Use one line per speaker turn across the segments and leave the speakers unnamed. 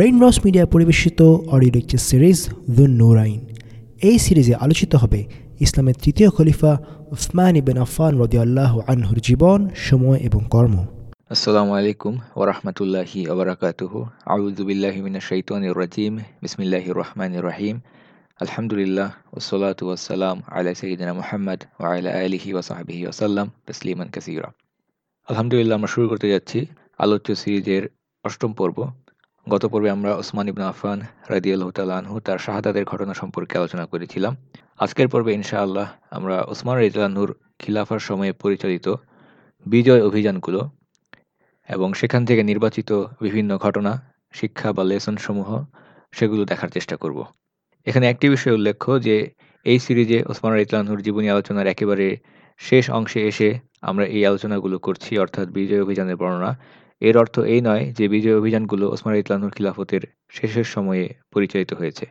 রেইনরস Media পরিবেশিত audio lecture series the নোরাইন এই সিরিজে আলোচিত হবে ইসলামের তৃতীয় খলিফা উসমান ইবেন আফান রদিয়াল্লাহ আনহুর জীবন, সময় এবং কর্ম।
আসসালামু আলাইকুম ওরহমতুল্লাহি ওবরাকাতুহু আউযুবিল্লাহি মিনাশ শাইতানির রাজিম। বিসমিল্লাহির রহমানির রহিম। আলহামদুলিল্লাহ ওসলাতু ওয়াসসালাম আলা সাইয়্যিদিনা মুহাম্মদ ওয়া আলা আলিহি ওয়া সাহবিহি ওয়াসাল্লাম তাসলিমান কাসীরা। আলহামদুলিল্লাহ আমরা শুরু করতে যাচ্ছি আলোচ্য সিরিজের অষ্টম পর্ব। গত পর্বে আমরা ওসমান ইবনে আফান তাআলা আনহু তার শাহাদাতের ঘটনা সম্পর্কে আলোচনা করেছিলাম। আজকের পর্বে ইনশাআল্লাহ আমরা ওসমান রাদিয়াল্লাহু আনহুর খিলাফার সময়ে পরিচালিত বিজয় অভিযানগুলো এবং সেখান থেকে নির্বাচিত বিভিন্ন ঘটনা, শিক্ষা বা লেসন সমূহ সেগুলো দেখার চেষ্টা করব। এখানে একটি বিষয় উল্লেখ্য যে, এই সিরিজে ওসমান ইতলানহুর জীবনী আলোচনার একেবারে শেষ অংশে এসে আমরা এই আলোচনাগুলো করছি, অর্থাৎ বিজয় অভিযানের বর্ণনা। এর অর্থ এই নয় যে বিজয় অভিযানগুলো ওসমান ইতলানহুর খিলাফতের শেষের সময়ে পরিচালিত হয়েছে।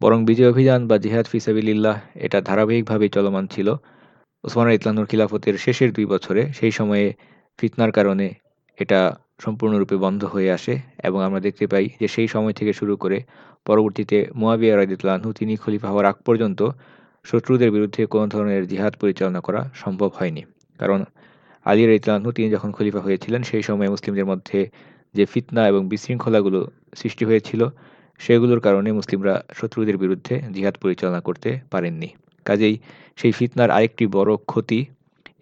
বরং বিজয় অভিযান বা জিহাদ ফিসাবিল্লাহ এটা ধারাবাহিকভাবে চলমান ছিল। ওসমান ইতলানহুর খিলাফতের শেষের দুই বছরে সেই সময়ে ফিতনার কারণে এটা সম্পূর্ণরূপে বন্ধ হয়ে আসে এবং আমরা দেখতে পাই যে সেই সময় থেকে শুরু করে পরবর্তীতে মোয়াবিয়া রাজিতুল্লাহু তিনি খলিফা হওয়ার আগ পর্যন্ত শত্রুদের বিরুদ্ধে কোনো ধরনের জিহাদ পরিচালনা করা সম্ভব হয়নি। কারণ আলী রাইতলাহু তিনি যখন খলিফা হয়েছিলেন, সেই সময় মুসলিমদের মধ্যে যে ফিতনা এবং বিশৃঙ্খলাগুলো সৃষ্টি হয়েছিল, সেগুলোর কারণে মুসলিমরা শত্রুদের বিরুদ্ধে জিহাদ পরিচালনা করতে পারেননি। কাজেই সেই ফিতনার আরেকটি বড় ক্ষতি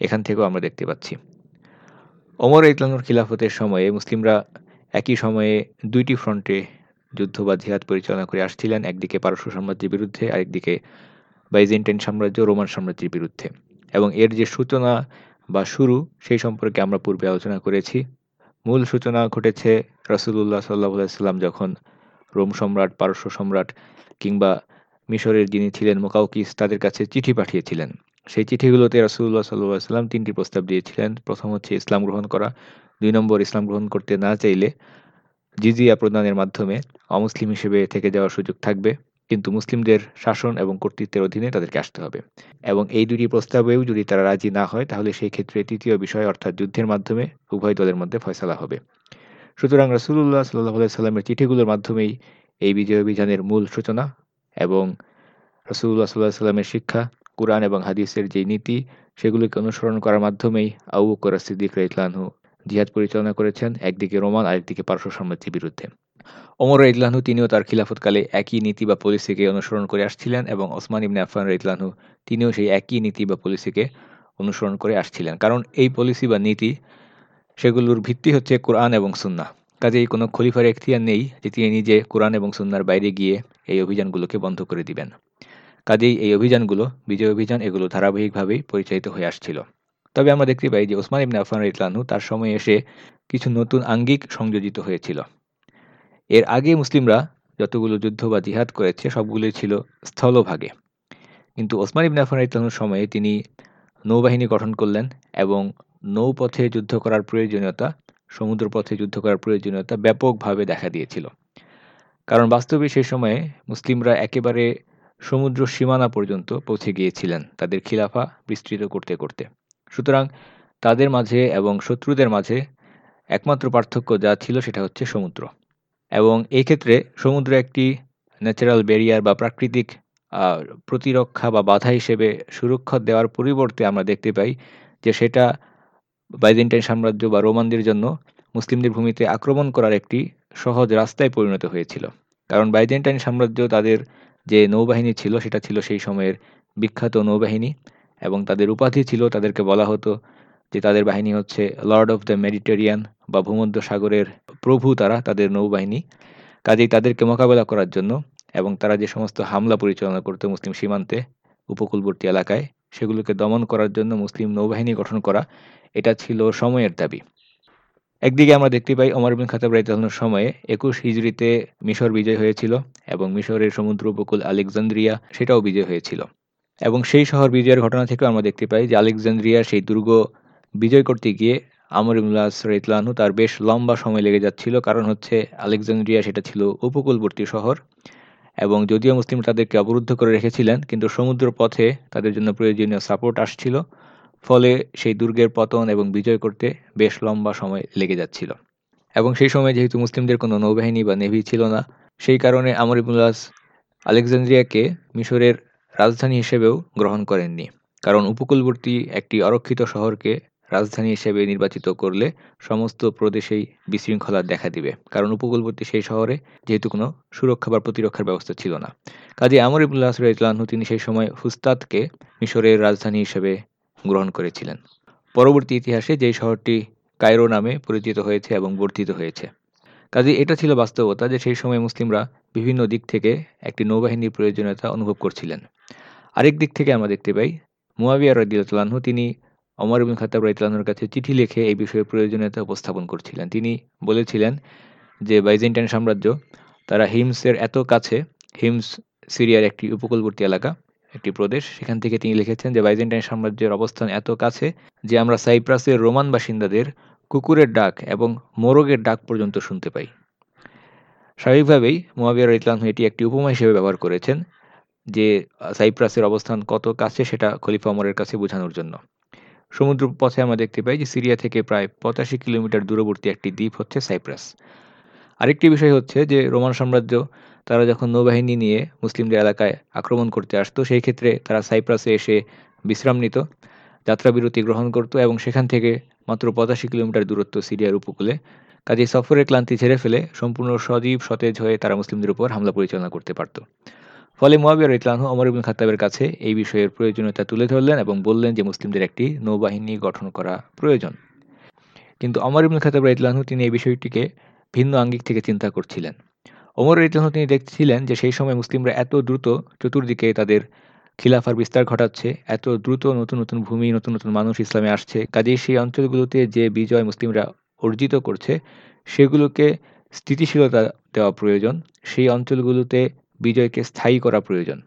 এখান থেকেও আমরা দেখতে পাচ্ছি। ওমর ইতলানুর খিলাফতের সময়ে মুসলিমরা একই সময়ে দুইটি ফ্রন্টে যুদ্ধ বা জিহাদ পরিচালনা করে আসছিলেন, একদিকে পারস্য সাম্রাজ্যের বিরুদ্ধে, আরেকদিকে বাইজেন্টাইন সাম্রাজ্য, রোমান সাম্রাজ্যের বিরুদ্ধে। এবং এর যে সূচনা বা শুরু, সেই সম্পর্কে আমরা পূর্বে আলোচনা করেছি। মূল সূচনা ঘটেছে রসুল্লাহ সাল্লাহ সাল্লাম যখন রোম সম্রাট, পারস্য সম্রাট কিংবা মিশরের যিনি ছিলেন, মোকাউকিস, তাদের কাছে চিঠি পাঠিয়েছিলেন। সেই চিঠিগুলোতে রাসুল্লাহ সাল্লাহ সাল্লাম তিনটি প্রস্তাব দিয়েছিলেন। প্রথম হচ্ছে, ইসলাম গ্রহণ করা। দুই নম্বর, ইসলাম গ্রহণ করতে না চাইলে জিজিয়া প্রদানের মাধ্যমে অমুসলিম হিসেবে থেকে যাওয়ার সুযোগ থাকবে। কিন্তু মুসলিমদের শাসন এবং কর্তৃত্বের অধীনে তাদেরকে আসতে হবে। এবং এই দুটি প্রস্তাবেও যদি তারা রাজি না হয়, তাহলে সেই ক্ষেত্রে তৃতীয় বিষয় অর্থাৎ যুদ্ধের মাধ্যমে উভয় দলের মধ্যে ফয়সলা হবে। সুতরাং রসুল্লাহ সাল্লাহ সাল্লামের চিঠিগুলোর মাধ্যমেই এই বিজয় অভিযানের মূল সূচনা এবং রসুল্লাহ সাল্লাহ সাল্লামের শিক্ষা, কোরআন এবং হাদিসের যে নীতি, সেগুলোকে অনুসরণ করার মাধ্যমেই আউ বকর সিদ্দিক রাইতলানহু জিহাদ পরিচালনা করেছেন, একদিকে রোমান, আরেকদিকে পার্শ্ব সাম্রাজ্যের বিরুদ্ধে। ওমর রাইতলানহু তিনিও তার খিলাফতকালে একই নীতি বা পলিসিকে অনুসরণ করে আসছিলেন এবং ওসমান ইবনে আফান রাইতলানহু তিনিও সেই একই নীতি বা পলিসিকে অনুসরণ করে আসছিলেন। কারণ এই পলিসি বা নীতি, সেগুলোর ভিত্তি হচ্ছে কোরআন এবং সুন্না কাজেই কোনো খলিফার এখতিয়ার নেই যে তিনি নিজে কোরআন এবং সুন্নার বাইরে গিয়ে এই অভিযানগুলোকে বন্ধ করে দিবেন। কাজেই এই অভিযানগুলো, বিজয় অভিযান, এগুলো ধারাবাহিকভাবেই পরিচালিত হয়ে আসছিল। তবে আমরা দেখতে পাই যে ওসমান ইবনে আফান ইতলানহু তার সময় এসে কিছু নতুন আঙ্গিক সংযোজিত হয়েছিল। এর আগে মুসলিমরা যতগুলো যুদ্ধ বা জিহাদ করেছে, সবগুলোই ছিল স্থলভাগে। কিন্তু ওসমান ইবনে সময়ে তিনি নৌবাহিনী গঠন করলেন এবং নৌপথে যুদ্ধ করার প্রয়োজনীয়তা সমুদ্র পথে যুদ্ধ করার প্রয়োজনীয়তা ব্যাপকভাবে দেখা দিয়েছিল। কারণ বাস্তবে সেই সময়ে মুসলিমরা একেবারে সমুদ্র সীমানা পর্যন্ত পৌঁছে গিয়েছিলেন তাদের খিলাফা বিস্তৃত করতে করতে। সুতরাং তাদের মাঝে এবং শত্রুদের মাঝে একমাত্র পার্থক্য যা ছিল সেটা হচ্ছে সমুদ্র। এবং এই ক্ষেত্রে সমুদ্র একটি ন্যাচারাল ব্যারিয়ার বা প্রাকৃতিক প্রতিরক্ষা বা বাধা হিসেবে সুরক্ষা দেওয়ার পরিবর্তে আমরা দেখতে পাই যে সেটা বাইজেন্টাইন সাম্রাজ্য বা রোমানদের জন্য মুসলিমদের ভূমিতে আক্রমণ করার একটি সহজ রাস্তায় পরিণত হয়েছিল। কারণ বাইজেন্টাইন সাম্রাজ্য তাদের যে নৌবাহিনী ছিল সেটা ছিল সেই সময়ের বিখ্যাত নৌবাহিনী এবং তাদের উপাধি ছিল তাদেরকে বলা হতো যে তাদের বাহিনী হচ্ছে লর্ড অফ দ্য মেডিটেরিয়ান বা ভূমধ্য সাগরের প্রভু তারা, তাদের নৌবাহিনী। কাজেই তাদেরকে মোকাবেলা করার জন্য এবং তারা যে সমস্ত হামলা পরিচালনা করতো মুসলিম সীমান্তে, উপকূলবর্তী এলাকায়, সেগুলোকে দমন করার জন্য মুসলিম নৌবাহিনী গঠন করা, এটা ছিল সময়ের দাবি। একদিকে আমরা দেখতে পাই ওমর বিন খাতাব রাইতালনের সময়ে একুশ হিজড়িতে মিশর বিজয় হয়েছিল এবং মিশরের সমুদ্র উপকূল আলেকজান্দ্রিয়া সেটাও বিজয় হয়েছিল। এবং সেই শহর বিজয়ের ঘটনা থেকেও আমরা দেখতে পাই যে আলেকজান্দ্রিয়া সেই দুর্গ বিজয় করতে গিয়ে আমর ইমুল্লাহ ইতলানহু তার বেশ লম্বা সময় লেগে যাচ্ছিল। কারণ হচ্ছে আলেকজান্দ্রিয়া সেটা ছিল উপকূলবর্তী শহর এবং যদিও মুসলিম তাদেরকে অবরুদ্ধ করে রেখেছিলেন, কিন্তু সমুদ্র পথে তাদের জন্য প্রয়োজনীয় সাপোর্ট আসছিল। ফলে সেই দুর্গের পতন এবং বিজয় করতে বেশ লম্বা সময় লেগে যাচ্ছিল। এবং সেই সময় যেহেতু মুসলিমদের কোনো নৌবাহিনী বা নেভি ছিল না, সেই কারণে আমর ইবনুল্লাস আলেকজান্দ্রিয়াকে মিশরের রাজধানী হিসেবেও গ্রহণ করেননি। কারণ উপকূলবর্তী একটি অরক্ষিত শহরকে রাজধানী হিসেবে নির্বাচিত করলে সমস্ত প্রদেশেই বিশৃঙ্খলা দেখা দিবে। কারণ উপকূলবর্তী সেই শহরে যেহেতু কোনো সুরক্ষা বা প্রতিরক্ষার ব্যবস্থা ছিল না। কাজে আমর ইবুল্লাহ ইতলানহু তিনি সেই সময় ফুস্তাদকে মিশরের রাজধানী হিসেবে গ্রহণ করেছিলেন। পরবর্তী ইতিহাসে যেই শহরটি কায়রো নামে পরিচিত হয়েছে এবং বর্ধিত হয়েছে। কাজে এটা ছিল বাস্তবতা যে সেই সময় মুসলিমরা বিভিন্ন দিক থেকে একটি নৌবাহিনীর প্রয়োজনীয়তা অনুভব করছিলেন। আরেক দিক থেকে আমরা দেখতে পাই মুয়াবিয়া রদিউল্লাহু তিনি অমর ইবিন খাতাব রাইতলানুর কাছে চিঠি লিখে এই বিষয়ে প্রয়োজনীয়তা উপস্থাপন করছিলেন। তিনি বলেছিলেন যে, বাইজেন্টাইন সাম্রাজ্য, তারা হিমসের এত কাছে, হিমস সিরিয়ার একটি উপকূলবর্তী এলাকা, একটি প্রদেশ, সেখান থেকে তিনি লিখেছেন যে, বাইজেন্টাইন সাম্রাজ্যের অবস্থান এত কাছে যে, আমরা সাইপ্রাসের রোমান বাসিন্দাদের কুকুরের ডাক এবং মোরগের ডাক পর্যন্ত শুনতে পাই। স্বাভাবিকভাবেই মোয়াবিয়ার ইতলাম এটি একটি উপমা হিসেবে ব্যবহার করেছেন যে, সাইপ্রাসের অবস্থান কত কাছে সেটা খলিফা অমরের কাছে বোঝানোর জন্য। সমুদ্র পথে আমরা দেখতে পাই যে সিরিয়া থেকে প্রায় পঁচাশি কিলোমিটার দূরবর্তী একটি দ্বীপ হচ্ছে সাইপ্রাস। আরেকটি বিষয় হচ্ছে যে রোমান সাম্রাজ্য, তারা যখন নৌবাহিনী নিয়ে মুসলিমদের এলাকায় আক্রমণ করতে আসতো, সেই ক্ষেত্রে তারা সাইপ্রাসে এসে বিশ্রাম নিত যাত্রাবিরতি গ্রহণ করত এবং সেখান থেকে মাত্র পঁচাশি কিলোমিটার দূরত্ব সিরিয়ার উপকূলে। কাজে সফরের ক্লান্তি ছেড়ে ফেলে সম্পূর্ণ সজীব সতেজ হয়ে তারা মুসলিমদের উপর হামলা পরিচালনা করতে পারত। ফলে মোয়াবিয়ার ইতলানহ অমর ইবিন খাত্তাবের কাছে এই বিষয়ের প্রয়োজনীয়তা তুলে ধরলেন এবং বললেন যে মুসলিমদের একটি নৌবাহিনী গঠন করা প্রয়োজন। কিন্তু অমর ইবিন খাতাব ইতলানহু তিনি এই বিষয়টিকে ভিন্ন আঙ্গিক থেকে চিন্তা করছিলেন। অমর ইতলানহু তিনি দেখছিলেন যে সেই সময় মুসলিমরা এত দ্রুত চতুর্দিকে তাদের খিলাফার বিস্তার ঘটাচ্ছে, এত দ্রুত নতুন নতুন ভূমি, নতুন নতুন মানুষ ইসলামে আসছে। কাজেই সেই অঞ্চলগুলোতে যে বিজয় মুসলিমরা অর্জিত করছে, সেগুলোকে স্থিতিশীলতা দেওয়া প্রয়োজন। সেই অঞ্চলগুলোতে বিজয়কে স্থায়ী করা প্রয়োজন।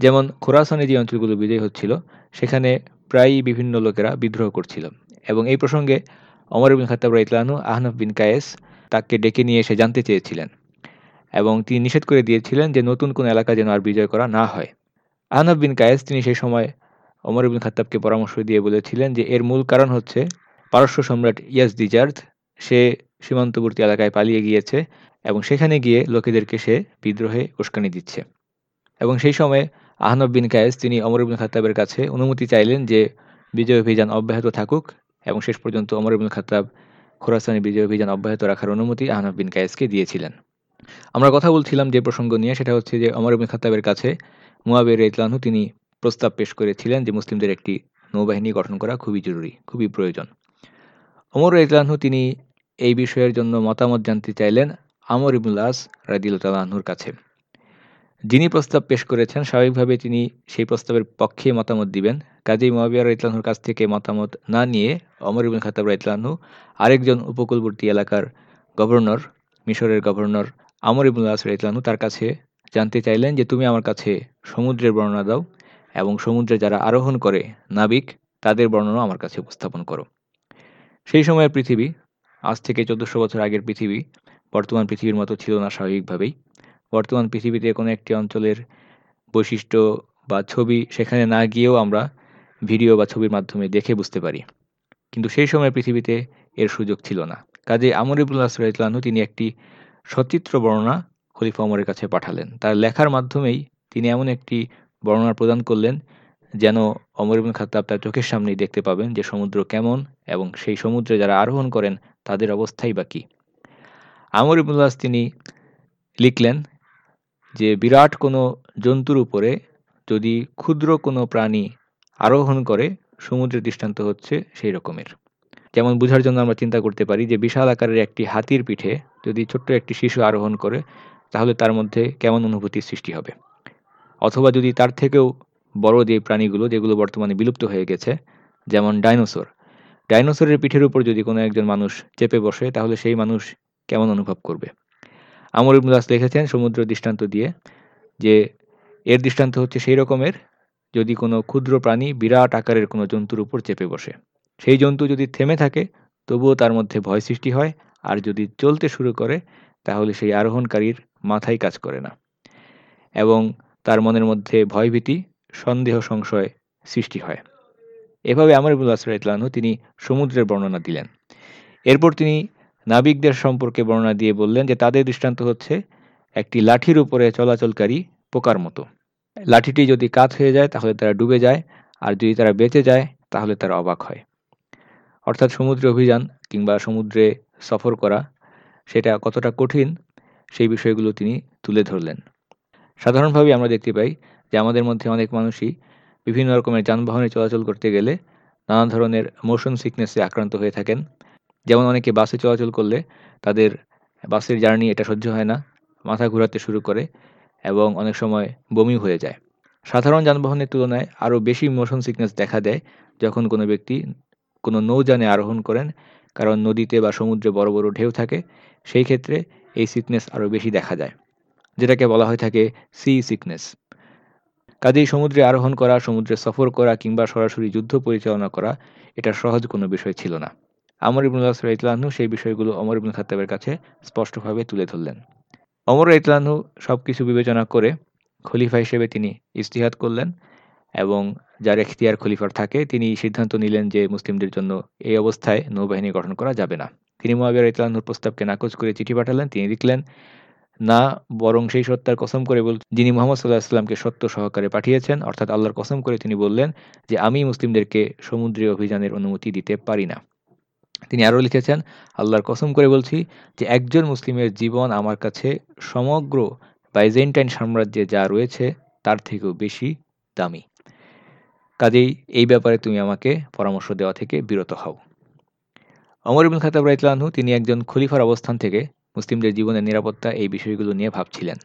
যেমন খোরাসানে যে অঞ্চলগুলো বিজয় হচ্ছিল, সেখানে প্রায়ই বিভিন্ন লোকেরা বিদ্রোহ করছিল। এবং এই প্রসঙ্গে অমর বিন খাতাব ইতলানু আহনফ বিন কায়েস তাকে ডেকে নিয়ে এসে জানতে চেয়েছিলেন। এবং তিনি নিষেধ করে দিয়েছিলেন যে নতুন কোন এলাকা যেন আর বিজয় করা না হয়। আহনফ বিন কায়েস তিনি সেই সময় অমর বিন খাত্তাবকে পরামর্শ দিয়ে বলেছিলেন যে এর মূল কারণ হচ্ছে পারস্য সম্রাট ইয়াস দিজার্দ সে সীমান্তবর্তী এলাকায় পালিয়ে গিয়েছে এবং সেখানে গিয়ে লোকেদেরকে সে বিদ্রোহে উস্কানি দিচ্ছে। এবং সেই সময় আহনব বিন কায়েস, তিনি অমর ইবুল খাতাবের কাছে অনুমতি চাইলেন যে বিজয় অভিযান অব্যাহত থাকুক এবং শেষ পর্যন্ত অমর ইবুল খাতাব খোরাসানি বিজয় অভিযান অব্যাহত রাখার অনুমতি আহনব বিন কায়েসকে দিয়েছিলেন। আমরা কথা বলছিলাম যে প্রসঙ্গ নিয়ে, সেটা হচ্ছে যে অমর ইবুল খাতাবের কাছে মুয়াবের ইতলানহু তিনি প্রস্তাব পেশ করেছিলেন যে মুসলিমদের একটি নৌবাহিনী গঠন করা খুবই জরুরি, খুবই প্রয়োজন। অমর ইতলানহু তিনি এই বিষয়ের জন্য মতামত জানতে চাইলেন আমর ইবুল্লাস রাদিউল্লাহনুর কাছে। যিনি প্রস্তাব পেশ করেছেন, স্বাভাবিকভাবে তিনি সেই প্রস্তাবের পক্ষে মতামত দিবেন। কাজী মহাবিয়ার ইতলাহুর কাছ থেকে মতামত না নিয়ে অমর ইবুল খাতাব ইতলাহু আরেকজন উপকূলবর্তী এলাকার গভর্নর, মিশরের গভর্নর আমর ইবুল আসর ইতলাহু তার কাছে জানতে চাইলেন যে, তুমি আমার কাছে সমুদ্রের বর্ণনা দাও এবং সমুদ্রে যারা আরোহণ করে নাবিক, তাদের বর্ণনা আমার কাছে উপস্থাপন করো। সেই সময়ের পৃথিবী, আজ থেকে চোদ্দশো বছর আগের পৃথিবী বর্তমান পৃথিবীর মতো ছিল না স্বাভাবিকভাবেই। বর্তমান পৃথিবীতে কোনো একটি অঞ্চলের বৈশিষ্ট্য বা ছবি সেখানে না গিয়েও আমরা ভিডিও বা ছবির মাধ্যমে দেখে বুঝতে পারি। কিন্তু সেই সময় পৃথিবীতে এর সুযোগ ছিল না। কাজে আমর ইবুল্লাহ সুরাইতলানহু তিনি একটি সচিত্র বর্ণনা খলিফা অমরের কাছে পাঠালেন। তার লেখার মাধ্যমেই তিনি এমন একটি বর্ণনা প্রদান করলেন যেন অমর ইবুল খাতাব তার চোখের সামনেই দেখতে পাবেন যে সমুদ্র কেমন এবং সেই সমুদ্রে যারা আরোহণ করেন তাদের অবস্থাই বা কী। আমর ইবুল্লাস তিনি লিখলেন যে, বিরাট কোনো জন্তুর উপরে যদি ক্ষুদ্র কোনো প্রাণী আরোহণ করে, সমুদ্রের দৃষ্টান্ত হচ্ছে সেই রকমের। যেমন বোঝার জন্য আমরা চিন্তা করতে পারি যে, বিশাল আকারের একটি হাতির পিঠে যদি ছোট্ট একটি শিশু আরোহণ করে, তাহলে তার মধ্যে কেমন অনুভূতির সৃষ্টি হবে? অথবা যদি তার থেকেও বড় যে প্রাণীগুলো, যেগুলো বর্তমানে বিলুপ্ত হয়ে গেছে, যেমন ডাইনোসর, ডাইনোসরের পিঠের উপর যদি কোনো একজন মানুষ চেপে বসে, তাহলে সেই মানুষ কেমন অনুভব করবে? আমর ইবনুল লিখেছেন সমুদ্র দৃষ্টান্ত দিয়ে যে, এর দৃষ্টান্ত হচ্ছে সেই রকমের যদি কোনো ক্ষুদ্র প্রাণী বিরাট আকারের কোনো জন্তুর উপর চেপে বসে। সেই জন্তু যদি থেমে থাকে, তবুও তার মধ্যে ভয় সৃষ্টি হয়, আর যদি চলতে শুরু করে, তাহলে সেই আরোহণকারীর মাথায় কাজ করে না। এবং তার মনের মধ্যে ভয়ভীতি, সন্দেহ, সংশয় সৃষ্টি হয়। এভাবে আমর ইবুল আসর ইতলানহু তিনি সমুদ্রের বর্ণনা দিলেন। এরপর তিনি নাবিকদের সম্পর্কে বর্ণনা দিয়ে বললেন যে তাদের দৃষ্টান্ত হচ্ছে একটি লাঠির উপরে চলাচলকারী পোকার মতো। লাঠিটি যদি কাত হয়ে যায়, তাহলে তারা ডুবে যায়, আর যদি তারা বেঁচে যায়, তাহলে তারা অবাক হয়। অর্থাৎ সমুদ্রে অভিযান কিংবা সমুদ্রে সফর করা, সেটা কতটা কঠিন, সেই বিষয়গুলো তিনি তুলে ধরলেন। সাধারণভাবে আমরা দেখতে পাই যে আমাদের মধ্যে অনেক মানুষই বিভিন্ন রকমের যানবাহনে চলাচল করতে গেলে নানা ধরনের মোশন সিকনেসে আক্রান্ত হয়ে থাকেন। যেমন অনেকে বাসে চলাচল করলে তাদের বাসের জার্নি এটা সহ্য হয় না, মাথা ঘোরাতে শুরু করে এবং অনেক সময় বমি হয়ে যায়। সাধারণ যানবাহনের তুলনায় আরও বেশি মোশন সিকনেস দেখা দেয় যখন কোনো ব্যক্তি কোনো নৌযানে আরোহণ করেন, কারণ নদীতে বা সমুদ্রে বড় বড় ঢেউ থাকে, সেই ক্ষেত্রে এই সিকনেস আরও বেশি দেখা যায়, যেটাকে বলা হয়ে থাকে সি সিকনেস কাজেই সমুদ্রে আরোহণ করা, সমুদ্রে সফর করা কিংবা সরাসরি যুদ্ধ পরিচালনা করা এটা সহজ কোনো বিষয় ছিল না। আমর ইবনুল্লাহ ইতলাহু সেই বিষয়গুলো অমর ইবনুল খাত্তাবের কাছে স্পষ্টভাবে তুলে ধরলেন। অমর ইতলাহু সব কিছু বিবেচনা করে খলিফা হিসেবে তিনি ইস্তিহাদ করলেন এবং যার এখতিয়ার খলিফার থাকে, তিনি সিদ্ধান্ত নিলেন যে মুসলিমদের জন্য এই অবস্থায় নৌবাহিনী গঠন করা যাবে না। তিনি মহাবিয়ার ইতলাহুর প্রস্তাবকে নাকচ করে চিঠি পাঠালেন, তিনি লিখলেন, না, বরং সেই সত্তার কসম করে বল যিনি মোহাম্মদ সাল্লাহ আসলামকে সত্য সহকারে পাঠিয়েছেন, অর্থাৎ আল্লাহর কসম করে তিনি বললেন যে, আমি মুসলিমদেরকে সমুদ্রে অভিযানের অনুমতি দিতে পারি না। তিনি আরও লিখেছেন, আল্লাহর কসম করে বলছি যে একজন মুসলিমের জীবন আমার কাছে সমগ্র বাইজেন্টাইন সাম্রাজ্যে যা রয়েছে তার থেকেও বেশি দামি। কাজেই এই ব্যাপারে তুমি আমাকে পরামর্শ দেওয়া থেকে বিরত হও। অমর ইবুল খাতাব রাইতলানহু তিনি একজন খলিফার অবস্থান থেকে মুসলিমদের জীবনের নিরাপত্তা এই বিষয়গুলো নিয়ে ভাবছিলেন।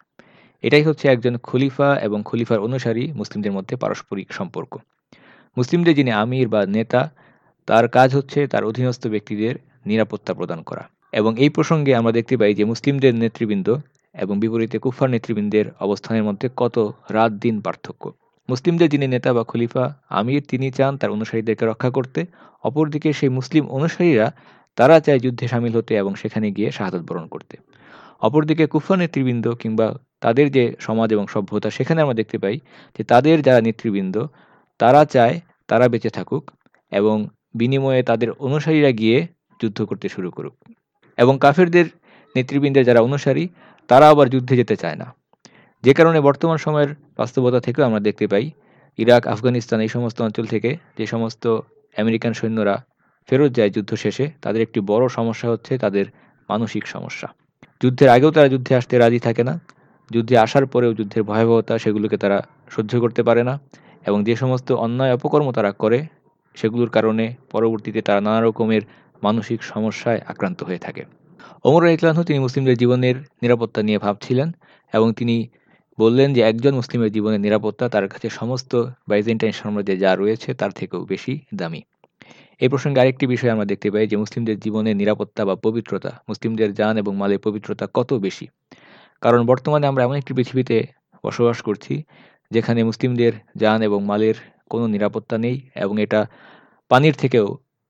এটাই হচ্ছে একজন খলিফা এবং খলিফার অনুসারী মুসলিমদের মধ্যে পারস্পরিক সম্পর্ক। মুসলিমদের যিনি আমির বা নেতা তার কাজ হচ্ছে তার অধীনস্থ ব্যক্তিদের নিরাপত্তা প্রদান করা। এবং এই প্রসঙ্গে আমরা দেখতে পাই যে মুসলিমদের নেতৃবৃন্দ এবং বিপরীতে কুফার নেতৃবৃন্দের অবস্থানের মধ্যে কত রাত দিন পার্থক্য। মুসলিমদের যিনি নেতা বা খলিফা, আমির, তিনি চান তার অনুসারীদেরকে রক্ষা করতে। অপরদিকে সেই মুসলিম অনুসারীরা, তারা চায় যুদ্ধে সামিল হতে এবং সেখানে গিয়ে শাহাদত বরণ করতে। অপরদিকে কুফা নেতৃবৃন্দ কিংবা তাদের যে সমাজ এবং সভ্যতা, সেখানে আমরা দেখতে পাই যে তাদের যারা নেতৃবৃন্দ, তারা চায় তারা বেঁচে থাকুক এবং বিনিময়ে তাদের অনুসারীরা গিয়ে যুদ্ধ করতে শুরু করুক। এবং কাফেরদের নেতৃবৃন্দের যারা অনুসারী, তারা আবার যুদ্ধে যেতে চায় না। যে কারণে বর্তমান সময়ের বাস্তবতা থেকেও আমরা দেখতে পাই, ইরাক, আফগানিস্তান এই সমস্ত অঞ্চল থেকে যে সমস্ত আমেরিকান সৈন্যরা ফেরত যায় যুদ্ধ শেষে, তাদের একটি বড় সমস্যা হচ্ছে তাদের মানসিক সমস্যা। যুদ্ধের আগেও তারা যুদ্ধে আসতে রাজি থাকে না। যুদ্ধে আসার পরেও যুদ্ধের ভয়াবহতা সেগুলোকে তারা সহ্য করতে পারে না। এবং যে সমস্ত অন্যায় অপকর্ম তারা করে সেগুলোর কারণে পরবর্তীতে তারা নানা রকমের মানসিক সমস্যায় আক্রান্ত হয়ে থাকে। ওমর ইতলানহু তিনি মুসলিমদের জীবনের নিরাপত্তা নিয়ে ভাবছিলেন এবং তিনি বললেন যে একজন মুসলিমের জীবনের নিরাপত্তা তার কাছে সমস্ত বাইজেন্টাইন সাম্রাজ্যে যা রয়েছে তার থেকেও বেশি দামি। এই প্রসঙ্গে আরেকটি বিষয় আমরা দেখতে পাই যে মুসলিমদের জীবনের নিরাপত্তা বা পবিত্রতা, মুসলিমদের যান এবং মালের পবিত্রতা কত বেশি? কারণ বর্তমানে আমরা এমন একটি পৃথিবীতে বসবাস করছি যেখানে মুসলিমদের যান এবং মালের কোনো নিরাপত্তা নেই এবং এটা পানির থেকেও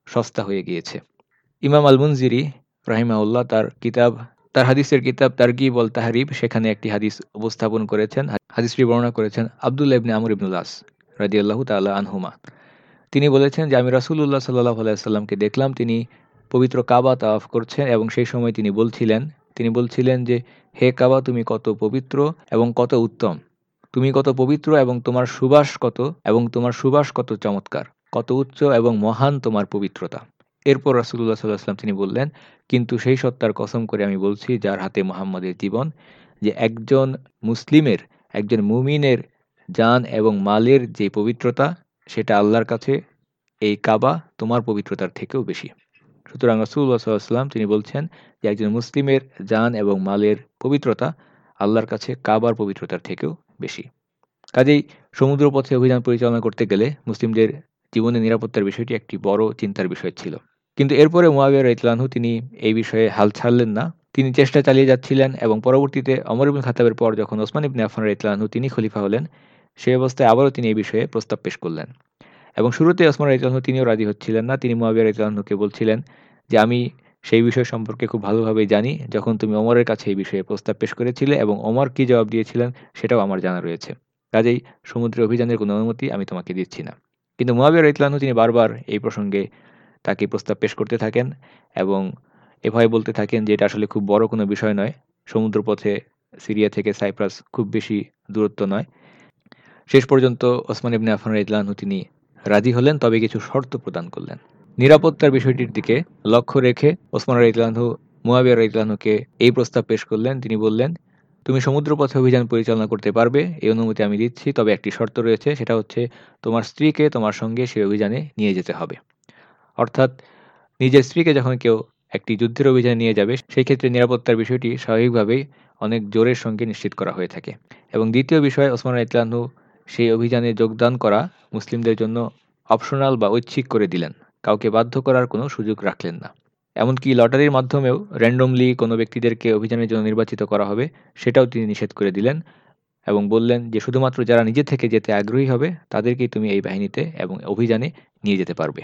সস্তা হয়ে গিয়েছে। ইমাম আল মুনজিরি রাহিমাউল্লাহ তার কিতাব, তার হাদিসের কিতাব তারগি বল তাহারিব সেখানে একটি হাদিস উপস্থাপন করেছেন। হাদিসটি বর্ণনা করেছেন আবদুল্লাহ ইবনে আমর ইবনুল্লাস রাজি আল্লাহ তাল্লাহ আনহুমা। তিনি বলেছেন যে, আমি রাসুল্লাহ সাল্লাহ আলাইসাল্লামকে দেখলাম, তিনি পবিত্র কাবা তাওয়াফ করছেন এবং সেই সময় তিনি বলছিলেন তিনি বলছিলেন যে, হে কাবা, তুমি কত পবিত্র এবং কত উত্তম। তুমি কত পবিত্র এবং তোমার সুবাস কত এবং তোমার সুবাস কত চমৎকার, কত উচ্চ এবং মহান তোমার পবিত্রতা। এরপর রাসুল্লাহ সাল্লাহাম তিনি বললেন, কিন্তু সেই সত্তার কসম করে আমি বলছি, যার হাতে মোহাম্মদের জীবন, যে একজন মুসলিমের, একজন মুমিনের যান এবং মালের যে পবিত্রতা, সেটা আল্লাহর কাছে, এই কাবা তোমার পবিত্রতার থেকেও বেশি। সুতরাং রসুল্লাহ সাল্লাম তিনি বলছেন যে একজন মুসলিমের যান এবং মালের পবিত্রতা আল্লাহর কাছে কাবার পবিত্রতার থেকেও বেশি। কাজেই সমুদ্র পথে অভিযান পরিচালনা করতে গেলে মুসলিমদের জীবনের নিরাপত্তার বিষয়টি একটি বড় চিন্তার বিষয় ছিল। কিন্তু এরপরে মোয়াবিয়া ইতলানহু তিনি এই বিষয়ে হাল ছাড়লেন না। তিনি চেষ্টা চালিয়ে যাচ্ছিলেন এবং পরবর্তীতে অমর ইবুল খাতাবের পর যখন ওসমান ইবনে আফান ইতলানহু তিনি খলিফা হলেন সেই অবস্থায় আবারও তিনি এই বিষয়ে প্রস্তাব পেশ করলেন। এবং শুরুতে ওসমান ইতলানহু তিনিও রাজি হচ্ছিলেন না। তিনি মোয়াবিয়া ইতলানহুকে বলছিলেন যে, আমি সেই বিষয় সম্পর্কে খুব ভালোভাবেই জানি। যখন তুমি অমরের কাছে এই বিষয়ে প্রস্তাব পেশ করেছিলে এবং অমর কি জবাব দিয়েছিলেন, সেটাও আমার জানা রয়েছে। কাজেই সমুদ্রে অভিযানের কোনো অনুমতি আমি তোমাকে দিচ্ছি না। কিন্তু মোয়াবিয়া ইতলানহু তিনি বারবার এই প্রসঙ্গে তাকে প্রস্তাব পেশ করতে থাকেন এবং এভাবে বলতে থাকেন যে এটা আসলে খুব বড় কোনো বিষয় নয়। সমুদ্রপথে সিরিয়া থেকে সাইপ্রাস খুব বেশি দূরত্ব নয়। শেষ পর্যন্ত ওসমান ইবনে আফান ইতলানহু তিনি রাজি হলেন, তবে কিছু শর্ত প্রদান করলেন। নিরাপত্তার বিষয়টির দিকে লক্ষ্য রেখে ওসমান ইতলানহু মুয়াবিয়া ইতলানহুকে এই প্রস্তাব পেশ করলেন। তিনি বললেন, তুমি সমুদ্রপথে অভিযান পরিচালনা করতে পারবে, এই অনুমতি আমি দিচ্ছি, তবে একটি শর্ত রয়েছে, সেটা হচ্ছে তোমার স্ত্রীকে তোমার সঙ্গে সেই অভিযানে নিয়ে যেতে হবে। অর্থাৎ নিজের স্ত্রীকে যখন কেউ একটি যুদ্ধের অভিযানে নিয়ে যাবে, সেই ক্ষেত্রে নিরাপত্তার বিষয়টি স্বাভাবিকভাবেই অনেক জোরের সঙ্গে নিশ্চিত করা হয়ে থাকে। এবং দ্বিতীয় বিষয়, ওসমান ইতলানহু সেই অভিযানে যোগদান করা মুসলিমদের জন্য অপশনাল বা ঐচ্ছিক করে দিলেন। কাউকে বাধ্য করার কোনো সুযোগ রাখলেন না। এমনকি লটারির মাধ্যমেও র্যান্ডমলি কোনো ব্যক্তিদেরকে অভিযানের জন্য নির্বাচিত করা হবে, সেটাও তিনি নিষেধ করে দিলেন এবং বললেন যে শুধুমাত্র যারা নিজে থেকে যেতে আগ্রহী হবে, তাদেরকেই তুমি এই বাহিনীতে এবং অভিযানে নিয়ে যেতে পারবে।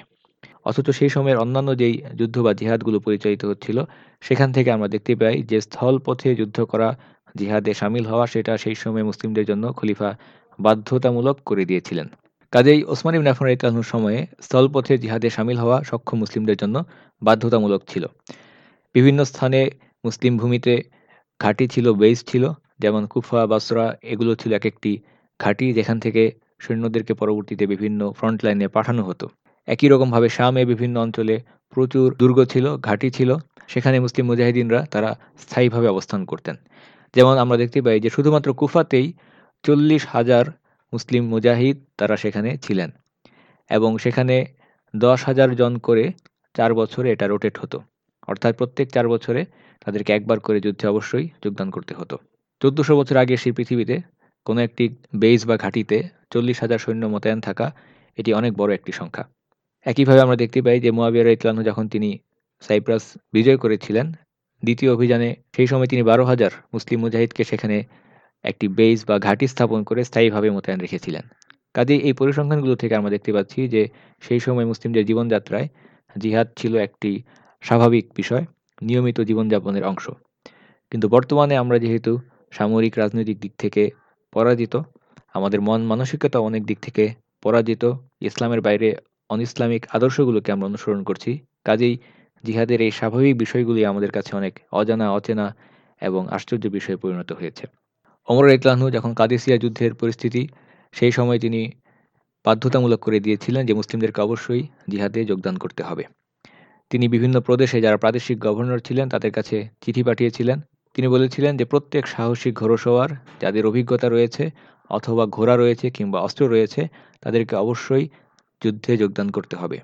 অথচ সেই সময়ের অন্যান্য যেই যুদ্ধ বা জিহাদগুলো পরিচালিত হচ্ছিল, সেখান থেকে আমরা দেখতে পাই যে স্থলপথে যুদ্ধ করা জিহাদে সামিল হওয়া সেটা সেই সময় মুসলিমদের জন্য খলিফা বাধ্যতামূলক করে দিয়েছিলেন। কাজেই ওসমান ইবনে আফান রাদিয়াল্লাহুর সময়ে স্থলপথে জিহাদে সামিল হওয়া সক্ষম মুসলিমদের জন্য বাধ্যতামূলক ছিল। বিভিন্ন স্থানে মুসলিম ভূমিতে ঘাঁটি ছিল বেস ছিল, যেমন কুফা, বাসরা, এগুলো ছিল এক একটি ঘাঁটি যেখান থেকে সৈন্যদেরকে পরবর্তীতে বিভিন্ন ফ্রন্ট লাইনে পাঠানো হতো। একই রকমভাবে শামে বিভিন্ন অঞ্চলে প্রচুর দুর্গ ছিল, ঘাঁটি ছিল, সেখানে মুসলিম মুজাহিদিনরা তারা স্থায়ীভাবে অবস্থান করতেন। যেমন আমরা দেখতে পাই যে শুধুমাত্র কুফাতেই চল্লিশ হাজার মুসলিম মুজাহিদ তারা সেখানে ছিলেন এবং সেখানে দশ হাজার জন করে চার বছরে এটা রোটেট হতো। অর্থাৎ প্রত্যেক চার বছরে তাদেরকে একবার করে যুদ্ধে অবশ্যই যোগদান করতে হতো। চোদ্দশো বছর আগে সেই পৃথিবীতে কোনো একটি বেইস বা ঘাঁটিতে চল্লিশ হাজার সৈন্য মোতায়েন থাকা এটি অনেক বড় একটি সংখ্যা। একইভাবে আমরা দেখতে পাই যে মোয়াবিয়া ইতলানহু যখন তিনি সাইপ্রাস বিজয় করেছিলেন, দ্বিতীয় অভিযানে সেই সময় তিনি বারো হাজার মুসলিম মুজাহিদকে সেখানে একটি বেইস বা ঘাঁটি স্থাপন করে স্থায়ীভাবে মোতায়েন রেখেছিলেন। কাজেই এই পরিসংখ্যানগুলো থেকে আমরা দেখতে পাচ্ছি যে সেই সময় মুসলিমদের জীবনযাত্রায় জিহাদ ছিল একটি স্বাভাবিক বিষয়, নিয়মিত জীবনযাপনের অংশ। কিন্তু বর্তমানে আমরা যেহেতু সামরিক রাজনৈতিক দিক থেকে পরাজিত, আমাদের মন মানসিকতা অনেক দিক থেকে পরাজিত, ইসলামের বাইরে অনইসলামিক আদর্শগুলোকে আমরা অনুসরণ করছি। কাজেই জিহাদের এই স্বাভাবিক বিষয়গুলি আমাদের কাছে অনেক অজানা, অচেনা এবং আশ্চর্য বিষয়ে পরিণত হয়েছে। অমর ইতলাহনু যখন কাদেসিয়া যুদ্ধের পরিস্থিতি, সেই সময় তিনি বাধ্যতামূলক করে দিয়েছিলেন যে মুসলিমদেরকে অবশ্যই জিহাদে যোগদান করতে হবে। তিনি বিভিন্ন প্রদেশে যারা প্রাদেশিক গভর্নর ছিলেন, তাদের কাছে চিঠি পাঠিয়েছিলেন। তিনি বলেছিলেন যে প্রত্যেক সাহসী ঘোড়সওয়ার যাদের অভিজ্ঞতা রয়েছে অথবা ঘোড়া রয়েছে কিংবা অস্ত্র রয়েছে, তাদেরকে অবশ্যই যুদ্ধে যোগদান করতে হবে।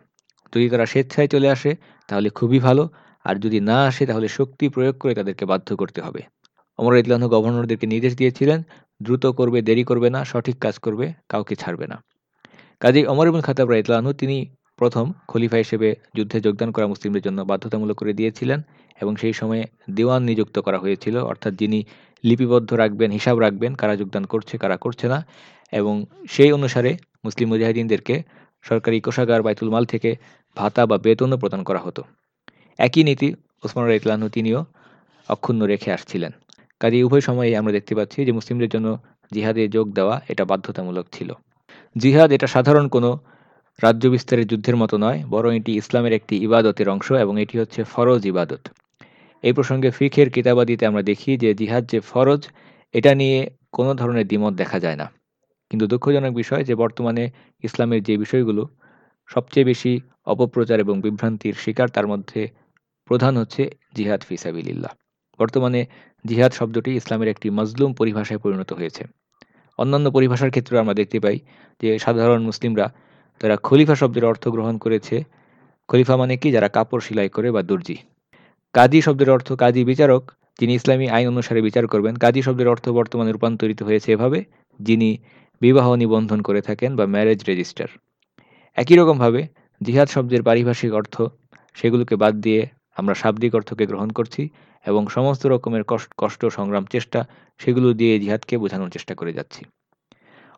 যদি তারা স্বেচ্ছায় চলে আসে, তাহলে খুবই ভালো। আর যদি না আসে, তাহলে শক্তি প্রয়োগ করে তাদেরকে বাধ্য করতে হবে। অমর ইতলানহ গভর্নরদেরকে নির্দেশ দিয়েছিলেন, দ্রুত করবে, দেরি করবে না, সঠিক কাজ করবে, কাউকে ছাড়বে না। কাজেই অমর ইবুল খাতাব ইতলানহু তিনি প্রথম খলিফা হিসেবে যুদ্ধে যোগদান করা মুসলিমদের জন্য বাধ্যতামূলক করে দিয়েছিলেন এবং সেই সময়ে দেওয়ান নিযুক্ত করা হয়েছিল, অর্থাৎ যিনি লিপিবদ্ধ রাখবেন, হিসাব রাখবেন কারা যোগদান করছে, কারা করছে না এবং সেই অনুসারে মুসলিম মুজাহিদিনদেরকে সরকারি কোষাগার বাইতুল মাল থেকে ভাতা বা বেতনও প্রদান করা হতো। একই নীতি ওসমান ইতলানহু তিনিও অক্ষুণ্ণ রেখে আসছিলেন। কাজে উভয় সময়ে আমরা দেখতে পাচ্ছি যে মুসলিমদের জন্য জিহাদে যোগ দেওয়া এটা বাধ্যতামূলক ছিল। জিহাদ এটা সাধারণ কোনো রাজ্য বিস্তারের যুদ্ধের মতো নয়, বরং এটি ইসলামের একটি ইবাদতের অংশ এবং এটি হচ্ছে ফরজ ইবাদত। এই প্রসঙ্গে ফিখের কিতাবাদিতে আমরা দেখি যে জিহাদ যে ফরজ, এটা নিয়ে কোনো ধরনের দ্বিমত দেখা যায় না। কিন্তু দুঃখজনক বিষয় যে বর্তমানে ইসলামের যে বিষয়গুলো, সবচেয়ে বেশি অপপ্রচার এবং বিভ্রান্তির শিকার তার মধ্যে প্রধান হচ্ছে জিহাদ ফিসাবিল্লাহ বর্তমানে জিহাদ শব্দটি ইসলামের একটি মজলুম পরিভাষায় পরিণত হয়েছে। অন্যান্য পরিভাষার ক্ষেত্রে আমরা দেখতে পাই যে সাধারণ মুসলিমরা তারা খলিফা শব্দের অর্থ গ্রহণ করেছে, খলিফা মানে কি? যারা কাপড় সেলাই করে বা দর্জি। কাজী শব্দের অর্থ কাজী বিচারক, যিনি ইসলামী আইন অনুসারে বিচার করবেন, কাজী শব্দের অর্থ বর্তমানে রূপান্তরিত হয়েছে এভাবে, যিনি বিবাহ নিবন্ধন করে থাকেন বা ম্যারেজ রেজিস্টার একই রকমভাবে জিহাদ শব্দের পারিভাষিক অর্থ, সেগুলোকে বাদ দিয়ে আমরা শাব্দিক অর্থকে গ্রহণ করছি এবং সমস্ত রকমের কষ্ট কষ্ট, সংগ্রাম, চেষ্টা, সেগুলো দিয়ে জিহাদকে বোঝানোর চেষ্টা করে যাচ্ছি।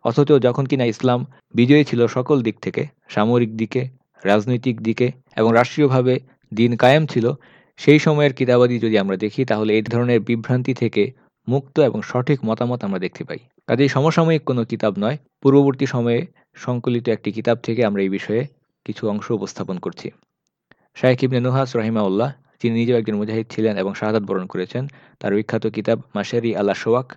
অথচ যখন কিনা ইসলাম বিজয়ী ছিল সকল দিক থেকে, সামরিক দিকে, রাজনৈতিক দিকে এবং রাষ্ট্রীয়ভাবে দিন কায়েম ছিল, সেই সময়ের কিতাবাদি যদি আমরা দেখি, তাহলে এই ধরনের বিভ্রান্তি থেকে মুক্ত এবং সঠিক মতামত আমরা দেখতে পাই। কাজেই সমসাময়িক কোনো কিতাব নয়, পূর্ববর্তী সময়ে সংকলিত একটি কিতাব থেকে আমরা এই বিষয়ে কিছু অংশ উপস্থাপন করছি। শাহেখ ইবনে নুহাস রহিমাউল্লাহ যিনি নিজেও একজন মুজাহিদ ছিলেন এবং শাহাদাত বরণ করেছেন। তার বিখ্যাত কিতাব মাসারি আল্লাহ শোয়াক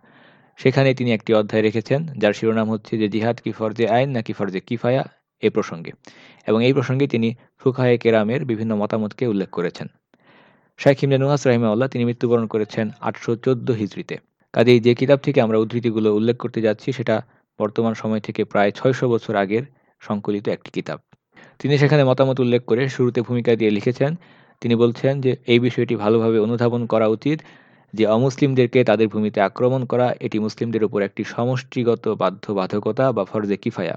সেখানে তিনি একটি অধ্যায় রেখেছেন, যার শিরোনাম হচ্ছে যে জিহাদ কি ফরজে আইন নাকি ফরজে কিফায়া, এ প্রসঙ্গে। এবং এই প্রসঙ্গে তিনি ফুকাহে কেরামের বিভিন্ন মতামতকে উল্লেখ করেছেন। শাইখ ইমনে নুহাস রাহিমাউল্লাহ তিনি মৃত্যুবরণ করেছেন আটশো চোদ্দ হিজড়িতে। কাজেই যে কিতাব থেকে আমরা উদ্ধৃতিগুলো উল্লেখ করতে যাচ্ছি, সেটা বর্তমান সময় থেকে প্রায় ছয়শো বছর আগের সংকলিত একটি কিতাব। তিনি সেখানে মতামত উল্লেখ করে শুরুতে ভূমিকা দিয়ে লিখেছেন তিনি বলছেন যে, এই বিষয়টি ভালোভাবে অনুধাবন করা উচিত যে, অমুসলিমদেরকে তাদের ভূমিতে আক্রমণ করা এটি মুসলিমদের উপর একটি সমষ্টিগত বাধ্যবাধকতা বা ফরজে কিফায়া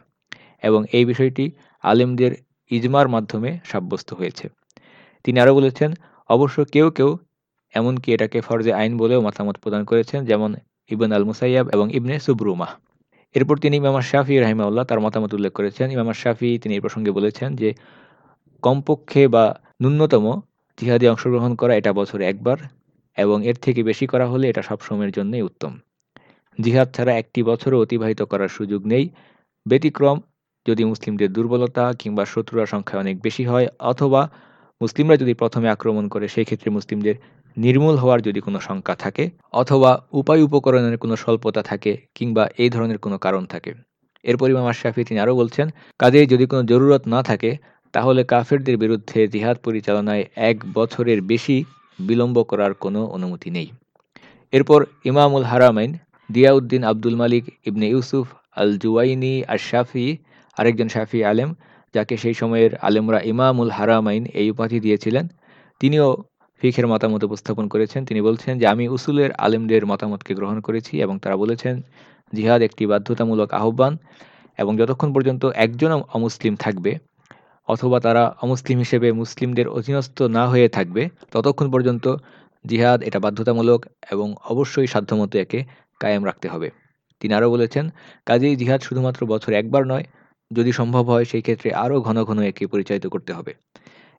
এবং এই বিষয়টি আলেমদের ইজমার মাধ্যমে সাব্যস্ত হয়েছে। তিনি আরও বলেছেন, অবশ্য কেউ কেউ এমনকি এটাকে ফরজে আইন বলেও মতামত প্রদান করেছেন, যেমন ইবন আল মুসাইয়াব এবং ইবনে সুবরুমা। এরপর তিনি ইমামার শাফি রাহিমাউল্লাহ তার মতামত উল্লেখ করেছেন। ইমামার শাফি তিনি এই প্রসঙ্গে বলেছেন যে, কমপক্ষে বা ন্যূনতম জিহাদে অংশগ্রহণ করা এটা বছরে একবার, এবং এর থেকে বেশি করা হলে এটা সব সময়ের জন্যই উত্তম। জিহাদ ছাড়া একটি বছরও অতিবাহিত করার সুযোগ নেই। ব্যতিক্রম, যদি মুসলিমদের দুর্বলতা কিংবা শত্রুরা সংখ্যা অনেক বেশি হয়, অথবা মুসলিমরা যদি প্রথমে আক্রমণ করে সেই ক্ষেত্রে মুসলিমদের নির্মূল হওয়ার যদি কোনো শঙ্কা থাকে, অথবা উপায় উপকরণের কোনো স্বল্পতা থাকে কিংবা এই ধরনের কোনো কারণ থাকে। এরপর ইমাম আশরাফি তিনি আরও বলছেন, কাজেই যদি কোনো জরুরত না থাকে তাহলে কাফেরদের বিরুদ্ধে জিহাদ পরিচালনায় এক বছরের বেশি বিলম্ব করার কোনো অনুমতি নেই। এরপর ইমামুল হারামাইন, দিয়াউদ্দিন আব্দুল মালিক ইবনে ইউসুফ আল জুয়াইনি আর শাফি আরেকজন শাফি আলেম, যাকে সেই সময়ের আলেমরা ইমামুল হারামাইন এই উপাধি দিয়েছিলেন, তিনিও ফিখের মতামত উপস্থাপন করেছেন। তিনি বলছেন যে, আমি উসুলের আলেমদের মতামতকে গ্রহণ করেছি এবং তারা বলেছেন, জিহাদ একটি বাধ্যতামূলক আহ্বান এবং যতক্ষণ পর্যন্ত একজন অমুসলিম থাকবে অথবা তারা অমুসলিম হিসেবে মুসলিমদের অধীনস্থ না হয়ে থাকবে, ততক্ষণ পর্যন্ত জিহাদ এটা বাধ্যতামূলক এবং অবশ্যই সাধ্যমতো একে কায়েম রাখতে হবে। তিনি আরও বলেছেন, কাজেই জিহাদ শুধুমাত্র বছর একবার নয়, যদি সম্ভব হয় সেই ক্ষেত্রে আরও ঘন ঘন একে পরিচালিত করতে হবে।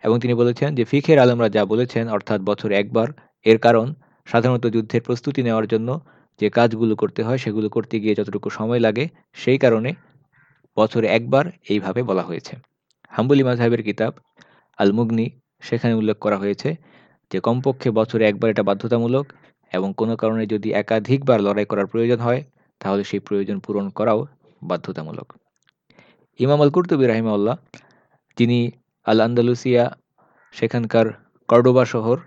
এবং তিনি বলেছেন যে ফিখের আলমরা যা বলেছেন, অর্থাৎ বছর একবার, এর কারণ সাধারণত যুদ্ধের প্রস্তুতি নেওয়ার জন্য যে কাজগুলো করতে হয় সেগুলো করতে গিয়ে যতটুকু সময় লাগে, সেই কারণে বছরে একবার এইভাবে বলা হয়েছে। হাম্বুলি মাঝহের কিতাব আল মুগনি সেখানে উল্লেখ করা হয়েছে যে, কমপক্ষে বছরে একবার এটা বাধ্যতামূলক এবং কোনো কারণে যদি একাধিকবার লড়াই করার প্রয়োজন হয়, তাহলে সেই প্রয়োজন পূরণ করাও বাধ্যতামূলক। ইমাম আল কুর্তুবী রাহিমাউল্লাহ যিনি আল আন্দালুসিয়া সেখানকার কর্ডোবা শহর,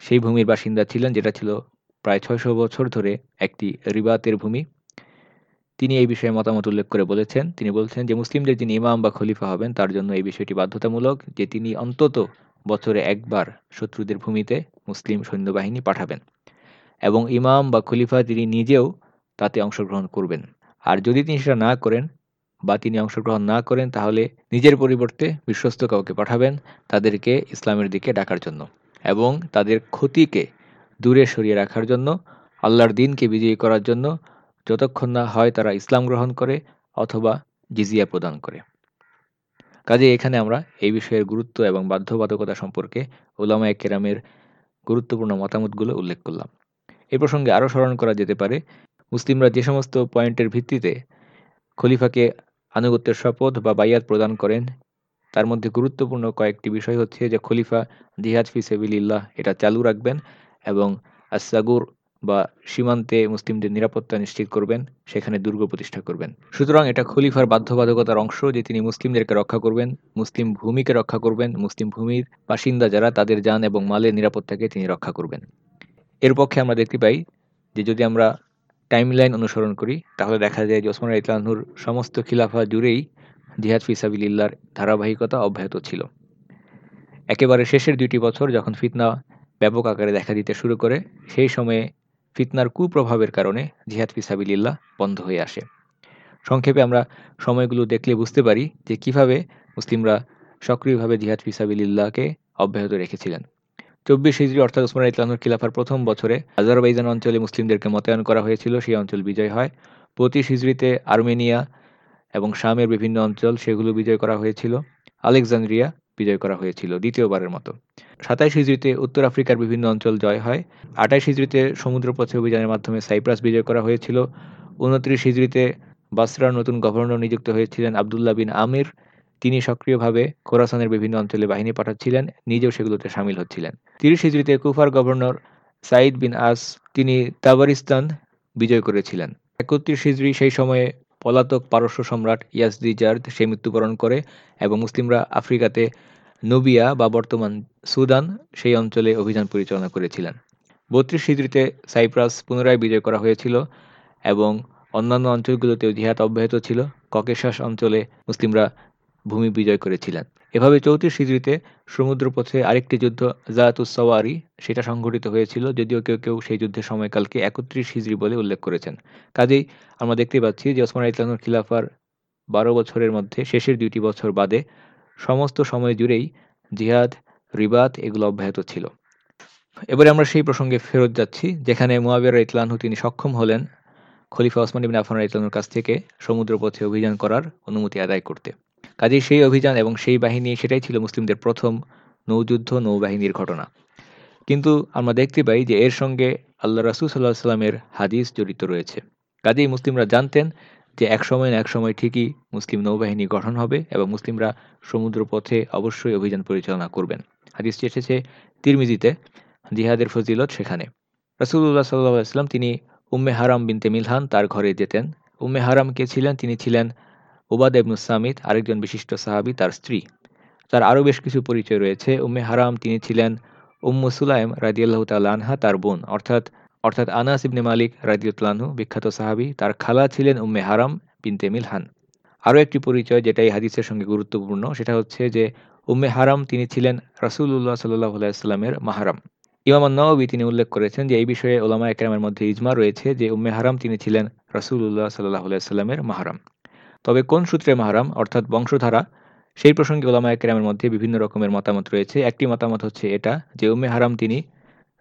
সেই ভূমির বাসিন্দা ছিলেন, যেটা ছিল প্রায় ছয়শো বছর ধরে একটি রিবাতের ভূমি। তিনি এই বিষয়ে মতামত উল্লেখ করে বলেছেন। তিনি বলছেন যে, মুসলিমদের যিনি ইমাম বা খলিফা হবেন, তার জন্য এই বিষয়টি বাধ্যতামূলক যে, তিনি অন্তত বছরে একবার শত্রুদের ভূমিতে মুসলিম সৈন্যবাহিনী পাঠাবেন এবং ইমাম বা খলিফা তিনি নিজেও তাতে অংশগ্রহণ করবেন। আর যদি তিনি সেটা না করেন বা তিনি অংশগ্রহণ না করেন, তাহলে নিজের পরিবর্তে বিশ্বস্ত কাউকে পাঠাবেন তাদেরকে ইসলামের দিকে ডাকার জন্য এবং তাদের ক্ষতিকে দূরে সরিয়ে রাখার জন্য, আল্লাহর দিনকে বিজয়ী করার জন্য যতক্ষণ না হয় তারা ইসলাম গ্রহণ করে অথবা জিজিয়া প্রদান করে। কাজে এখানে আমরা এই বিষয়ের গুরুত্ব এবং বাধ্যবাধকতা সম্পর্কে ওলামায় কেরামের গুরুত্বপূর্ণ মতামতগুলো উল্লেখ করলাম। এ প্রসঙ্গে আরও স্মরণ করা যেতে পারে, মুসলিমরা যে সমস্ত পয়েন্টের ভিত্তিতে খলিফাকে আনুগত্যের শপথ বা বাইয়াত প্রদান করেন, তার মধ্যে গুরুত্বপূর্ণ কয়েকটি বিষয় হচ্ছে যে খলিফা জিহাদ ফি সেবিল্লাহ এটা চালু রাখবেন এবং আসাগুর বা সীমান্তে মুসলিমদের নিরাপত্তা নিশ্চিত করবেন, সেখানে দুর্গ প্রতিষ্ঠা করবেন। সুতরাং এটা খলিফার বাধ্যবাধকতার অংশ যে তিনি মুসলিমদেরকে রক্ষা করবেন, মুসলিম ভূমিকে রক্ষা করবেন, মুসলিম ভূমির বাসিন্দা যারা তাদের যান এবং মালের নিরাপত্তাকে তিনি রক্ষা করবেন। এর পক্ষে আমরা দেখতে পাই যে যদি আমরা টাইমলাইন অনুসরণ করি, তাহলে দেখা যায় যে ওসমান ইতলানহুর সমস্ত খিলাফা জুড়েই জিহাদ ফিসাবিল্লার ধারাবাহিকতা অব্যাহত ছিল। একেবারে শেষের দুইটি বছর যখন ফিতনা ব্যাপক আকারে দেখা দিতে শুরু করে, সেই সময়ে ফিতনার কুপ্রভাবের কারণে জিহাদ ফিসাবিল্লাহ বন্ধ হয়ে আসে। সংক্ষেপে আমরা সময়গুলো দেখলে বুঝতে পারি যে কীভাবে মুসলিমরা সক্রিয়ভাবে জিহাদ ফিসাবিল্লাহকে অব্যাহত রেখেছিলেন। চব্বিশ হিজড়ি অর্থাৎ উসমান ইতলানুর খিলাফার প্রথম বছরে আজারবাইজান অঞ্চলে মুসলিমদেরকে মোতায়েন করা হয়েছিল, সেই অঞ্চল বিজয় হয়। পঁচিশ হিজড়িতে আর্মেনিয়া এবং শামের বিভিন্ন অঞ্চল সেগুলো বিজয় করা হয়েছিল। আলেকজান্দ্রিয়া বিজয় করা হয়েছিল দ্বিতীয়বারের মতো। সাতাইশ হিজড়িতে উত্তর আফ্রিকার বিভিন্ন অঞ্চল জয় হয়। আঠাইশ হিজড়িতে সমুদ্রপথে অভিযানের মাধ্যমে সাইপ্রাস বিজয় করা হয়েছিল। উনত্রিশ হিজড়িতে বাসরার নতুন গভর্নর নিযুক্ত হয়েছিলেন আবদুল্লাহ বিন আমির। তিনি সক্রিয়ভাবে খোরাসানের বিভিন্ন অঞ্চলে বাহিনী পাঠাচ্ছিলেন, নিজেও সেগুলোতে সামিল হচ্ছিলেন। তিরিশ হিজড়িতে কুফার গভর্নর সাইদ বিন আস, তিনি তাবারিস্তান বিজয় করেছিলেন। একত্রিশ হিজড়ি সেই সময়ে পলাতক পারস্য সম্রাট ইয়াসদিজার্দ সে মৃত্যুবরণ করে এবং মুসলিমরা আফ্রিকাতে নুবিয়া বা বর্তমান সুদান সেই অঞ্চলে অভিযান পরিচালনা করেছিলেন। বত্রিশ হিজড়িতে সাইপ্রাস পুনরায় বিজয় করা হয়েছিল এবং অন্যান্য অঞ্চলগুলোতেও জিহাদ অব্যাহত ছিল। ককেশাস অঞ্চলে মুসলিমরা ভূমি বিজয় করেছিলেন। এভাবে চৌত্রিশ হিজড়িতে সমুদ্রপথে আরেকটি যুদ্ধ জায়াতুসওয়ারি সেটা সংঘটিত হয়েছিল, যদিও কেউ কেউ সেই যুদ্ধের সময়কালকে একত্রিশ হিজড়ি বলে উল্লেখ করেছেন। কাজেই আমরা দেখতে পাচ্ছি যে ওসমান ইসলামের খিলাফার বারো বছরের মধ্যে শেষের দুইটি বছর বাদে সমস্ত সময় জুড়েই জিহাদ, রিবাত এগুলো অব্যাহত ছিল। এবারে আমরা সেই প্রসঙ্গে ফেরত যাচ্ছি, যেখানে মোয়াবিয়ার ইতলানহু তিনি সক্ষম হলেন খলিফা ওসমান ইবিন আফান ইতলানুর কাছ থেকে সমুদ্রপথে অভিযান করার অনুমতি আদায় করতে। কাজেই সেই অভিযান এবং সেই বাহিনী সেটাই ছিল মুসলিমদের প্রথম নৌযুদ্ধ, নৌবাহিনীর ঘটনা। কিন্তু আমরা দেখতে পাই যে এর সঙ্গে আল্লাহ রাসুল সাল্লাহ সাল্লামের হাদিস জড়িত রয়েছে। কাজেই মুসলিমরা জানতেন যে এক সময় না এক সময় ঠিকই মুসলিম নৌবাহিনী গঠন হবে এবং মুসলিমরা সমুদ্র পথে অবশ্যই অভিযান পরিচালনা করবেন। হাদিসটি এসেছে তিরমিজিতে, জিহাদের ফজিলত সেখানে। রাসুল্লাহ সাল্লাহ তিনি উম্মে হারাম বিনতে মিলহান তার ঘরে যেতেন। উম্মে হারাম কে ছিলেন? তিনি ছিলেন উবাদ এবনুসামিদ আরেকজন বিশিষ্ট সাহাবি, তার স্ত্রী। তার আরও বেশ কিছু পরিচয় রয়েছে। উম্মে হারাম তিনি ছিলেন উম্মু সুলাইম রাজিয়াল্লাহ আনহা, তার বোন। অর্থাৎ অর্থাৎ আনাস ইবনে মালিক রাজিউতলানহু বিখ্যাত সাহাবি, তার খালা ছিলেন উম্মে হারাম বিনতে মিলহান। আরও একটি পরিচয় যেটা এই হাদিসের সঙ্গে গুরুত্বপূর্ণ, সেটা হচ্ছে যে উম্মে হারাম তিনি ছিলেন রাসুল্লাহ সাল্লাহ আলাইস্লামের মাহারাম। ইমাম নওয়াবি তিনি উল্লেখ করেছেন যে এই বিষয়ে ওলামা একরামের মধ্যে ইজমা রয়েছে যে উম্মে হারাম তিনি ছিলেন রাসুল্লাহ সাল্লাহ আলাইস্লামের মাহারাম। তবে কোন সূত্রে মাহারাম, অর্থাৎ বংশধারা, সেই প্রসঙ্গে ওলামা একরামের মধ্যে বিভিন্ন রকমের মতামত রয়েছে। একটি মতামত হচ্ছে এটা যে উম্মে হারাম তিনি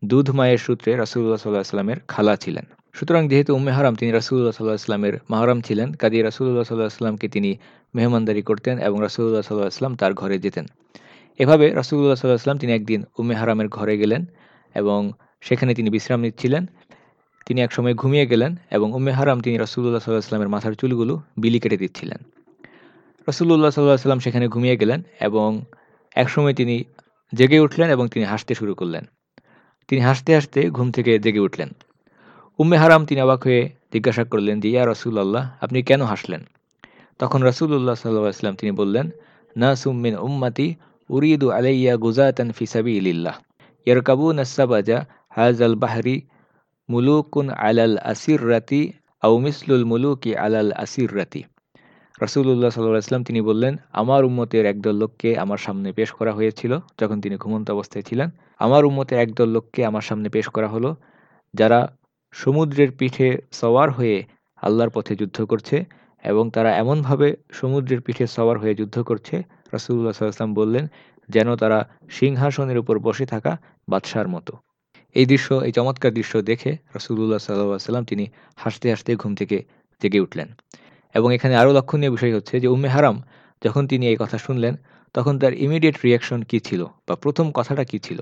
দুধ মায়ের সূত্রে রাসুল্লাহ সাল্লাহ আসলামের খালা ছিলেন। সুতরাং যেহেতু উম্মে হারাম, তিনি রাসুল্লাহ সাল্লাহ আসলামের মাহারাম ছিলেন কাজী রাসুল্লাহ সাল্লাহ আসলামকে তিনি মেহমানদারি করতেন এবং রাসুল্লাহ সাল্লাহ আসলাম তার ঘরে যেতেন। এভাবে রাসুল্লাহ সাল্লাহ আসলাম তিনি একদিন উম্মে হারামের ঘরে গেলেন এবং সেখানে তিনি বিশ্রাম নিচ্ছিলেন। তিনি একসময় ঘুমিয়ে গেলেন এবং উম্মে হারাম তিনি রাসুল্লাহ সাল্লাহ আসলামের মাথার চুলগুলো বিলি কেটে দিচ্ছিলেন। রসুল্লাহ সাল্লাহ সাল্লাম সেখানে ঘুমিয়ে গেলেন এবং একসময় তিনি জেগে উঠলেন এবং তিনি হাসতে শুরু করলেন। তিনি হাসতে হাসতে ঘুম থেকে জেগে উঠলেন। উম্মে হারাম তিনি অবাক হয়ে জিজ্ঞাসা করলেন যে ইয়া রসুল্লাহ আপনি কেন হাসলেন? তখন রসুল্লাহ সাল্লাহ আসলাম তিনি বললেন না সুমিন উম্মাতি উরিদু আলাইয়া গুজাতান ফিসাবি ইলিল্লাহ ইয়ার ইয়ারকাবু নাসাবাজা হাজ আল বাহরি মুলুকুন আলাল আসির রাতি আউ মিসলুল মুলুকি আলাল আসির রাতি রাসুল্লাহ সাল্লাহ আসলাম তিনি বললেন, আমার উম্মতের একদল লোককে আমার সামনে পেশ করা হয়েছিল যখন তিনি ঘুমন্ত অবস্থায় ছিলেন। আমার উম্মতের একদল লোককে আমার সামনে পেশ করা হলো, যারা সমুদ্রের পিঠে সওয়ার হয়ে আল্লাহর পথে যুদ্ধ করছে এবং তারা এমনভাবে সমুদ্রের পিঠে সওয়ার হয়ে যুদ্ধ করছে। রাসুল্লাহ সাল্লাম বললেন, যেন তারা সিংহাসনের উপর বসে থাকা বাদশার মতো। এই দৃশ্য, এই চমৎকার দৃশ্য দেখে রসুল্লাহ সাল্লাহ সাল্লাম তিনি হাসতে হাসতে ঘুম থেকে জেগে উঠলেন। এবং এখানে আরও লক্ষণীয় বিষয় হচ্ছে যে উম্মে হারাম, যখন তিনি এই কথা শুনলেন, তখন তার ইমিডিয়েট রিয়াকশন কি ছিল বা প্রথম কথাটা কি ছিল?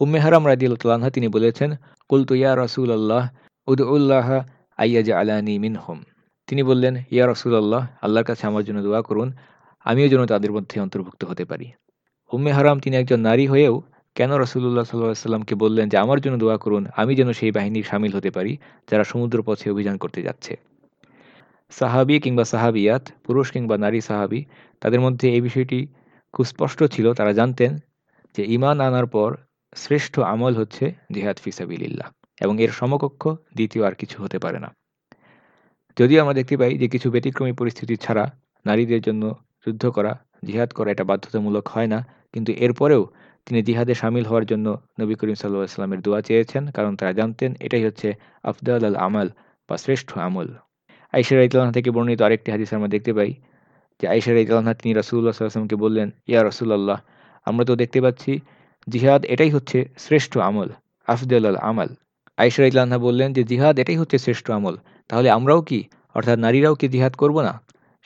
উম্মে হারাম রাজিউল্লাহ তিনি বলেছেন, কুলতু ইয়া রসুল আল্লাহ উদ্লাহ আইয়াজ আলানি মিন হোম তিনি বললেন, ইয়া রসুল্লাহ আল্লাহর কাছে আমার জন্য দোয়া করুন, আমিও যেন তাদের মধ্যে অন্তর্ভুক্ত হতে পারি। উম্মে হারাম তিনি একজন নারী হয়েও কেন রসুল্লাহ সাল্লাহ সাল্লামকে বললেন যে, আমার জন্য দোয়া করুন, আমি যেন সেই বাহিনীর সামিল হতে পারি যারা সমুদ্র পথে অভিযান করতে যাচ্ছে। সাহাবি কিংবা সাহাবিয়াত, পুরুষ কিংবা নারী সাহাবি, তাদের মধ্যে এই বিষয়টি খুব স্পষ্ট ছিল। তারা জানতেন যে ইমান আনার পর শ্রেষ্ঠ আমল হচ্ছে জিহাদ ফিসাবিল্লাহ এবং এর সমকক্ষ দ্বিতীয় আর কিছু হতে পারে না। যদিও আমরা দেখতে পাই যে কিছু ব্যতিক্রমী পরিস্থিতি ছাড়া নারীদের জন্য যুদ্ধ করা, জিহাদ করা এটা বাধ্যতামূলক হয় না, কিন্তু এরপরেও তিনি জিহাদে সামিল হওয়ার জন্য নবী করিম সাল্লাহ ইসলামের দোয়া চেয়েছেন, কারণ তারা জানতেন এটাই হচ্ছে আফদাল আল আমাল বা শ্রেষ্ঠ আমল। আইসার ইতলাহা থেকে বর্ণিত আরেকটি হাদিস আমরা দেখতে পাই যে আইসার ইতলাহা তিনি রাসুল্লাহ সাল্লামকে বললেন, ইয়া রসুল্লাহ আমরা তো দেখতে পাচ্ছি জিহাদ এটাই হচ্ছে শ্রেষ্ঠ আমল আফদুল আল আমাল আইসার ইতলাহা বললেন যে জিহাদ এটাই হচ্ছে শ্রেষ্ঠ আমল, তাহলে আমরাও কি, অর্থাৎ নারীরাও কি জিহাদ করব না?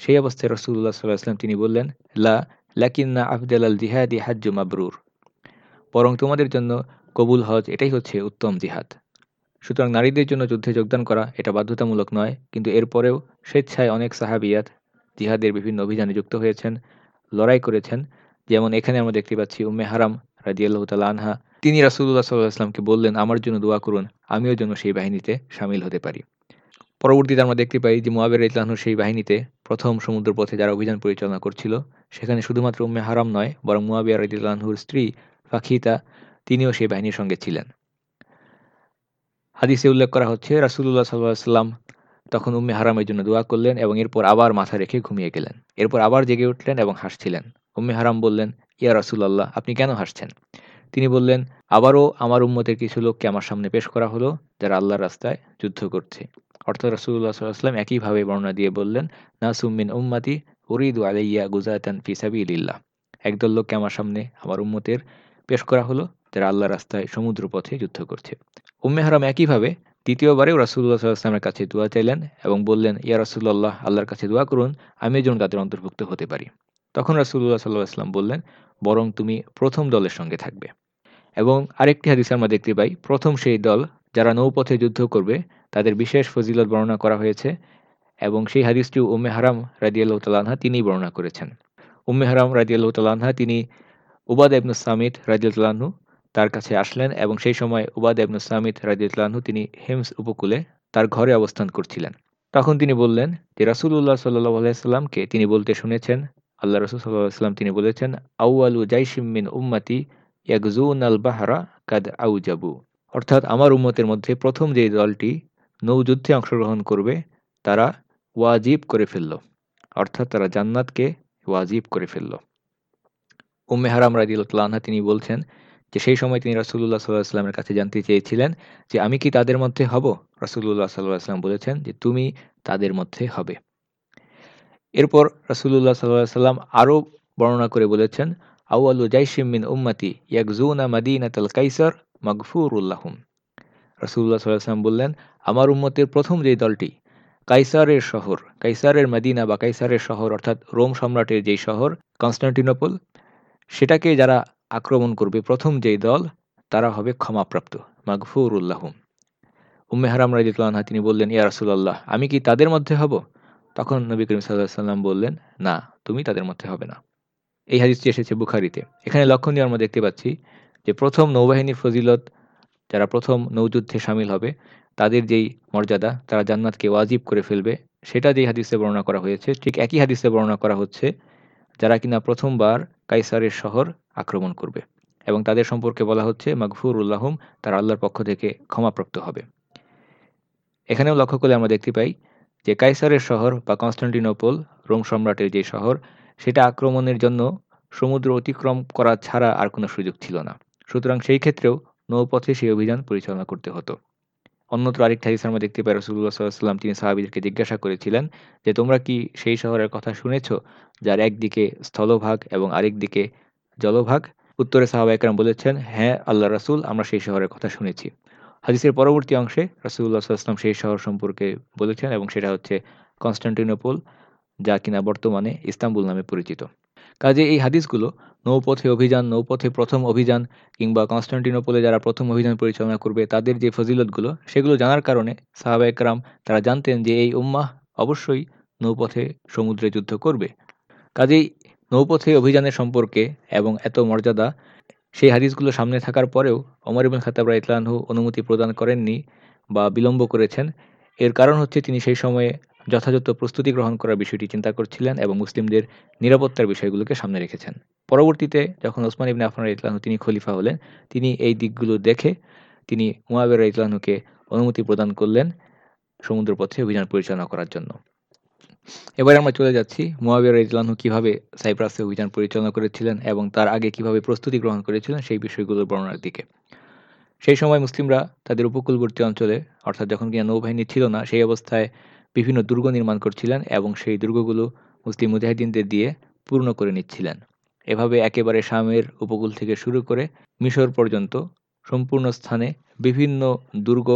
সেই অবস্থায় রসুল্লাহ সাল্লাহাম তিনি বললেন, লা, লাকিন্না আফদুল আল জিহাদি হাজ্জু মাবরুর। বরং তোমাদের জন্য কবুল হজ এটাই হচ্ছে উত্তম জিহাদ। সুতরাং নারীদের জন্য যুদ্ধে যোগদান করা এটা বাধ্যতামূলক নয়, কিন্তু এরপরেও স্বেচ্ছায় অনেক সাহাবিয়াত জিহাদের বিভিন্ন অভিযানে যুক্ত হয়েছেন, লড়াই করেছেন। যেমন এখানে আমরা দেখতে পাচ্ছি উম্মে হারাম রাজিয়াল্লাহ তাল আনহা। তিনি রাসুল্লাহ সাল্লাহ আসলামকে বললেন, আমার জন্য দোয়া করুন, আমিও যেন সেই বাহিনীতে সামিল হতে পারি। পরবর্তীতে আমরা দেখতে পাই যে মোয়াবের ইতলাহুর সেই বাহিনীতে প্রথম সমুদ্র পথে যারা অভিযান পরিচালনা করছিল, সেখানে শুধুমাত্র উম্মে হারাম নয়, বরং মুয়াবিয়া রাজিউল্লাহুর স্ত্রী ফাখিতা, তিনিও সেই বাহিনীর সঙ্গে ছিলেন। হাদিসে উল্লেখ করা হচ্ছে রাসুল্লাহ সাল্লাহ সাল্লাম তখন উম্মে হারামের জন্য দোয়া করলেন এবং এরপর আবার মাথা রেখে ঘুমিয়ে গেলেন। এরপর আবার জেগে উঠলেন এবং হাসছিলেন। উম্মে হারাম বললেন, ইয়া রাসুল্লাহ আপনি কেন হাসছেন? তিনি বললেন, আবারও আমার উম্মতের কিছু লোককে আমার সামনে পেশ করা হলো, যারা আল্লাহর রাস্তায় যুদ্ধ করছে। অর্থাৎ রাসুল্লাহ সাল্লাম একইভাবে বর্ণনা দিয়ে বললেন নাসুমিন উম্মাতি উরিদু আলাইয়া গুজাতান ফিসাবিল্লাহ একদল লোককে আমার সামনে আমার উম্মতের পেশ করা হলো যারা আল্লাহ রাস্তায় সমুদ্র পথে যুদ্ধ করছে। উম্মে হারাম একইভাবে দ্বিতীয়বারেও রাসুল্লাহ সাল্লাহামের কাছে দোয়া চাইলেন এবং বললেন, ইয়া রাসুল্লাহ আল্লাহর কাছে দোয়া করুন, আমি যেন তাদের অন্তর্ভুক্ত হতে পারি। তখন রাসুল্লাহ সাল্লাহ আসলাম বললেন, বরং তুমি প্রথম দলের সঙ্গে থাকবে। এবং আরেকটি হাদিস আমরা দেখতে পাই, প্রথম সেই দল যারা নৌপথে যুদ্ধ করবে, তাদের বিশেষ ফজিলত বর্ণনা করা হয়েছে এবং সেই হাদিসটি উম্মে হারাম রাজিয়াল্লাহ তাল্লাহা তিনিই বর্ণনা করেছেন। উম্মে হারাম রাজিয়াল্লাহ তাল্লাহা তিনি উবাদ এবনু সামিদ রাজিউল্লাহু তার কাছে আসলেন এবং সেই সময় উবাদ এবনু সামিদ রাজিউল্লাহু তিনি হেমস উপকূলে তার ঘরে অবস্থান করছিলেন। তখন তিনি বললেন যে রাসুল্লাহ সাল্লাহ আলাইসাল্লামকে তিনি বলতে শুনেছেন, আল্লাহ রসুল সাল্লাহ সাল্লাম তিনি বলেছেন আউআলু জাইসিমিন উম্মাতি ইয়াকজুন আল বাহারা কাদ আউজাবু। অর্থাৎ আমার উম্মতের মধ্যে প্রথম যে দলটি নৌযুদ্ধে অংশগ্রহণ করবে, তারা ওয়াজিব করে ফেলল। অর্থাৎ তারা জান্নাতকে ওয়াজিব করে ফেলল। উম্মে হারাম রাজিউল্লাহা তিনি বলছেন যে সেই সময় তিনি রাসুল্লাহ সাল্লাহ সাল্লামের কাছে জানতে চেয়েছিলেন যে আমি কি তাদের মধ্যে হব? রাসুল্লাহ সাল্লাহ সাল্লাম বলেছেন যে তুমি তাদের মধ্যে হবে। এরপর রাসুল্লাহ সাল্লাহ সাল্লাম আরও বর্ণনা করে বলেছেন আউআলু জাইশিমিন উম্মতি ইয়াকজুনা মাদিনাত আল কাইসার মাগফুরুল্লাহুম রাসুল্লাহ সাল্লাম বললেন, আমার উম্মতের প্রথম যে দলটি, কাইসারের শহর, কাইসারের মদিনা বা কাইসারের শহর, অর্থাৎ রোম সম্রাটের যেই শহর, কনস্টান্টিনোপল, সেটাকে যারা আক্রমণ করবে প্রথম যেই দল, তারা হবে ক্ষমাপ্রাপ্ত মাগফুরুল্লাহুম উম্মে হারাম রাজিউল্লাহ তিনি বললেন, ইয়া রাসুল্লাহ আমি কি তাদের মধ্যে হব? তখন নবী করিম সাল্লাহ সাল্লাম বললেন, না, তুমি তাদের মধ্যে হবে না। এই হাদিসটি এসেছে বুখারিতে। এখানে লক্ষণীয় আমরা দেখতে পাচ্ছি যে প্রথম নৌবাহিনীর ফজিলত, যারা প্রথম নৌযুদ্ধে সামিল হবে, তাদের যেই মর্যাদা, তারা জান্নাতকে ওয়াজিব করে ফেলবে, সেটা যেই হাদিসে বর্ণনা করা হয়েছে, ঠিক একই হাদিসে বর্ণনা করা হচ্ছে, যারা কিনা প্রথমবার কাইসারের শহর আক্রমণ করবে এবং তাদের সম্পর্কে বলা হচ্ছে মাগফুর উল্লাহম তারা আল্লাহর পক্ষ থেকে ক্ষমাপ্রাপ্ত হবে। এখানেও লক্ষ্য করলে আমরা দেখতে পাই যে কাইসারের শহর বা কনস্টান্টিনোপল, রোম সম্রাটের যে শহর, সেটা আক্রমণের জন্য সমুদ্র অতিক্রম করা ছাড়া আর কোনো সুযোগ ছিল না। সুতরাং সেই ক্ষেত্রেও নৌপথে সেই অভিযান পরিচালনা করতে হতো। অন্যত্র আরেকটা হাদিস আমরা দেখতে পাই রসুল্লাহ সাল্লাম তিনি সাহাবিদেরকে জিজ্ঞাসা করেছিলেন যে, তোমরা কি সেই শহরের কথা শুনেছ যার একদিকে স্থলভাগ এবং আরেক দিকে জলভাগ? উত্তরে সাহাবা একরাম বলেছেন হ্যাঁ আল্লাহ রাসুল, আমরা সেই শহরের কথা শুনেছি। হাদিসের পরবর্তী অংশে রাসুল্লাহ সাল্লাম সেই শহর সম্পর্কে বলেছেন এবং সেটা হচ্ছে কনস্টান্টিনোপল, যা কিনা বর্তমানে ইস্তাম্বুল নামে পরিচিত। কাজে এই হাদিসগুলো নৌপথে অভিযান, নৌপথে প্রথম অভিযান কিংবা কনস্টান্টিনোপলে যারা প্রথম অভিযান পরিচালনা করবে, তাদের যে ফজিলতগুলো, সেগুলো জানার কারণে সাহাবা একরাম তারা জানতেন যে এই উম্মাহ অবশ্যই নৌপথে সমুদ্রে যুদ্ধ করবে। কাজেই নৌপথে অভিযানের সম্পর্কে এবং এত মর্যাদা, সেই হাদিসগুলো সামনে থাকার পরেও অমর ইবুল খাতাবরা ইতলানহু অনুমতি প্রদান করেননি বা বিলম্ব করেছেন। এর কারণ হচ্ছে তিনি সেই সময়ে যথাযথ প্রস্তুতি গ্রহণ করার বিষয়টি চিন্তা করছিলেন এবং মুসলিমদের নিরাপত্তার বিষয়গুলোকে সামনে রেখেছেন। পরবর্তীতে যখন ওসমান ইবনে আফান ইতলানহু তিনি খলিফা হলেন, তিনি এই দিকগুলো দেখে তিনি মুয়াবের ইতলানহুকে অনুমতি প্রদান করলেন সমুদ্রপথে অভিযান পরিচালনা করার জন্য। এবার আমরা চলে যাচ্ছি মুয়াবিয়া ইতলানহু কীভাবে সাইপ্রাসে অভিযান পরিচালনা করেছিলেন এবং তার আগে কীভাবে প্রস্তুতি গ্রহণ করেছিলেন সেই বিষয়গুলোর বর্ণনার দিকে। সেই সময় মুসলিমরা তাদের উপকূলবর্তী অঞ্চলে, অর্থাৎ যখন কিনা নৌবাহিনী ছিল না, সেই অবস্থায় বিভিন্ন দুর্গ নির্মাণ করছিলেন এবং সেই দুর্গগুলো মুসলিম মুজাহিদিনদের দিয়ে পূর্ণ করে নিচ্ছিলেন। এভাবে একেবারে শামের উপকূল থেকে শুরু করে মিশর পর্যন্ত সম্পূর্ণ স্থানে বিভিন্ন দুর্গ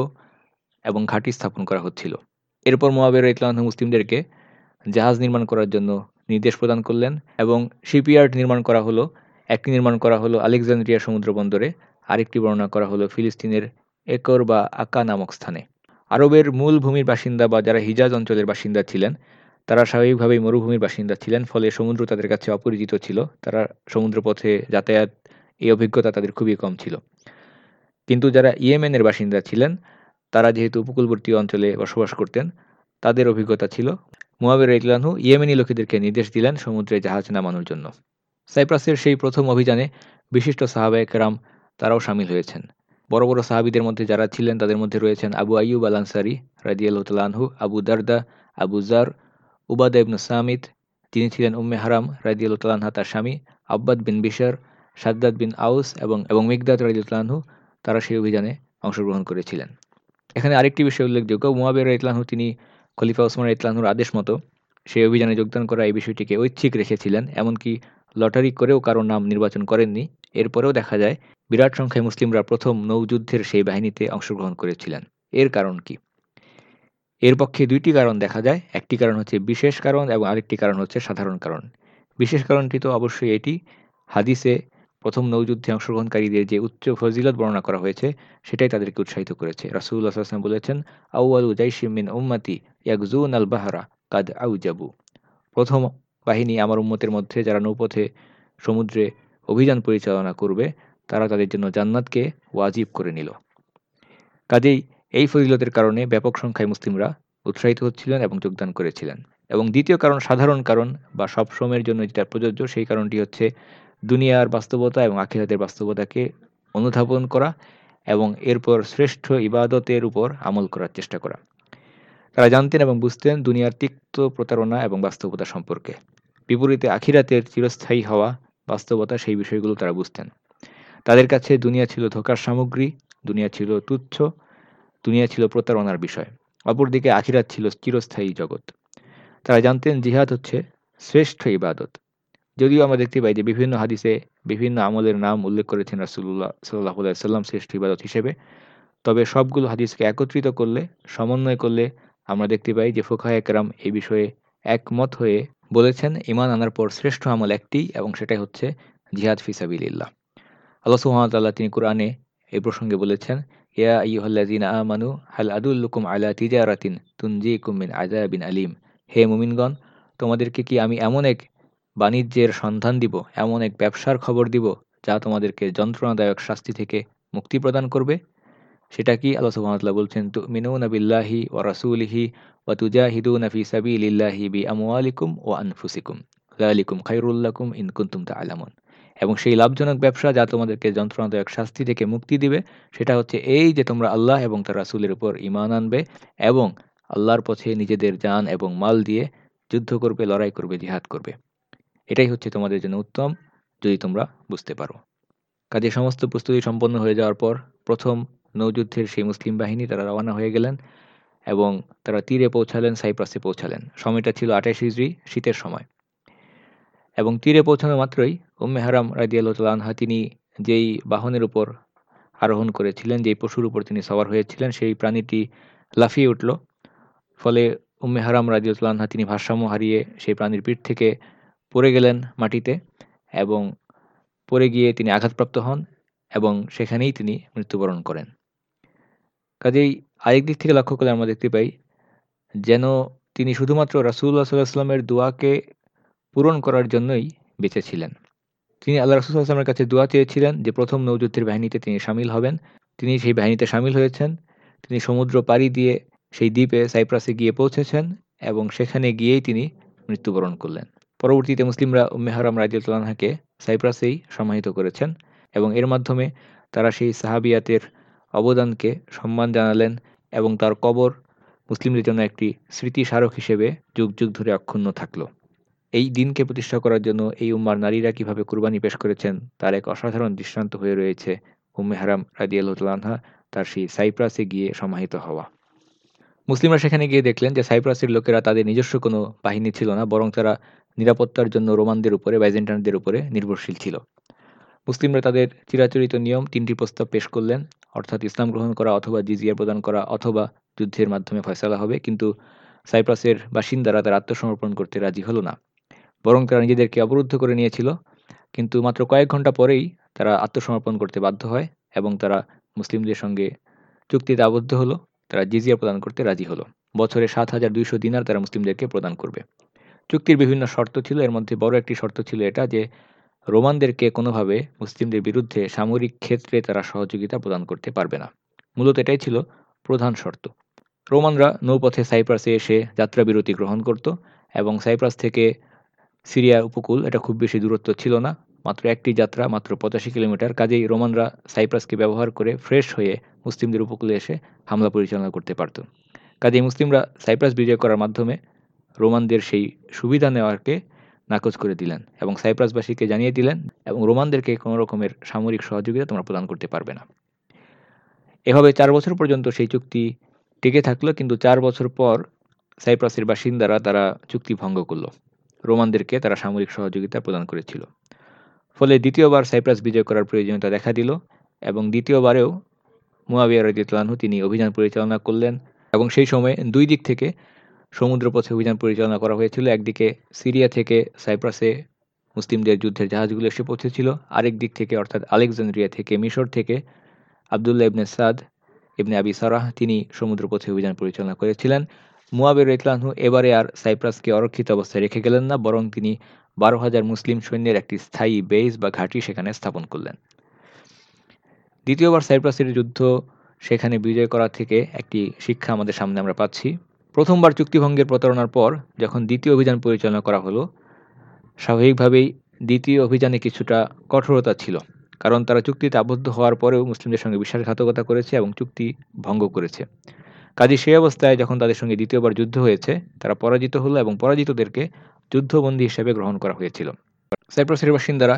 এবং ঘাঁটি স্থাপন করা হচ্ছিল। এরপর মোয়াবের ইতলান মুসলিমদেরকে জাহাজ নির্মাণ করার জন্য নির্দেশ প্রদান করলেন এবং শিপইয়ার্ড নির্মাণ করা হলো, একটি নির্মাণ করা হলো আলেকজান্দ্রিয়া সমুদ্র বন্দরে, আরেকটি বর্ণনা করা হলো ফিলিস্তিনের একর বা আকা নামক স্থানে। আরবের মূল ভূমির বাসিন্দা বা যারা হিজাজ অঞ্চলের বাসিন্দা ছিলেন, তারা স্বাভাবিকভাবেই মরুভূমির বাসিন্দা ছিলেন, ফলে সমুদ্র তাদের কাছে অপরিচিত ছিল। তারা সমুদ্র পথে যাতায়াত, এই অভিজ্ঞতা তাদের খুবই কম ছিল। কিন্তু যারা ইয়েমেনের বাসিন্দা ছিলেন, তারা যেহেতু উপকূলবর্তী অঞ্চলে বসবাস করতেন, তাদের অভিজ্ঞতা ছিল। মুয়াবের ইতলানহু ইয়েমেনি লোকেদেরকে নির্দেশ দিলেন সমুদ্রে জাহাজ নামানোর জন্য। সাইপ্রাসের সেই প্রথম অভিযানে বিশিষ্ট সাহাবায়ক রাম তারাও সামিল হয়েছেন। বড় বড় সাহাবিদের মধ্যে যারা ছিলেন তাদের মধ্যে রয়েছেন আবু আইয়ুব আল আনসারি রাজিয়াল তালানহু Abu Darda, Abu Dharr Ubada ibn Samit যিনি ছিলেন উম্মে হারাম রাজিয়াল তালানহা তার স্বামী, আব্বাদ বিন বিশার, সাদ্দাদ বিন আউস এবং এবং মিগদাদ রাজিয়াল তালানহু তারা সেই অভিযানে অংশগ্রহণ করেছিলেন। এখানে আরেকটি বিষয় উল্লেখযোগ্য মুয়াবের ইতলানহু তিনি খলিফা ওসমান ইতলানহুর আদেশ মতো সেই অভিযানে যোগদান করা এই বিষয়টিকে ঐচ্ছিক রেখেছিলেন, এমনকি লটারি করেও কারও নাম নির্বাচন করেননি। এরপরেও দেখা যায় বিরাট সংখ্যায় মুসলিমরা প্রথম নৌযুদ্ধের সেই বাহিনীতে অংশগ্রহণ করেছিলেন। এর কারণ কি? এর পক্ষে দুইটি কারণ দেখা যায়। একটি কারণ হচ্ছে বিশেষ কারণ এবং আরেকটি কারণ হচ্ছে সাধারণ কারণ। বিশেষ কারণটি তো অবশ্যই এটি। হাদিসে প্রথম নৌযুদ্ধে অংশগ্রহণকারীদের যে উচ্চ ফজিলত বর্ণনা করা হয়েছে, সেটাই তাদেরকে উৎসাহিত করেছে। রাসুল্লাহ আসলাম বলেছেন আউআলু জাইশিমিন উম্মাতি ইয়াকজুন আল বাহারা কাদ আউজাবু। প্রথম বাহিনী আমার উম্মতের মধ্যে যারা নৌপথে সমুদ্রে অভিযান পরিচালনা করবে তারা তাদের জন্য জান্নাতকে ওয়াজিব করে নিল। কাজেই এই ফজিলতের কারণে ব্যাপক সংখ্যায় মুসলিমরা উৎসাহিত হচ্ছিলেন এবং যোগদান করেছিলেন। এবং দ্বিতীয় কারণ, সাধারণ কারণ বা সব সময়ের জন্য যেটা প্রযোজ্য, সেই কারণটি হচ্ছে দুনিয়ার বাস্তবতা এবং আখিরাতের বাস্তবতাকে অনুধাবন করা এবং এরপর শ্রেষ্ঠ ইবাদতের উপর আমল করার চেষ্টা করা। তারা জানতেন এবং বুঝতেন দুনিয়ার তিক্ত প্রতারণা এবং বাস্তবতা সম্পর্কে। বিপরীতে আখিরাতের চিরস্থায়ী হওয়া বাস্তবতা সেই বিষয়গুলো তারা বুঝতেন। তাদের কাছে দুনিয়া ছিল ধোকার সামগ্রী, দুনিয়া ছিল তুচ্ছ, দুনিয়া ছিল প্রতারণার বিষয়। অপরদিকে আখিরাত ছিল চিরস্থায়ী জগৎ। তারা জানতেন জিহাদ হচ্ছে শ্রেষ্ঠ ইবাদত। যদিও আমরা দেখতে পাই যে বিভিন্ন হাদিসে বিভিন্ন আমলের নাম উল্লেখ করেছেন রাসুল্লাহ সাল্লাহ সাল্লাম শ্রেষ্ঠ ইবাদত হিসেবে। তবে সবগুলো হাদিসকে একত্রিত করলে, সমন্বয় করলে আমরা দেখতে পাই যে ফোখা একরাম এই বিষয়ে একমত হয়ে বলেছেন, ইমান আনার পর শ্রেষ্ঠ আমল একটি এবং সেটাই হচ্ছে জিহাদ ফিসাবিল্লাহ আল্লাহ সুহামতাল্লাহ তিনি কোরআনে এই প্রসঙ্গে বলেছেন, ইয়া ইহল্লাজিন আমানু, হাল আদুল্লুকুম আলা তিজারাতিন তুনজি কুমিন আজাবিন আলিম। হে মুমিনগণ, তোমাদেরকে কি আমি এমন এক বাণিজ্যের সন্ধান দিব, এমন এক ব্যবসার খবর দিব, যা তোমাদেরকে যন্ত্রণাদায়ক শাস্তি থেকে মুক্তি প্রদান করবে? সেটা কি আল্লাহ সুহামতাল্লাহ বলছেন তু মিনু বিল্লাহি ও রাসুলিহি ও তুজাহিদু নফি সাবিলিল্লাহি বি আমওয়ালিকুম ও আনফুসিকুম। লালিকুম খাইরুল্লাকুম ইনকুন্তুম তা আলামুন এবং সেই লাভজনক ব্যবসা যা তোমাদেরকে যন্ত্রণাদায়ক শাস্তি থেকে মুক্তি দিবে, সেটা হচ্ছে এই যে তোমরা আল্লাহ এবং তার রাসুলের উপর ইমান আনবে এবং আল্লাহর পথে নিজেদের যান এবং মাল দিয়ে যুদ্ধ করবে, লড়াই করবে, জিহাদ করবে। এটাই হচ্ছে তোমাদের জন্য উত্তম, যদি তোমরা বুঝতে পারো। কাজে সমস্ত প্রস্তুতি সম্পন্ন হয়ে যাওয়ার পর প্রথম নৌযুদ্ধের সেই মুসলিম বাহিনী তারা রওনা হয়ে গেলেন এবং তারা তীরে পৌঁছালেন, সাইপ্রাসে পৌঁছালেন। সময়টা ছিল আঠাশ হিজড়ি, শীতের সময়। এবং তীরে পৌঁছানো মাত্রই উম্মে হারাম রাজিয়াল্লাহা তিনি যেই বাহনের উপর আরোহণ করেছিলেন, যেই পশুর উপর তিনি সওয়ার হয়েছিলেন, সেই প্রাণীটি লাফিয়ে উঠল। ফলে উম্মে হারাম রাজিউল্লাহা তিনি ভারসাম্য হারিয়ে সেই প্রাণীর পিঠ থেকে পড়ে গেলেন মাটিতে এবং পড়ে গিয়ে তিনি আঘাতপ্রাপ্ত হন এবং সেখানেই তিনি মৃত্যুবরণ করেন। কাজেই আরেক দিক থেকে লক্ষ্য করলে আমরা দেখতে পাই, যেন তিনি শুধুমাত্র রাসুল্লাহ সাল্লাহ সাল্লামের দোয়াকে পূরণ করার জন্যই বেঁচে ছিলেন। তিনি আল্লাহ রসুল আসলামের কাছে দোয়া চেয়েছিলেন যে, প্রথম নৌযুদ্ধের বাহিনীতে তিনি সামিল হবেন। তিনি সেই বাহিনীতে সামিল হয়েছেন। তিনি সমুদ্র পাড়ি দিয়ে সেই দ্বীপে সাইপ্রাসে গিয়ে পৌঁছেছেন এবং সেখানে গিয়েই তিনি মৃত্যুবরণ করলেন। পরবর্তীতে মুসলিমরা উম্মেহারাম রাজিউল্লাহাকে সাইপ্রাসেই সমাহিত করেছেন এবং এর মাধ্যমে তারা সেই সাহাবিয়াতের অবদানকে সম্মান জানালেন এবং তার কবর মুসলিমদের জন্য একটি স্মৃতিস্মারক হিসেবে যুগ যুগ ধরে অক্ষুণ্ণ থাকল। এই দিনকে প্রতিষ্ঠা করার জন্য এই উম্মার নারীরা কীভাবে কুরবানি পেশ করেছেন, তার এক অসাধারণ দৃষ্টান্ত হয়ে রয়েছে উম্মে হারাম রাজিয়াল্লাহা তার সেই সাইপ্রাসে গিয়ে সমাহিত হওয়া। মুসলিমরা সেখানে গিয়ে দেখলেন যে সাইপ্রাসের লোকেরা তাদের নিজস্ব কোনো বাহিনী ছিল না, বরং তারা নিরাপত্তার জন্য রোমানদের উপরে বাইজেন্টানদের উপরে নির্ভরশীল ছিল। মুসলিমরা তাদের চিরাচরিত নিয়ম তিনটি প্রস্তাব পেশ করলেন, অর্থাৎ ইসলাম গ্রহণ করা অথবা জিজিয়া প্রদান করা অথবা যুদ্ধের মাধ্যমে ফয়সালা হবে, কিন্তু সাইপ্রাসের বাসিন্দারা তার আত্মসমর্পণ করতে রাজি হলো না। বরং তারা নিজেদেরকে অবরুদ্ধ করে নিয়েছিল। কিন্তু মাত্র কয়েক ঘণ্টা পরেই তারা আত্মসমর্পণ করতে বাধ্য হয় এবং তারা মুসলিমদের সঙ্গে চুক্তিতে আবদ্ধ হলো। তারা জিজিয়া প্রদান করতে রাজি হলো। বছরে সাত হাজার দুইশো দিনার তারা মুসলিমদেরকে প্রদান করবে। চুক্তির বিভিন্ন শর্ত ছিল। এর মধ্যে বড় একটি শর্ত ছিল এটা যে, রোমানদেরকে কোনোভাবে মুসলিমদের বিরুদ্ধে সামরিক ক্ষেত্রে তারা সহযোগিতা প্রদান করতে পারবে না। মূলত এটাই ছিল প্রধান শর্ত। রোমানরা নৌপথে সাইপ্রাসে এসে যাত্রাবিরতি গ্রহণ করত এবং সাইপ্রাস থেকে সিরিয়া উপকূল, এটা খুব বেশি দূরত্ব ছিল না। মাত্র একটি যাত্রা, মাত্র পঁচাশি কিলোমিটার। কাজেই রোমানরা সাইপ্রাসকে ব্যবহার করে ফ্রেশ হয়ে মুসলিমদের উপকূলে এসে হামলা পরিচালনা করতে পারত। কাজেই মুসলিমরা সাইপ্রাস বিজয় করার মাধ্যমে রোমানদের সেই সুবিধা নেওয়াকে নাকচ করে দিলেন এবং সাইপ্রাসবাসীকে জানিয়ে দিলেন এবং রোমানদেরকে কোনো রকমের সামরিক সহযোগিতা তোমরা প্রদান করতে পারবে না। এভাবে চার বছর পর্যন্ত সেই চুক্তি টিকে থাকল, কিন্তু চার বছর পর সাইপ্রাসের বাসিন্দারা তারা চুক্তি ভঙ্গ করল। রোমানদেরকে তারা সামরিক সহযোগিতা প্রদান করেছিল। ফলে দ্বিতীয়বার সাইপ্রাস বিজয় করার প্রয়োজনীয়তা দেখা দিল এবং দ্বিতীয়বারেও মুয়াবিয়া রাজিউল্লাহু তিনি অভিযান পরিচালনা করলেন এবং সেই সময়ে দুই দিক থেকে সমুদ্রপথে অভিযান পরিচালনা করা হয়েছিল। একদিকে সিরিয়া থেকে সাইপ্রাসে মুসলিমদের যুদ্ধের জাহাজগুলো এসে পৌঁছেছিল। আরেক দিক থেকে, অর্থাৎ আলেকজান্দ্রিয়া থেকে, মিশর থেকে আবদুল্লাহ ইবনে সাদ ইবনে আবি সারাহ তিনি সমুদ্রপথে অভিযান পরিচালনা করেছিলেন। মুয়াবের ইতলানহু এবারে আর সাইপ্রাসকে অরক্ষিত অবস্থায় রেখে গেলেন না, বরং তিনি বারো হাজার মুসলিম সৈন্যের একটি স্থায়ী বেস বা ঘাঁটি সেখানে স্থাপন করলেন। দ্বিতীয়বার সাইপ্রাসের যুদ্ধ সেখানে বিজয় করা থেকে একটি শিক্ষা আমাদের সামনে আমরা পাচ্ছি। প্রথমবার চুক্তিভঙ্গের প্রতারণার পর যখন দ্বিতীয় অভিযান পরিচালনা করা হলো, স্বাভাবিকভাবেই দ্বিতীয় অভিযানে কিছুটা কঠোরতা ছিল, কারণ তারা চুক্তিতে আবদ্ধ হওয়ার পরেও মুসলিমদের সঙ্গে বিশ্বাসঘাতকতা করেছে এবং চুক্তি ভঙ্গ করেছে। কাজী সেই অবস্থায় যখন তাদের সঙ্গে দ্বিতীয়বার যুদ্ধ হয়েছে, তারা পরাজিত হলো এবং পরাজিতদেরকে যুদ্ধবন্দী হিসেবে গ্রহণ করা হয়েছিল। সাইপ্রাসের বাসিন্দারা,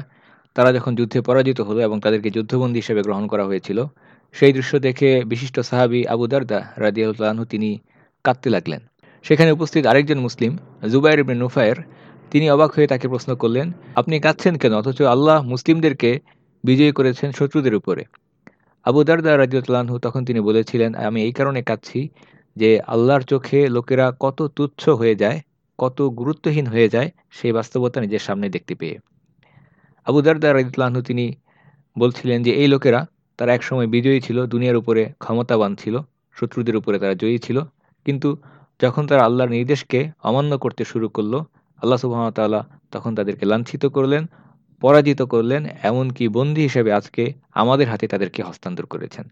তারা যখন যুদ্ধে পরাজিত হলো এবং তাদেরকে যুদ্ধবন্দী হিসেবে গ্রহণ করা হয়েছিল, সেই দৃশ্য দেখে বিশিষ্ট সাহাবি আবু দারদা রাদিয়ালহু তিনি কাঁদতে লাগলেন। সেখানে উপস্থিত আরেকজন মুসলিম, জুবাইর ইবনে নুফায়ের তিনি অবাক হয়ে তাকে প্রশ্ন করলেন, আপনি কাঁদছেন কেন? অথচ আল্লাহ মুসলিমদেরকে বিজয়ী করেছেন শত্রুদের উপরে। আবু দারদা রাজিউল্লাহু তখন তিনি বলেছিলেন, আমি এই কারণে কাঁদছি যে আল্লাহর চোখে লোকেরা কত তুচ্ছ হয়ে যায়, কত গুরুত্বহীন হয়ে যায়, সেই বাস্তবতা নিজের সামনে দেখতে পেয়ে। আবু দারদা রাজিউল্লাহু তিনি বলছিলেন যে, এই লোকেরা, তারা একসময় বিজয়ী ছিল, দুনিয়ার উপরে ক্ষমতাবান ছিল, শত্রুদের উপরে তারা জয়ী ছিল, কিন্তু যখন তারা আল্লাহর নির্দেশকে অমান্য করতে শুরু করল, আল্লাহ সুবাহতাল্লাহ তখন তাদেরকে লাঞ্ছিত করলেন পরাজিত করলেন এমনকি বন্দী হিসেবে আজকে আমাদের হাতে তাদেরকে হস্তান্তর করেছেন।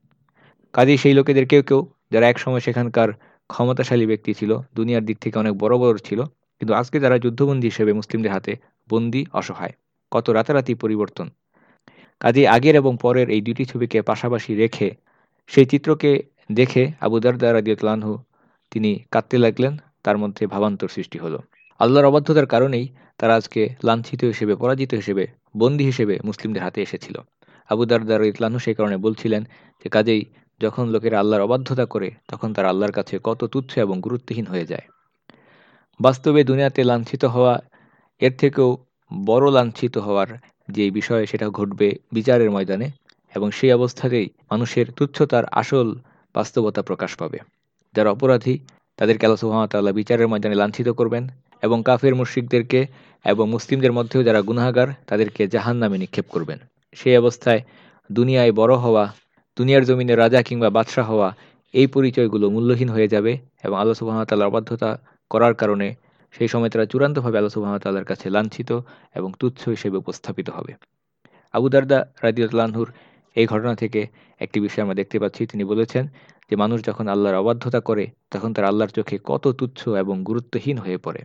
কাজেই সেই লোকেদের কেউ কেউ, যারা একসময় সেখানকার ক্ষমতাশালী ব্যক্তি ছিল, দুনিয়ার দিক থেকে অনেক বড় বড় ছিল, কিন্তু আজকে যারা যুদ্ধবন্দী হিসেবে মুসলিমদের হাতে বন্দি, অসহায়, কত রাতারাতি পরিবর্তন। কাজে আগের এবং পরের এই দুটি ছবিকে পাশাপাশি রেখে, সেই চিত্রকে দেখে আবু দারদা রাদিয়াতলানহু তিনি কাঁদতে লাগলেন, তার মধ্যে ভাবান্তর সৃষ্টি হলো। আল্লাহর অবাধ্যতার কারণেই তারা আজকে লাঞ্ছিত হিসেবে, পরাজিত হিসেবে, বন্দী হিসেবে মুসলিমদের হাতে এসেছিল। আবু দারদার ইতলানহু সেই কারণে বলছিলেন যে, কাজেই যখন লোকেরা আল্লাহর অবাধ্যতা করে, তখন তারা আল্লাহর কাছে কত তুচ্ছ এবং গুরুত্বহীন হয়ে যায়। বাস্তবে দুনিয়াতে লাঞ্ছিত হওয়া, এর থেকেও বড় লাঞ্ছিত হওয়ার যে বিষয়, সেটা ঘটবে বিচারের ময়দানে এবং সেই অবস্থাতেই মানুষের তুচ্ছতার আসল বাস্তবতা প্রকাশ পাবে। যারা অপরাধী, তাদেরকে আল্লাহ সুহামতাল্লাহ বিচারের ময়দানে লাঞ্ছিত করবেন। এবং কাফের মুশ্রিকদেরকে এবং মুসলিমদের মধ্যেও যারা গুনাহাগার, তাদেরকে জাহান নামে নিক্ষেপ করবেন। সেই অবস্থায় দুনিয়ায় বড় হওয়া, দুনিয়ার জমিনে রাজা কিংবা বাদশাহ হওয়া, এই পরিচয়গুলো মূল্যহীন হয়ে যাবে এবং আল্লাহ সুবাহতাল্লাহর অবাধ্যতা করার কারণে সেই সময় তারা চূড়ান্তভাবে আল্লাহ সুবাহতাল্লাহর কাছে লাঞ্ছিত এবং তুচ্ছ হিসেবে উপস্থাপিত হবে। আবু দারদা রাজিউল্লাহুর এই ঘটনা থেকে একটি বিষয় আমরা দেখতে পাচ্ছি। তিনি বলেছেন যে, মানুষ যখন আল্লাহর অবাধ্যতা করে, তখন তার আল্লাহর চোখে কত তুচ্ছ এবং গুরুত্বহীন হয়ে পড়ে।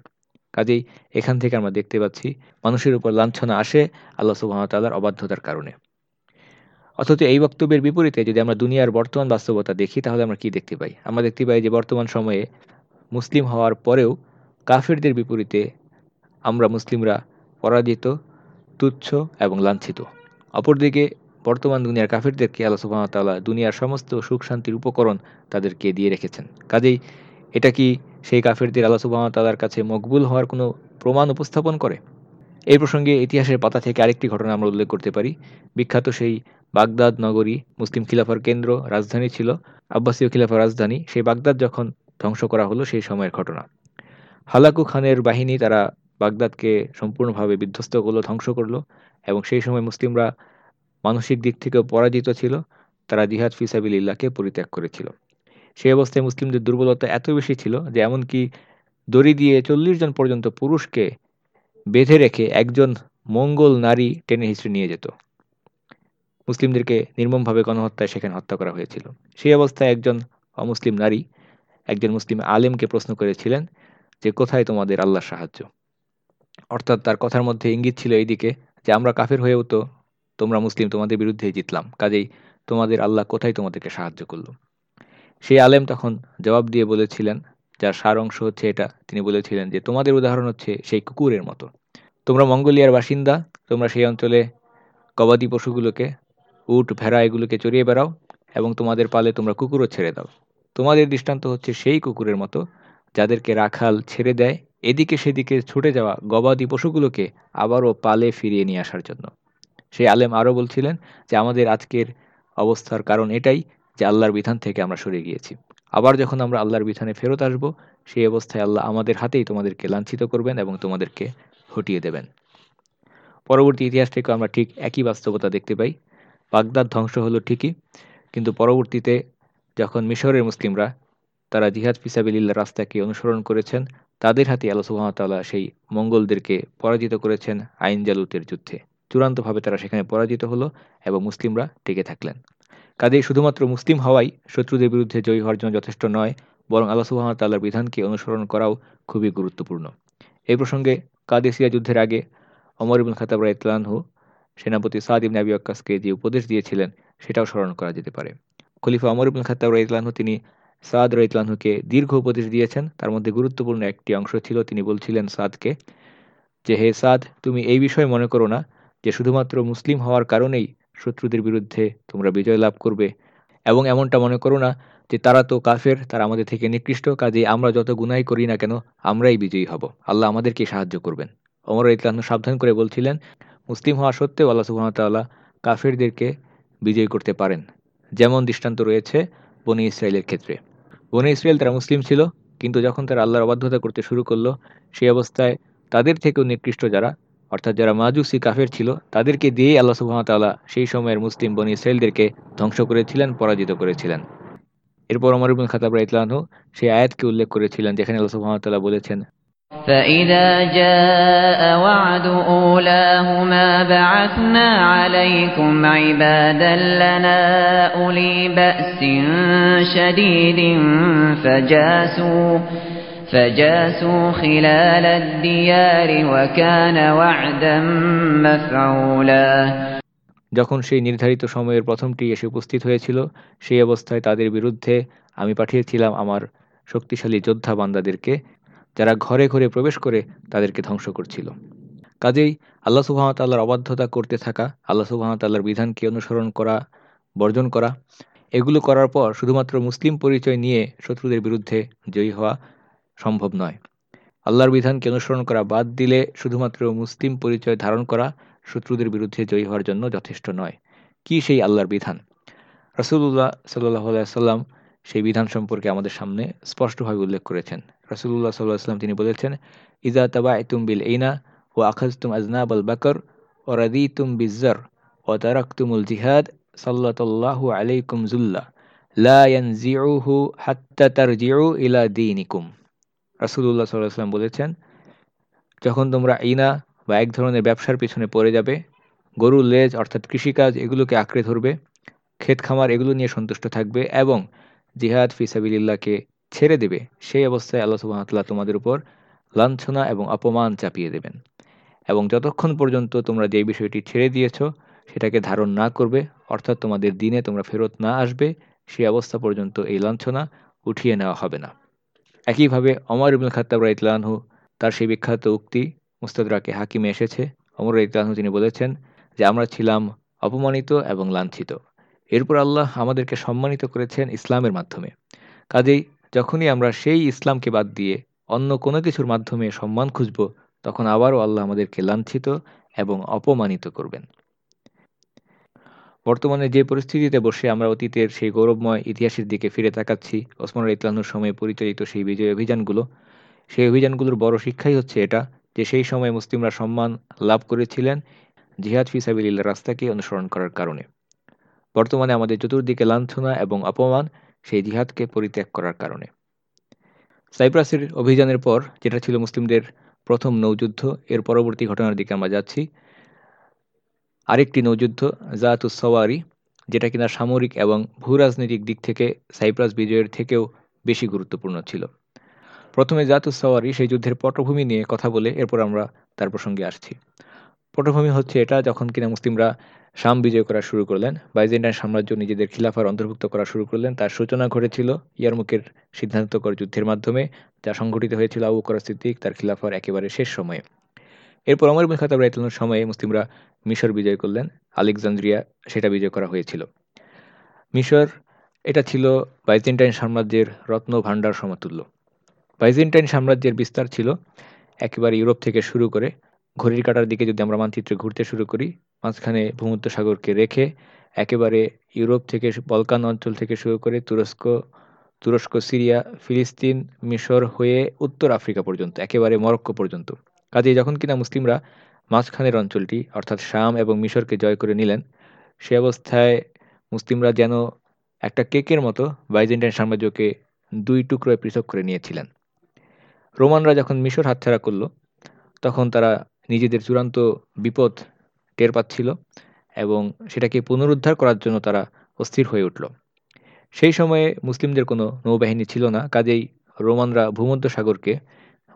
কাজেই এখান থেকে আমরা দেখতে পাচ্ছি মানুষের উপর লাঞ্ছনা আসে আল্লাহ সুবাহতাল্লাহর অবাধ্যতার কারণে। অথচ এই বক্তব্যের বিপরীতে যদি আমরা দুনিয়ার বর্তমান বাস্তবতা দেখি, তাহলে আমরা কি দেখতে পাই? আমরা দেখতে পাই যে বর্তমান সময়ে মুসলিম হওয়ার পরেও কাফেরদের বিপরীতে আমরা মুসলিমরা পরাজিত, তুচ্ছ এবং লাঞ্ছিত। অপরদিকে বর্তমান দুনিয়ার কাফেরদেরকে আল্লাহ সুবাহতাল্লাহ দুনিয়ার সমস্ত সুখ শান্তির উপকরণ তাদেরকে দিয়ে রেখেছেন। কাজেই এটা কি সেই কাফেরদের আল্লাহ সুবাহতাল্লার কাছে মকবুল হওয়ার কোনো প্রমাণ উপস্থাপন করে? এই প্রসঙ্গে ইতিহাসের পাতা থেকে আরেকটি ঘটনা আমরা উল্লেখ করতে পারি। বিখ্যাত সেই বাগদাদ নগরী মুসলিম খিলাফার কেন্দ্র রাজধানী ছিল, আব্বাসীয় খিলাফার রাজধানী। সেই বাগদাদ যখন ধ্বংস করা হলো, সেই সময়ের ঘটনা। হালাকু খানের বাহিনী তারা বাগদাদকে সম্পূর্ণভাবে বিধ্বস্ত করল, ধ্বংস করল এবং সেই সময় মুসলিমরা মানসিক দিক থেকেও পরাজিত ছিল। তারা জিহাদ ফিসাবিল্লাহকে পরিত্যাগ করেছিল। সেই অবস্থায় মুসলিমদের দুর্বলতা এত বেশি ছিল যে এমনকি দড়ি দিয়ে চল্লিশ জন পর্যন্ত পুরুষকে বেঁধে রেখে একজন মঙ্গল নারী টেনে হিস্ট্রি নিয়ে যেত। মুসলিমদেরকে নির্মমভাবে গণহত্যায় সেখানে হত্যা করা হয়েছিল। সেই অবস্থায় একজন অমুসলিম নারী একজন মুসলিম আলেমকে প্রশ্ন করেছিলেন যে, কোথায় তোমাদের আল্লাহ সাহায্য? অর্থাৎ তার কথার মধ্যে ইঙ্গিত ছিল এইদিকে যে, আমরা কাফের হয়েও তো তোমরা মুসলিম তোমাদের বিরুদ্ধে জিতলাম। কাজেই তোমাদের আল্লাহ কোথায় তোমাদেরকে সাহায্য করল? সেই আলেম তখন জবাব দিয়ে বলেছিলেন, যার সার অংশ হচ্ছে এটা। তিনি বলেছিলেন যে, তোমাদের উদাহরণ হচ্ছে সেই কুকুরের মতো। তোমরা মঙ্গোলিয়ার বাসিন্দা, তোমরা সেই অঞ্চলে গবাদি পশুগুলোকে, উট, ভেড়া এগুলোকে চড়িয়ে বেড়াও এবং তোমাদের পালে তোমরা কুকুরও ছেড়ে দাও। তোমাদের দৃষ্টান্ত হচ্ছে সেই কুকুরের মতো, যাদেরকে রাখাল ছেড়ে দেয়, এদিকে সেদিকে ছুটে যাওয়া গবাদি পশুগুলোকে আবারও পালে ফিরিয়ে নিয়ে আসার জন্য। সেই আলেম আরও বলছিলেন যে, আমাদের আজকের অবস্থার কারণ এটাই যে আল্লাহর বিধান থেকে আমরা সরে গিয়েছি। আবার যখন আমরা আল্লাহর বিধানে ফেরত আসব, সেই অবস্থায় আল্লাহ আমাদের হাতেই তোমাদেরকে লাঞ্ছিত করবেন এবং তোমাদেরকে হটিয়ে দেবেন। পরবর্তী ইতিহাস থেকে আমরা ঠিক একই বাস্তবতা দেখতে পাই। বাগদাদ ধ্বংস হলো ঠিকই, কিন্তু পরবর্তীতে যখন মিশরের মুসলিমরা তারা জিহাদ ফিসাবিল্লা রাস্তাকে অনুসরণ করেছেন, তাদের হাতে আল্লাহ সেই মঙ্গলদেরকে পরাজিত করেছেন আইন জালুতের যুদ্ধে। চূড়ান্তভাবে তারা সেখানে পরাজিত হলো এবং মুসলিমরা টিকে থাকলেন। কাজেই শুধুমাত্র মুসলিম হওয়াই শত্রুদের বিরুদ্ধে জয়ী হওয়ার জন্য যথেষ্ট নয়, বরং আল্লাহ সুহামতাল্লাহর বিধানকে অনুসরণ করাও খুবই গুরুত্বপূর্ণ। এই প্রসঙ্গে কাদেসিয়া যুদ্ধের আগে অমর ইবুল খাতাব রাইতলানহু সেনাপতি সাদ ইবনে আবি আক্কাসকে যে উপদেশ দিয়েছিলেন, সেটাও স্মরণ করা যেতে পারে। খলিফা অমর ইবুল খাতাব রাইতলানহু তিনি সাদ রাইতলানহুকে দীর্ঘ উপদেশ দিয়েছেন। তার মধ্যে গুরুত্বপূর্ণ একটি অংশ ছিল, তিনি বলছিলেন সাদকে যে, হে সাদ, তুমি এই বিষয়ে মনে করো না যে, শুধুমাত্র মুসলিম হওয়ার কারণেই শত্রুদের বিরুদ্ধে তোমরা বিজয় লাভ করবে। এবং এমনটা মনে করো না যে তারা তো কাফের, তারা আমাদের থেকে নিকৃষ্ট কাজে আমরা যত গুনাই করি না কেন, আমরাই বিজয়ী হব। আল্লাহ আমাদেরকে সাহায্য করবেন। অমর ইতলাহ সাবধান করে বলছিলেন, মুসলিম হওয়া সত্ত্বেও আল্লাহ সুহামতাল্লাহ কাফেরদেরকে বিজয়ী করতে পারেন। যেমন দৃষ্টান্ত রয়েছে বনি ইসরায়েলের ক্ষেত্রে। বনি ইসরায়েল তারা মুসলিম ছিল, কিন্তু যখন তারা আল্লাহর অবাধ্যতা করতে শুরু করল, সেই অবস্থায় তাদের থেকেও নিকৃষ্ট যারা অর্থাৎ যারা মাজুসি কাফের ছিল তাদেরকে দিয়েই আল্লাহ সুহামতাল্লাহ সেই সময়ের মুসলিম বনি ইসরায়েলদেরকে ধ্বংস করেছিলেন পরাজিত করেছিলেন এরপর অমর ইবুল খাতাব রাইতলানহু সেই আয়াতকে উল্লেখ করেছিলেন যেখানে আল্লাহ সুহামতাল্লাহ বলেছেন
فإذا جاء وعد أولاهما بعثنا عليكم عبادا لنا أولي بأس شديد فجاسوا فجاسوا خلال الديار وكان وعدا مفعولا
যখন সেই নির্ধারিত সময়ের প্রথমটি এসে উপস্থিত হয়েছিল সেই অবস্থায় তাদের বিরুদ্ধে আমি পাঠিয়েছিলাম আমার শক্তিশালী যোদ্ধা বান্দাদেরকে যারা ঘরে ঘরে প্রবেশ করে তাদেরকে ধ্বংস করছিল কাজেই আল্লাহ সুবাহতাল্লাহর অবাধ্যতা করতে থাকা আল্লাহ সুবাহতাল্লাহর বিধানকে অনুসরণ করা বর্জন করা এগুলো করার পর শুধুমাত্র মুসলিম পরিচয় নিয়ে শত্রুদের বিরুদ্ধে জয়ী হওয়া সম্ভব নয়। আল্লাহর বিধানকে অনুসরণ করা বাদ দিলে শুধুমাত্র মুসলিম পরিচয় ধারণ করা শত্রুদের বিরুদ্ধে জয়ী হওয়ার জন্য যথেষ্ট নয়। কি সেই আল্লাহর বিধান? রসুল্লাহ সাল্লাহ সাল্লাম সেই বিধান সম্পর্কে আমাদের সামনে স্পষ্টভাবে উল্লেখ করেছেন। রসুল্লাহ সাল্লাহ সাল্লাম তিনি বলেছেন ইজা তাবা ইতুম বিল এইনা ও আখাজতুম আজনাব আল বাকর ও রাদিতুম বিজ্জর ও তারাকতুমুল জিহাদ সাল্লাতাল্লাহু আলাইকুম জুল্লা লা ইয়ানজিউহু হাত্তা তারজিউ ইলা দীনিকুম। আলাইহি ওয়াসাল্লাম বলেছেন, যখন তোমরা ইনা বা এক ধরনের ব্যবসার পিছনে পড়ে যাবে গরুর লেজ অর্থাৎ কৃষিকাজ এগুলোকে আঁকড়ে ধরবে, ক্ষেত খামার এগুলো নিয়ে সন্তুষ্ট থাকবে এবং জিহাদ ফিসাবিল্লাহকে ছেড়ে দেবে, সেই অবস্থায় আল্লাহ সুবাহতাল্লাহ তোমাদের উপর লাঞ্ছনা এবং অপমান চাপিয়ে দেবেন। এবং যতক্ষণ পর্যন্ত তোমরা যে বিষয়টি ছেড়ে দিয়েছ, সেটাকে ধারণ না করবে, অর্থাৎ তোমাদের দিনে তোমরা ফেরত না আসবে, সেই অবস্থা পর্যন্ত এই লাঞ্ছনা উঠিয়ে নেওয়া হবে না। একইভাবে অমর ইবুল খাত্তাব রাইতলানহু তার সেই বিখ্যাত উক্তি মুস্তাদরাকে হাকিমে এসেছে। অমর রাইতলানহু তিনি বলেছেন যে, আমরা ছিলাম অপমানিত এবং লাঞ্ছিত। এরপর আল্লাহ আমাদেরকে সম্মানিত করেছেন ইসলামের মাধ্যমে। কাজেই যখনই আমরা সেই ইসলামকে বাদ দিয়ে অন্য কোনো কিছুর মাধ্যমে সম্মান খুঁজব, তখন আবারও আল্লাহ আমাদেরকে লাঞ্ছিত এবং অপমানিত করবেন। বর্তমানে যে পরিস্থিতিতে বসে আমরা অতীতের সেই গৌরবময় ইতিহাসের দিকে ফিরে তাকাচ্ছি, ওসমান ইতলানুর সময়ে পরিচালিত সেই বিজয় অভিযানগুলো, সেই অভিযানগুলোর বড় শিক্ষাই হচ্ছে এটা যে সেই সময় মুসলিমরা সম্মান লাভ করেছিলেন জিহাদ ফিসাবিল্লাহ রাস্তাকে অনুসরণ করার কারণে। বর্তমানে আমাদের চতুর্দিকে লাঞ্ছনা এবং অপমান সেই জিহাদকে পরিত্যাগ করার কারণে। সাইপ্রাসের অভিযানের পর, যেটা ছিল মুসলিমদের প্রথম নৌযুদ্ধ, এর পরবর্তী ঘটনার দিকে আমরা যাচ্ছি। আরেকটি নৌযুদ্ধ জাতুস সওয়ারি, যেটা কিনা সামরিক এবং ভূরাজনৈতিক দিক থেকে সাইপ্রাস বিজয়ের থেকেও বেশি গুরুত্বপূর্ণ ছিল। প্রথমে জাতুস সওয়ারি সেই যুদ্ধের পটভূমি নিয়ে কথা বলে এরপর আমরা তার প্রসঙ্গে আসছি। পটভূমি হচ্ছে এটা যখন কিনা মুসলিমরা শাম বিজয় করা শুরু করলেন, বাইজেন্টাইন সাম্রাজ্য নিজেদের খিলাফার অন্তর্ভুক্ত করা শুরু করলেন, তার সূচনা ঘটেছিল ইয়ারমুকের সিদ্ধান্তকর যুদ্ধের মাধ্যমে, যা সংঘটিত হয়েছিল আবু করা তার খিলাফার একেবারে শেষ সময়ে। এরপর অমর ইবনে খাতাব সময়ে মুসলিমরা মিশর বিজয় করলেন, আলেকজান্দ্রিয়া সেটা বিজয় করা হয়েছিল। মিশর, এটা ছিল বাইজেন্টাইন সাম্রাজ্যের রত্ন ভাণ্ডার সমতুল্য। বাইজেন্টাইন সাম্রাজ্যের বিস্তার ছিল একেবারে ইউরোপ থেকে শুরু করে ঘড়ির কাটার দিকে যদি আমরা মানচিত্রে ঘুরতে শুরু করি, মাঝখানে ভূমধ্য সাগরকে রেখে একেবারে ইউরোপ থেকে বলকান অঞ্চল থেকে শুরু করে তুরস্ক তুরস্ক, সিরিয়া, ফিলিস্তিন, মিশর হয়ে উত্তর আফ্রিকা পর্যন্ত, একেবারে মরক্কো পর্যন্ত। কাজে যখন কিনা মুসলিমরা মাঝখানের অঞ্চলটি, অর্থাৎ শাম এবং মিশরকে জয় করে নিলেন, সে অবস্থায় মুসলিমরা যেন একটা কেকের মতো বাইজেন্টাইন সাম্রাজ্যকে দুই টুকরোয় পৃথক করে নিয়েছিলেন। রোমানরা যখন মিশর হাতছাড়া করল, তখন তারা নিজেদের চূড়ান্ত বিপদ টের পাচ্ছিল এবং সেটাকে পুনরুদ্ধার করার জন্য তারা অস্থির হয়ে উঠল। সেই সময়ে মুসলিমদের কোনো নৌবাহিনী ছিল না, কাজেই রোমানরা ভূমধ্য সাগরকে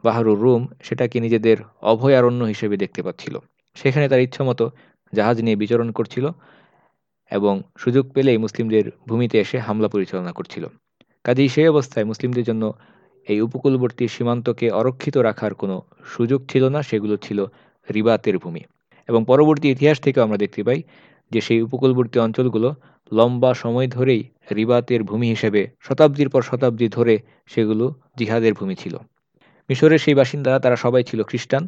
বাহারুর রুম সেটাকে নিজেদের অভয়ারণ্য হিসেবে দেখতে পাচ্ছিল। সেখানে তার ইচ্ছামতো জাহাজ নিয়ে বিচরণ করছিল এবং সুযোগ পেলেই মুসলিমদের ভূমিতে এসে হামলা পরিচালনা করছিল। কাজেই সেই অবস্থায় মুসলিমদের জন্য এই উপকূলবর্তী সীমান্তকে অরক্ষিত রাখার কোনো সুযোগ ছিল না, সেগুলো ছিল রিবাতের ভূমি। এবং পরবর্তী ইতিহাস থেকে আমরা দেখতে পাই যে সেই উপকূলবর্তী অঞ্চলগুলো লম্বা সময় ধরেই রিবাতের ভূমি হিসেবে শতাব্দীর পর শতাব্দী ধরে সেগুলো জিহাদের ভূমি ছিল। মিশরের সেই বাসিন্দারা, তারা সবাই ছিল খ্রিস্টান।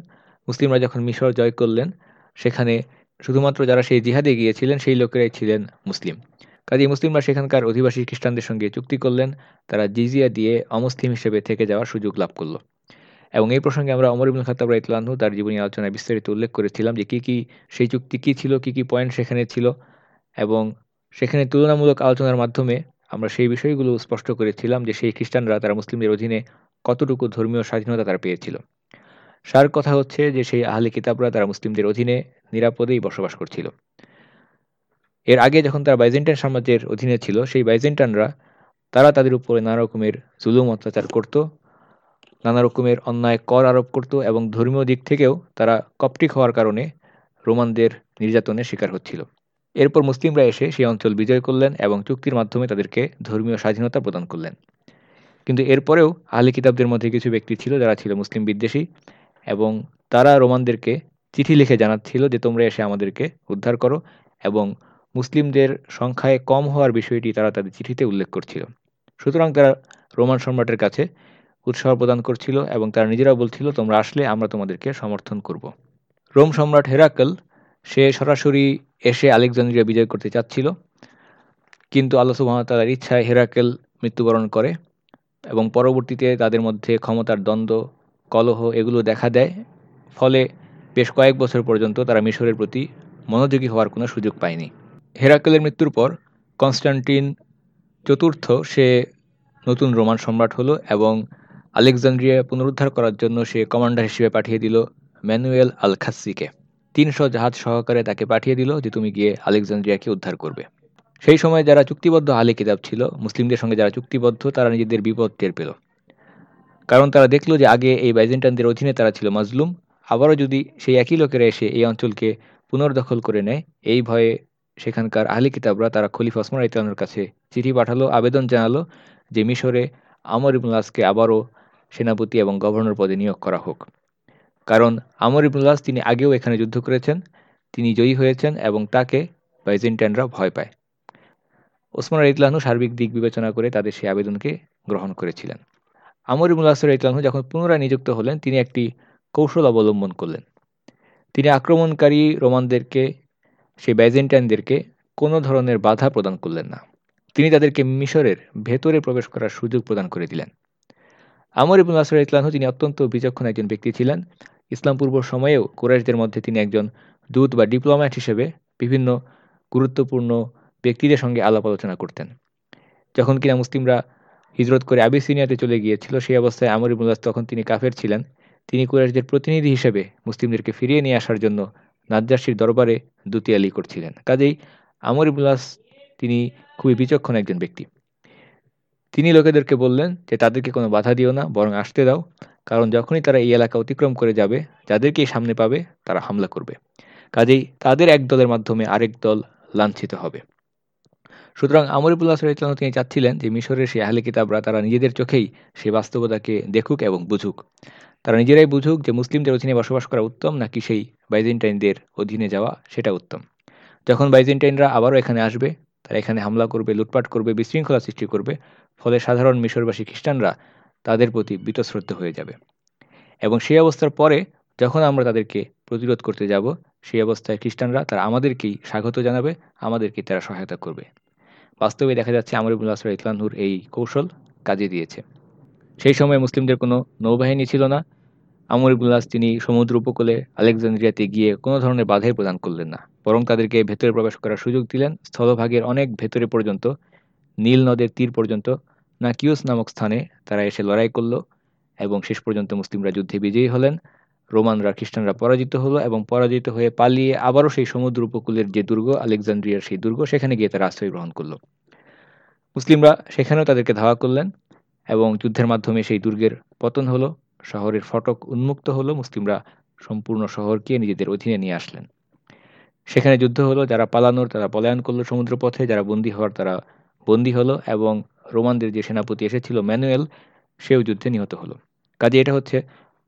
মুসলিমরা যখন মিশর জয় করলেন, সেখানে শুধুমাত্র যারা সেই জিহাদে গিয়েছিলেন, সেই লোকেরাই ছিলেন মুসলিম। কাজী মুসলিমরা সেখানকার অধিবাসী খ্রিস্টানদের সঙ্গে চুক্তি করলেন, তারা জিজিয়া দিয়ে অমুসলিম হিসেবে থেকে যাওয়ার সুযোগ লাভ করল। এবং এই প্রসঙ্গে আমরা অমর ইবুল খাতাব রাইতলানহু তার জীবনী আলোচনায় বিস্তারিত উল্লেখ করেছিলাম যে কী কী, সেই চুক্তি কী ছিল, কী কী পয়েন্ট সেখানে ছিল। এবং সেখানে তুলনামূলক আলোচনার মাধ্যমে আমরা সেই বিষয়গুলো স্পষ্ট করেছিলাম যে সেই খ্রিস্টানরা, তারা মুসলিমদের অধীনে কতটুকু ধর্মীয় স্বাধীনতা তারা পেয়েছিল সার কথা হচ্ছে যে সেই আহলে কিতাবরা তারা মুসলিমদের অধীনে নিরাপদেই বসবাস করছিল। এর আগে যখন তারা বাইজেন্টাইন সাম্রাজ্যের অধীনে ছিল, সেই বাইজেন্টানরা তারা তাদের উপরে নানা রকমের জুলুম অত্যাচার করত, নানা রকমের অন্যায় কর আরোপ করত এবং ধর্মীয় দিক থেকেও তারা কপটিক হওয়ার কারণে রোমানদের নির্যাতনের শিকার হচ্ছিল। এরপর মুসলিমরা এসে সেই অঞ্চল বিজয় করলেন এবং চুক্তির মাধ্যমে তাদেরকে ধর্মীয় স্বাধীনতা প্রদান করলেন। কিন্তু এরপরেও আহলি কিতাবদের মধ্যে কিছু ব্যক্তি ছিল, যারা ছিল মুসলিম বিদ্বেষী এবং তারা রোমানদেরকে চিঠি লিখে জানাচ্ছিল যে, তোমরা এসে আমাদেরকে উদ্ধার করো। এবং মুসলিমদের সংখ্যায় কম হওয়ার বিষয়টি তারা তাদের চিঠিতে উল্লেখ করছিল। সুতরাং তারা রোমান সম্রাটের কাছে উৎসাহ প্রদান করছিল এবং তারা নিজেরা বলছিল, তোমরা আসলে আমরা তোমাদেরকে সমর্থন করব। রোম সম্রাট হেরাকল, সে সরাসরি এসে আলেকজান্দ্রিয়া বিজয় করতে চাচ্ছিল। কিন্তু আল্লাহ সুবাহতালার ইচ্ছায় হেরাকেল মৃত্যুবরণ করে। এবং পরবর্তীতে তাদের মধ্যে ক্ষমতার দ্বন্দ্ব, কলহ এগুলো দেখা দেয়। ফলে বেশ কয়েক বছর পর্যন্ত তারা মিশরের প্রতি মনোযোগী হওয়ার কোনো সুযোগ পায়নি। হেরাকেলের মৃত্যুর পর কনস্টান্টিন চতুর্থ, সে নতুন রোমান সম্রাট হলো এবং আলেকজান্দ্রিয়া পুনরুদ্ধার করার জন্য সে কমান্ডার হিসেবে পাঠিয়ে দিল ম্যানুয়েল আল খাসিকে তিনশো জাহাজ সহকারে তাকে পাঠিয়ে দিল যে তুমি গিয়ে আলেকজান্দ্রিয়াকে উদ্ধার করবে। সেই সময় যারা চুক্তিবদ্ধ আলে কিতাব ছিল, মুসলিমদের সঙ্গে যারা চুক্তিবদ্ধ, তারা নিজেদের বিপদ টের পেল। কারণ তারা দেখল যে আগে এই বাইজেন্টানদের অধীনে তারা ছিল মাজলুম। আবারও যদি সেই একই লোকেরা এসে এই অঞ্চলকে পুনর্দখল করে নেয়, এই ভয়ে সেখানকার আহলি কিতাবরা তারা খলিফা ওসমান ইতলানোর কাছে চিঠি পাঠালো, আবেদন জানালো যে মিশরে আমর ইবনুল্লাসকে আবারও সেনাপতি এবং গভর্নর পদে নিয়োগ করা হোক। কারণ আমর ইবনুল্লাস তিনি আগেও এখানে যুদ্ধ করেছেন, তিনি জয়ী হয়েছেন এবং তাকে বাইজেন্টাইনরা ভয় পায়। ওসমান ইতলাহনু সার্বিক দিক বিবেচনা করে তাদের সেই আবেদনকে গ্রহণ করেছিলেন। আমর ইবুল্লাসর ইতলাহনু যখন পুনরায় নিযুক্ত হলেন, তিনি একটি কৌশল অবলম্বন করলেন। তিনি আক্রমণকারী রোমানদেরকে, সেই বাইজেন্টাইনদেরকে কোনো ধরনের বাধা প্রদান করলেন না। তিনি তাদেরকে মিশরের ভেতরে প্রবেশ করার সুযোগ প্রদান করে দিলেন। আমর ইবুল আসর ইতলানহু তিনি অত্যন্ত বিচক্ষণ একজন ব্যক্তি ছিলেন। ইসলাম পূর্ব সময়েও কুরাইশদের মধ্যে তিনি একজন দূত বা ডিপ্লোম্যাট হিসেবে বিভিন্ন গুরুত্বপূর্ণ ব্যক্তিদের সঙ্গে আলাপ আলোচনা করতেন। যখন কিনা মুসলিমরা হিজরত করে আবিসিনিয়াতে চলে গিয়েছিল, সেই অবস্থায় আমর ইবুল্লাস তখন তিনি কাফের ছিলেন। তিনি কুরাইশদের প্রতিনিধি হিসেবে মুসলিমদেরকে ফিরিয়ে নিয়ে আসার জন্য নাজ্জাসির দরবারে দুতিয়ালি করছিলেন। কাজেই আমর ইবুল্লাস তিনি খুবই বিচক্ষণ একজন ব্যক্তি। তিনি লোকেদেরকে বললেন যে, তাদেরকে কোনো বাধা দিও না, বরং আসতে দাও। কারণ যখনই তারা এই এলাকা অতিক্রম করে যাবে, যাদেরকেই সামনে পাবে, তারা হামলা করবে। কাজেই তাদের এক দলের মাধ্যমে আরেক দল লাঞ্ছিত হবে। সুতরাং আমরিবুল্লাহ সাল্লাহ তিনি চাচ্ছিলেন যে মিশরের সেই আহলে কিতাবরা তারা নিজেদের চোখেই সেই বাস্তবতাকে দেখুক এবং বুঝুক। তারা নিজেরাই বুঝুক যে মুসলিমদের অধীনে বসবাস করা উত্তম নাকি সেই বাইজেন্টাইনদের অধীনে যাওয়া সেটা উত্তম। যখন বাইজেন্টাইনরা আবারও এখানে আসবে, তারা এখানে হামলা করবে, লুটপাট করবে, বিশৃঙ্খলা সৃষ্টি করবে, ফলে সাধারণ মিশরবাসী খ্রিস্টানরা তাদের প্রতি বিতশ্রদ্ধ হয়ে যাবে। এবং সেই অবস্থার পরে যখন আমরা তাদেরকে প্রতিরোধ করতে যাব, সেই অবস্থায় খ্রিস্টানরা তারা আমাদেরকেই স্বাগত জানাবে আমাদেরকে তারা সহায়তা করবে। বাস্তবে দেখা যাচ্ছে আমরিবুল আসর ইতলানহুর এই কৌশল কাজে দিয়েছে। সেই সময় মুসলিমদের কোনো নৌবাহিনী ছিল না। আমরিবুল্লাস তিনি সমুদ্র উপকূলে আলেকজান্দ্রিয়াতে গিয়ে কোনো ধরনের বাধাই প্রদান করলেন না। বরং তাদেরকে ভেতরে প্রবেশ করার সুযোগ দিলেন স্থলভাগের অনেক ভেতরে পর্যন্ত, নীল নদের তীর পর্যন্ত, নাকিউস নামক স্থানে তারা এসে লড়াই করল এবং শেষ পর্যন্ত মুসলিমরা যুদ্ধে বিজয়ী হলেন। রোমানরা, খ্রিস্টানরা পরাজিত হলো এবং পরাজিত হয়ে পালিয়ে আবারও সেই সমুদ্র উপকূলের যে দুর্গ আলেকজান্ড্রিয়ার সেই দুর্গ, সেখানে গিয়ে তারা আশ্রয় গ্রহণ করল। মুসলিমরা সেখানেও তাদেরকে ধাওয়া করলেন এবং যুদ্ধের মাধ্যমে সেই দুর্গের পতন হলো, শহরের ফটক উন্মুক্ত হলো, মুসলিমরা সম্পূর্ণ শহরকে নিজেদের অধীনে নিয়ে আসলেন। সেখানে যুদ্ধ হলো, যারা পালানোর, তারা পলায়ন করল সমুদ্রপথে, যারা বন্দী হওয়ার, তারা বন্দী হলো এবং রোমানদের যে সেনাপতি এসেছিল ম্যানুয়েল, সেও যুদ্ধে নিহত হলো। কাজে এটা হচ্ছে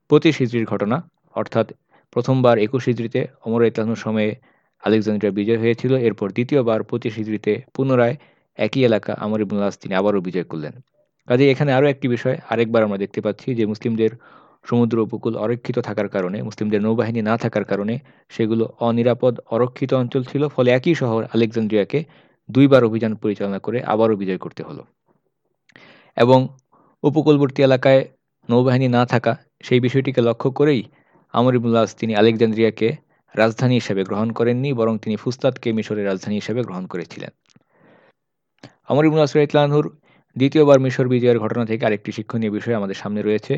পঁচিশ হিজড়ির ঘটনা, অর্থাৎ প্রথমবার একুশ হিজড়িতে অমর ইতলানুর সময়ে আলেকজান্ড্রিয়া বিজয় হয়েছিল, এরপর দ্বিতীয়বার পঁচিশ হিজড়িতে পুনরায় একই এলাকা আমর ইবনুল আস তিনি আবারও বিজয় করলেন। কাজে এখানে আরও একটি বিষয়, আরেকবার আমরা দেখতে পাচ্ছি যে মুসলিমদের সমুদ্র উপকূল অরক্ষিত থাকার কারণে, মুসলিমদের নৌবাহিনী না থাকার কারণে সেগুলো অনিরাপদ, অরক্ষিত অঞ্চল ছিল, ফলে একই শহর আলেকজান্ড্রিয়াকে দুইবার অভিযান পরিচালনা করে আবারও বিজয় করতে হলো। এবং উপকূলবর্তী এলাকায় নৌবাহিনী না থাকা সেই বিষয়টিকে লক্ষ্য করেই আমর ইবুল্লাস তিনি আলেকজান্দ্রিয়াকে রাজধানী হিসেবে গ্রহণ করেননি, বরং তিনি ফুস্তাদকে মিশরের রাজধানী হিসেবে গ্রহণ করেছিলেন। আমর ইবুল আসর ইতলানহুর দ্বিতীয়বার মিশর বিজয়ের ঘটনা থেকে আরেকটি শিক্ষণীয় বিষয় আমাদের সামনে রয়েছে।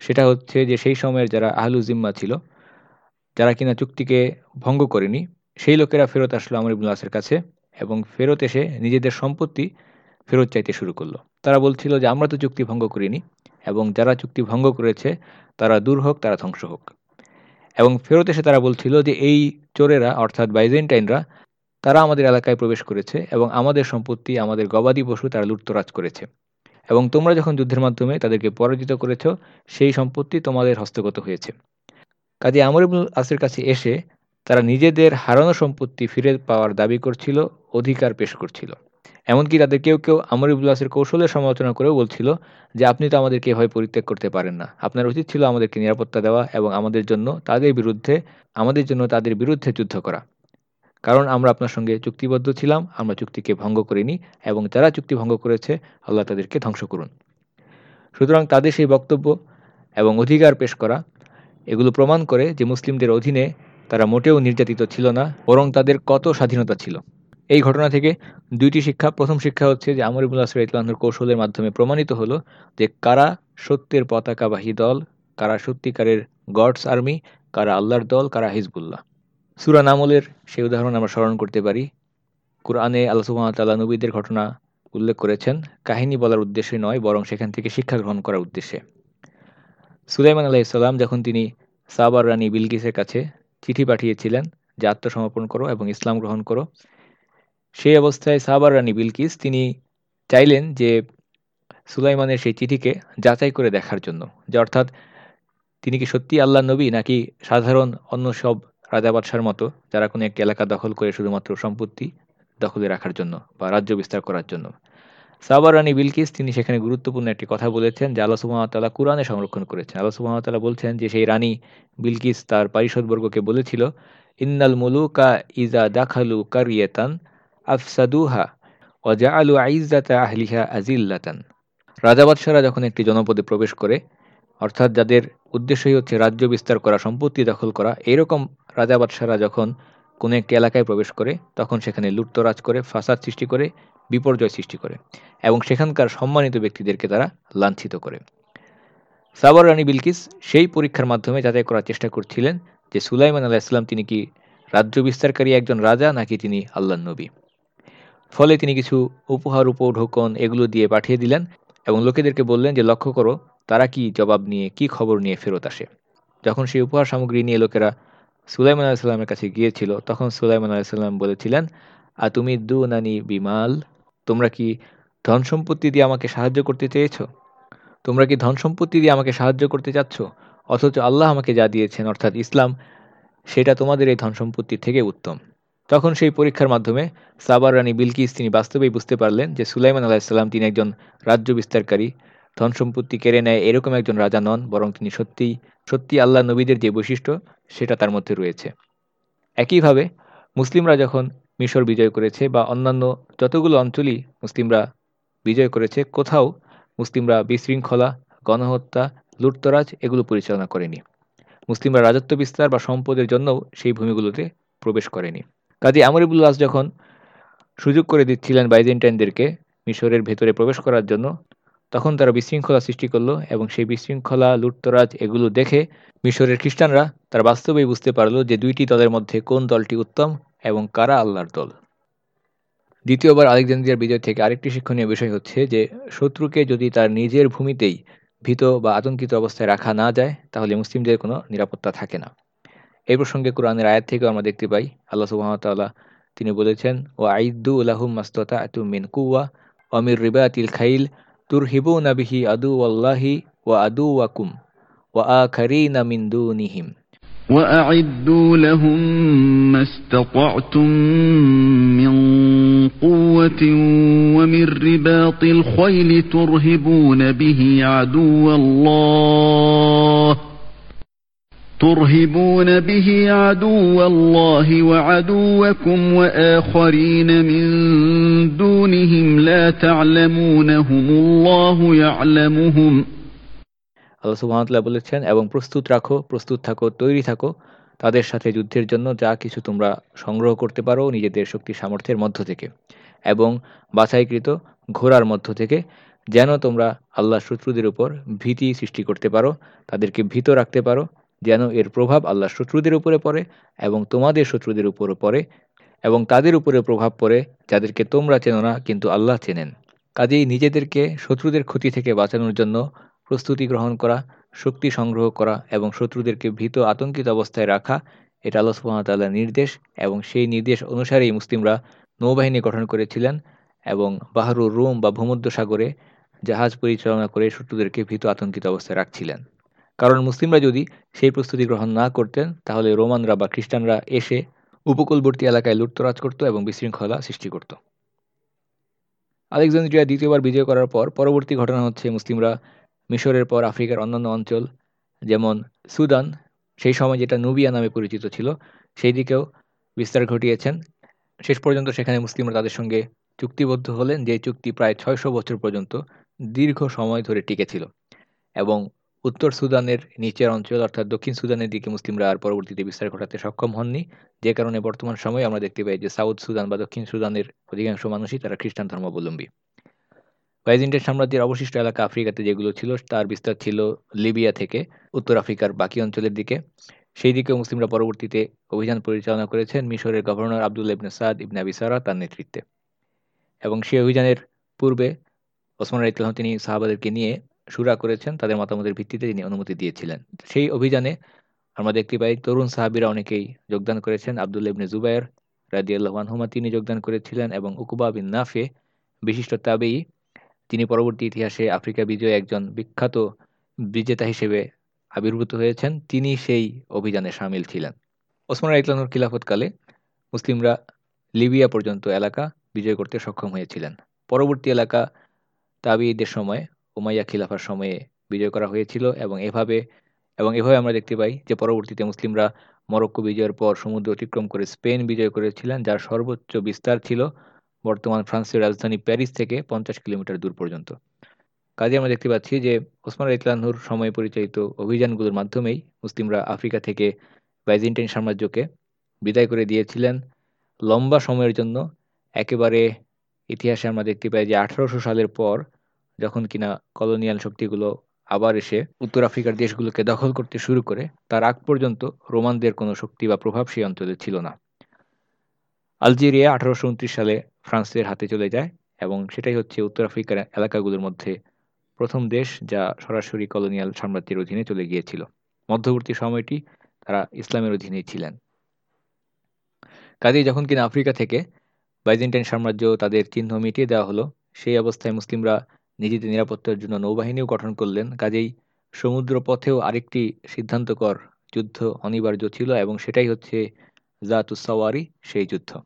সেটা হচ্ছে যে সেই সময়ের যারা আহলু জিম্মা ছিল, যারা কিনা চুক্তিকে ভঙ্গ করেনি, সেই লোকেরা ফেরত আসলো আমর ইবুল আসের কাছে এবং ফেরত এসে নিজেদের সম্পত্তি ফেরত চাইতে শুরু করল। তারা বলছিল যে আমরা তো চুক্তি ভঙ্গ করিনি এবং যারা চুক্তি ভঙ্গ করেছে, তারা দূর হোক, তারা ধ্বংস হোক। এবং ফেরত এসে তারা বলছিল যে, এই চোরেরা, অর্থাৎ বাইজেন্টাইনরা, তারা আমাদের এলাকায় প্রবেশ করেছে এবং আমাদের সম্পত্তি, আমাদের গবাদি পশু তারা লুটতরাজ করেছে। এবং তোমরা যখন যুদ্ধের মাধ্যমে তাদেরকে পরাজিত করেছ, সেই সম্পত্তি তোমাদের হস্তগত হয়েছে। কাজে আমরিবুল আসের কাছে এসে তারা নিজেদের হারানো সম্পত্তি ফিরে পাওয়ার দাবি করছিল, অধিকার পেশ করছিল। এমনকি তাদের কেউ কেউ আমর ইবুল্লাসের কৌশলের সমালোচনা করেও বলছিল যে, আপনি তো আমাদেরকে এভাবে পরিত্যাগ করতে পারেন না। আপনার উচিত ছিল আমাদেরকে নিরাপত্তা দেওয়া এবং আমাদের জন্য তাদের বিরুদ্ধে, আমাদের জন্য তাদের বিরুদ্ধে যুদ্ধ করা। কারণ আমরা আপনার সঙ্গে চুক্তিবদ্ধ ছিলাম, আমরা চুক্তিকে ভঙ্গ করিনি এবং যারা চুক্তি ভঙ্গ করেছে, আল্লাহ তাদেরকে ধ্বংস করুন। সুতরাং তাদের সেই বক্তব্য এবং অধিকার পেশ করা, এগুলো প্রমাণ করে যে, মুসলিমদের অধীনে তারা মোটেও নির্যাতিত ছিল না, বরং তাদের কত স্বাধীনতা ছিল। এই ঘটনা থেকে দুইটি শিক্ষা। প্রথম শিক্ষা হচ্ছে যে আমর ইবুল আসর ইতলানহুর কৌশলের মাধ্যমে প্রমাণিত হলো যে কারা সত্যের পতাকাবাহী দল, কারা সত্যিকারের গডস আর্মি, কারা আল্লাহর দল, কারা হিজবুল্লাহ। সুরা নামলের সেই উদাহরণ আমরা স্মরণ করতে পারি। কোরআনে আল্লাহ সুহামতাল্লাহ নবীদের ঘটনা উল্লেখ করেছেন। কাহিনী বলার উদ্দেশ্যে নয়, বরং সেখান থেকে শিক্ষা গ্রহণ করার উদ্দেশ্যে। সুলাইমান আলাইসাল্লাম যখন তিনি সাবার রানী বিলকিসের কাছে চিঠি পাঠিয়েছিলেন যে আত্মসমর্পণ করো এবং ইসলাম গ্রহণ করো সেই অবস্থায় সাবার রানী বিলকিস, তিনি চাইলেন যে সুলাইমানের সেই চিঠিকে যাচাই করে দেখার জন্য, যে অর্থাৎ তিনি কি সত্যি আল্লাহ নবী, নাকি সাধারণ অন্য সব রাজা বাদশার মতো, যারা কোনো একটি এলাকা দখল করে শুধুমাত্র সম্পত্তি দখলে রাখার জন্য বা রাজ্য বিস্তার করার জন্য। সাবার রানী বিলকিস, তিনি সেখানে গুরুত্বপূর্ণ একটি কথা বলেছেন, যে আল্লাহ সুহামতাল্লাহ কোরআনে সংরক্ষণ করেছেন। আল্লাহ সুহামতাল্লাহ বলছেন যে সেই রানী বিলকিস তার পারিষদবর্গকে বলেছিল, ইন্নাল মুলুকা ইজা দাখালু কারিয়েতান আফসাদুহা অজা আলু আইজাতা আহলিহা আজিল্লাতান রাজাবাদশারা যখন একটি জনপদে প্রবেশ করে, অর্থাৎ যাদের উদ্দেশ্যই হচ্ছে রাজ্য বিস্তার করা, সম্পত্তি দখল করা, এরকম রাজাবাদশারা যখন কোনো একটি এলাকায় প্রবেশ করে, তখন সেখানে লুটতরাজ করে, ফাসাদ সৃষ্টি করে, বিপর্যয় সৃষ্টি করে এবং সেখানকার সম্মানিত ব্যক্তিদেরকে তারা লাঞ্ছিত করে। সাবর রানী বিলকিস সেই পরীক্ষার মাধ্যমে যাচাই করার চেষ্টা করছিলেন যে সুলাইমান আলাহিসাল্লাম তিনি কি রাজ্য বিস্তারকারী একজন রাজা নাকি তিনি আল্লাহ নবী। ফলে তিনি কিছু উপহার, উপঢৌকন এগুলো দিয়ে পাঠিয়ে দিলেন এবং লোকেদেরকে বললেন যে, লক্ষ্য করো, তারা কি জবাব নিয়ে, কি খবর নিয়ে ফেরত আসে? যখন সেই উপহার সামগ্রী নিয়ে লোকেরা সুলাইমান আলাইসাল্লামের কাছে গিয়েছিল, তখন সুলাইমান আলাইসাল্লাম বলেছিলেন আর তুমি দু নানি বিমাল, তোমরা কি ধন সম্পত্তি দিয়ে আমাকে সাহায্য করতে চেয়েছ? তোমরা কি ধন সম্পত্তি দিয়ে আমাকে সাহায্য করতে চাচ্ছ? অথচ আল্লাহ আমাকে যা দিয়েছেন, অর্থাৎ ইসলাম, সেটা তোমাদের এই ধন সম্পত্তির থেকে উত্তম। তখন সেই পরীক্ষার মাধ্যমে সাবার রানী বিলকিস তিনি বাস্তবেই বুঝতে পারলেন যে সুলাইমান আলাহিসাল্লাম তিনি একজন রাজ্য বিস্তারকারী। ধন সম্পত্তি কেড়ে নেয় এরকম একজন রাজা নন, বরং তিনি সত্যিই, সত্যি আল্লাহ নবীদের যে বৈশিষ্ট্য, সেটা তার মধ্যে রয়েছে। একইভাবে মুসলিমরা যখন মিশর বিজয় করেছে বা অন্যান্য যতগুলো অঞ্চলই মুসলিমরা বিজয় করেছে, কোথাও মুসলিমরা বিশৃঙ্খলা, গণহত্যা, লুটতরাজ এগুলো পরিচালনা করেনি। মুসলিমরা রাজত্ব বিস্তার বা সম্পদের জন্যও সেই ভূমিগুলোতে প্রবেশ করেনি। কাজী আমরিবুল্লাহ যখন সুযোগ করে দিচ্ছিলেন বাইজেন্টাইনদেরকে মিশরের ভেতরে প্রবেশ করার জন্য, তখন তারা বিশৃঙ্খলা সৃষ্টি করল এবং সেই বিশৃঙ্খলা, লুটতরাজ এগুলো দেখে মিশরের খ্রিস্টানরা তারা বাস্তবেই বুঝতে পারল যে দুইটি দলের মধ্যে কোন দলটি উত্তম এবং কারা আল্লাহর দল। দ্বিতীয়বার আলেকজান্দ্রিয়ার বিজয় থেকে আরেকটি শিক্ষণীয় বিষয় হচ্ছে যে, শত্রুকে যদি তার নিজের ভূমিতেই ভীত বা আতঙ্কিত অবস্থায় রাখা না যায়, তাহলে মুসলিমদের কোনো নিরাপত্তা থাকে না। এই প্রসঙ্গে কোরআনের আয়াত থেকেও আমরা দেখতে পাই আল্লাহ সুবাহতাল্লাহ তিনি বলেছেন ও আইদু উল্লাহুম মাস্ততা এতু মিন কুয়া অমির রিবাতিল খাইল তুর হিবু নাবিহি আদু আল্লাহি ও আদু ওয়াকুম ও আ খারিনা মিন দুনিহিম
وأعدوا لهم ما استطعتم من قوة ومن رباط الخيل ترهبون به عدو الله ترهبون به عدو الله وعدوكم وآخرين من دونهم لا تعلمونهم الله يعلمهم
আল্লাহ সুবাহতাল্লাহ বলেছেন এবং প্রস্তুত রাখো প্রস্তুত থাকো তৈরি থাকো তাদের সাথে যুদ্ধের জন্য যা কিছু তোমরা সংগ্রহ করতে পারো নিজেদের শক্তি সামর্থ্যের মধ্য থেকে এবং বাছাইকৃত ঘোড়ার মধ্য থেকে যেন তোমরা আল্লাহ শত্রুদের উপর ভীতি সৃষ্টি করতে পারো তাদেরকে ভীত রাখতে পারো যেন এর প্রভাব আল্লাহ শত্রুদের উপরে পড়ে এবং তোমাদের শত্রুদের উপরে পড়ে এবং তাদের উপরে প্রভাব পড়ে যাদেরকে তোমরা চেনো না, কিন্তু আল্লাহ চেনেন। কাজেই নিজেদেরকে শত্রুদের ক্ষতি থেকে বাঁচানোর জন্য প্রস্তুতি গ্রহণ করা, শক্তি সংগ্রহ করা এবং শত্রুদেরকে ভীত আতঙ্কিত অবস্থায় রাখা, এটা আল্লাহ সুহামতাল্লাহ নির্দেশ এবং সেই নির্দেশ অনুসারেই মুসলিমরা নৌবাহিনী গঠন করেছিলেন এবং বাহারুর রোম বা ভূমধ্য সাগরে জাহাজ পরিচালনা করে শত্রুদেরকে ভীত আতঙ্কিত অবস্থায় রাখছিলেন। কারণ মুসলিমরা যদি সেই প্রস্তুতি গ্রহণ না করতেন, তাহলে রোমানরা বা খ্রিস্টানরা এসে উপকূলবর্তী এলাকায় লুটতরাজ করত এবং বিশৃঙ্খলা সৃষ্টি করত। আলেকজান্দ্রিয়া দ্বিতীয়বার বিজয় করার পর পরবর্তী ঘটনা হচ্ছে মুসলিমরা মিশরের পর আফ্রিকার অন্যান্য অঞ্চল, যেমন সুদান, সেই সময় যেটা নুবিয়া নামে পরিচিত ছিল, সেই দিকেও বিস্তার ঘটিয়েছেন। শেষ পর্যন্ত সেখানে মুসলিমরা তাদের সঙ্গে চুক্তিবদ্ধ হলেন, যে চুক্তি প্রায় ছয়শো বছর পর্যন্ত দীর্ঘ সময় ধরে টিকেছিল এবং উত্তর সুদানের নিচের অঞ্চল, অর্থাৎ দক্ষিণ সুদানের দিকে মুসলিমরা আর পরবর্তীতে বিস্তার ঘটাতে সক্ষম হননি। যে কারণে বর্তমান সময়ে আমরা দেখতে পাই যে সাউথ সুদান বা দক্ষিণ সুদানের অধিকাংশ মানুষই তারা খ্রিস্টান ধর্মাবলম্বী। বাইজেন্টের সাম্রাজ্যের অবশিষ্ট এলাকা আফ্রিকাতে যেগুলো ছিল, তার বিস্তার ছিল লিবিয়া থেকে উত্তর আফ্রিকার বাকি অঞ্চলের দিকে। সেই দিকেও মুসলিমরা পরবর্তীতে অভিযান পরিচালনা করেছেন মিশরের গভর্নর আবদুল্লা ইবনে সাদ ইবনে আবিসারা তার নেতৃত্বে। এবং সেই অভিযানের পূর্বে ওসমান রাইতলাম তিনি সাহাবাদেরকে নিয়ে সুরা করেছেন, তাদের মতামতের ভিত্তিতে তিনি অনুমতি দিয়েছিলেন। সেই অভিযানে আমরা দেখতে পাই তরুণ সাহাবিরা অনেকেই যোগদান করেছেন। আবদুল্লা ইবনে জুবায়ের রাজিয়াল্লাহ আনহুমা তিনি যোগদান করেছিলেন এবং উকুবা বিন নাফে, বিশিষ্ট তাবেই তিনি পরবর্তী ইতিহাসে আফ্রিকা বিজয়ে একজন বিখ্যাত বিজেতা হিসেবে আবির্ভূত হয়েছেন। তিনি সেই অভিযানে সামিল ছিলেন। ওসমান ইতলানুর খিলাফতকালে মুসলিমরা লিবিয়া পর্যন্ত এলাকা বিজয় করতে সক্ষম হয়েছিলেন। পরবর্তী এলাকা তাবিদের সময় উমাইয়া খিলাফার সময়ে বিজয় করা হয়েছিল এবং এভাবে এবং এভাবে আমরা দেখতে পাই যে পরবর্তীতে মুসলিমরা মরক্কো বিজয়ের পর সমুদ্র অতিক্রম করে স্পেন বিজয় করেছিলেন, যার সর্বোচ্চ বিস্তার ছিল বর্তমান ফ্রান্সের রাজধানী প্যারিস থেকে পঞ্চাশ কিলোমিটার দূর পর্যন্ত। কাজে আমরা দেখতে পাচ্ছি যে ওসমান ইতলানহুর সময় পরিচালিত অভিযানগুলোর মাধ্যমেই মুসলিমরা আফ্রিকা থেকে বাইজেন্টাইন সাম্রাজ্যকে বিদায় করে দিয়েছিলেন। লম্বা সময়ের জন্য একেবারে ইতিহাসে আমরা দেখতে পাই যে আঠারোশো সালের পর যখন কিনা কলোনিয়াল শক্তিগুলো আবার এসে উত্তর আফ্রিকার দেশগুলোকে দখল করতে শুরু করে, তার আগ পর্যন্ত রোমানদের কোনো শক্তি বা প্রভাব সেই অঞ্চলে ছিল না। আলজেরিয়া আঠারোশো উনত্রিশ সালে ফ্রান্সের হাতে চলে যায় এবং সেটাই হচ্ছে উত্তর আফ্রিকার এলাকাগুলোর মধ্যে প্রথম দেশ যা সরাসরি কলোনিয়াল সাম্রাজ্যের অধীনে চলে গিয়েছিল। মধ্যবর্তী সময়টি তারা ইসলামের অধীনেই ছিলেন। কাজেই যখন কিনা আফ্রিকা থেকে বাইজেন্টাইন সাম্রাজ্য তাদের চিহ্ন মিটিয়ে দেওয়া হলো, সেই অবস্থায় মুসলিমরা নিজেদের নিরাপত্তার জন্য নৌবাহিনীও গঠন করলেন। কাজেই সমুদ্র পথেও আরেকটি সিদ্ধান্তকর যুদ্ধ অনিবার্য ছিল এবং সেটাই হচ্ছে জাতুসাওয়ারি, সেই যুদ্ধ।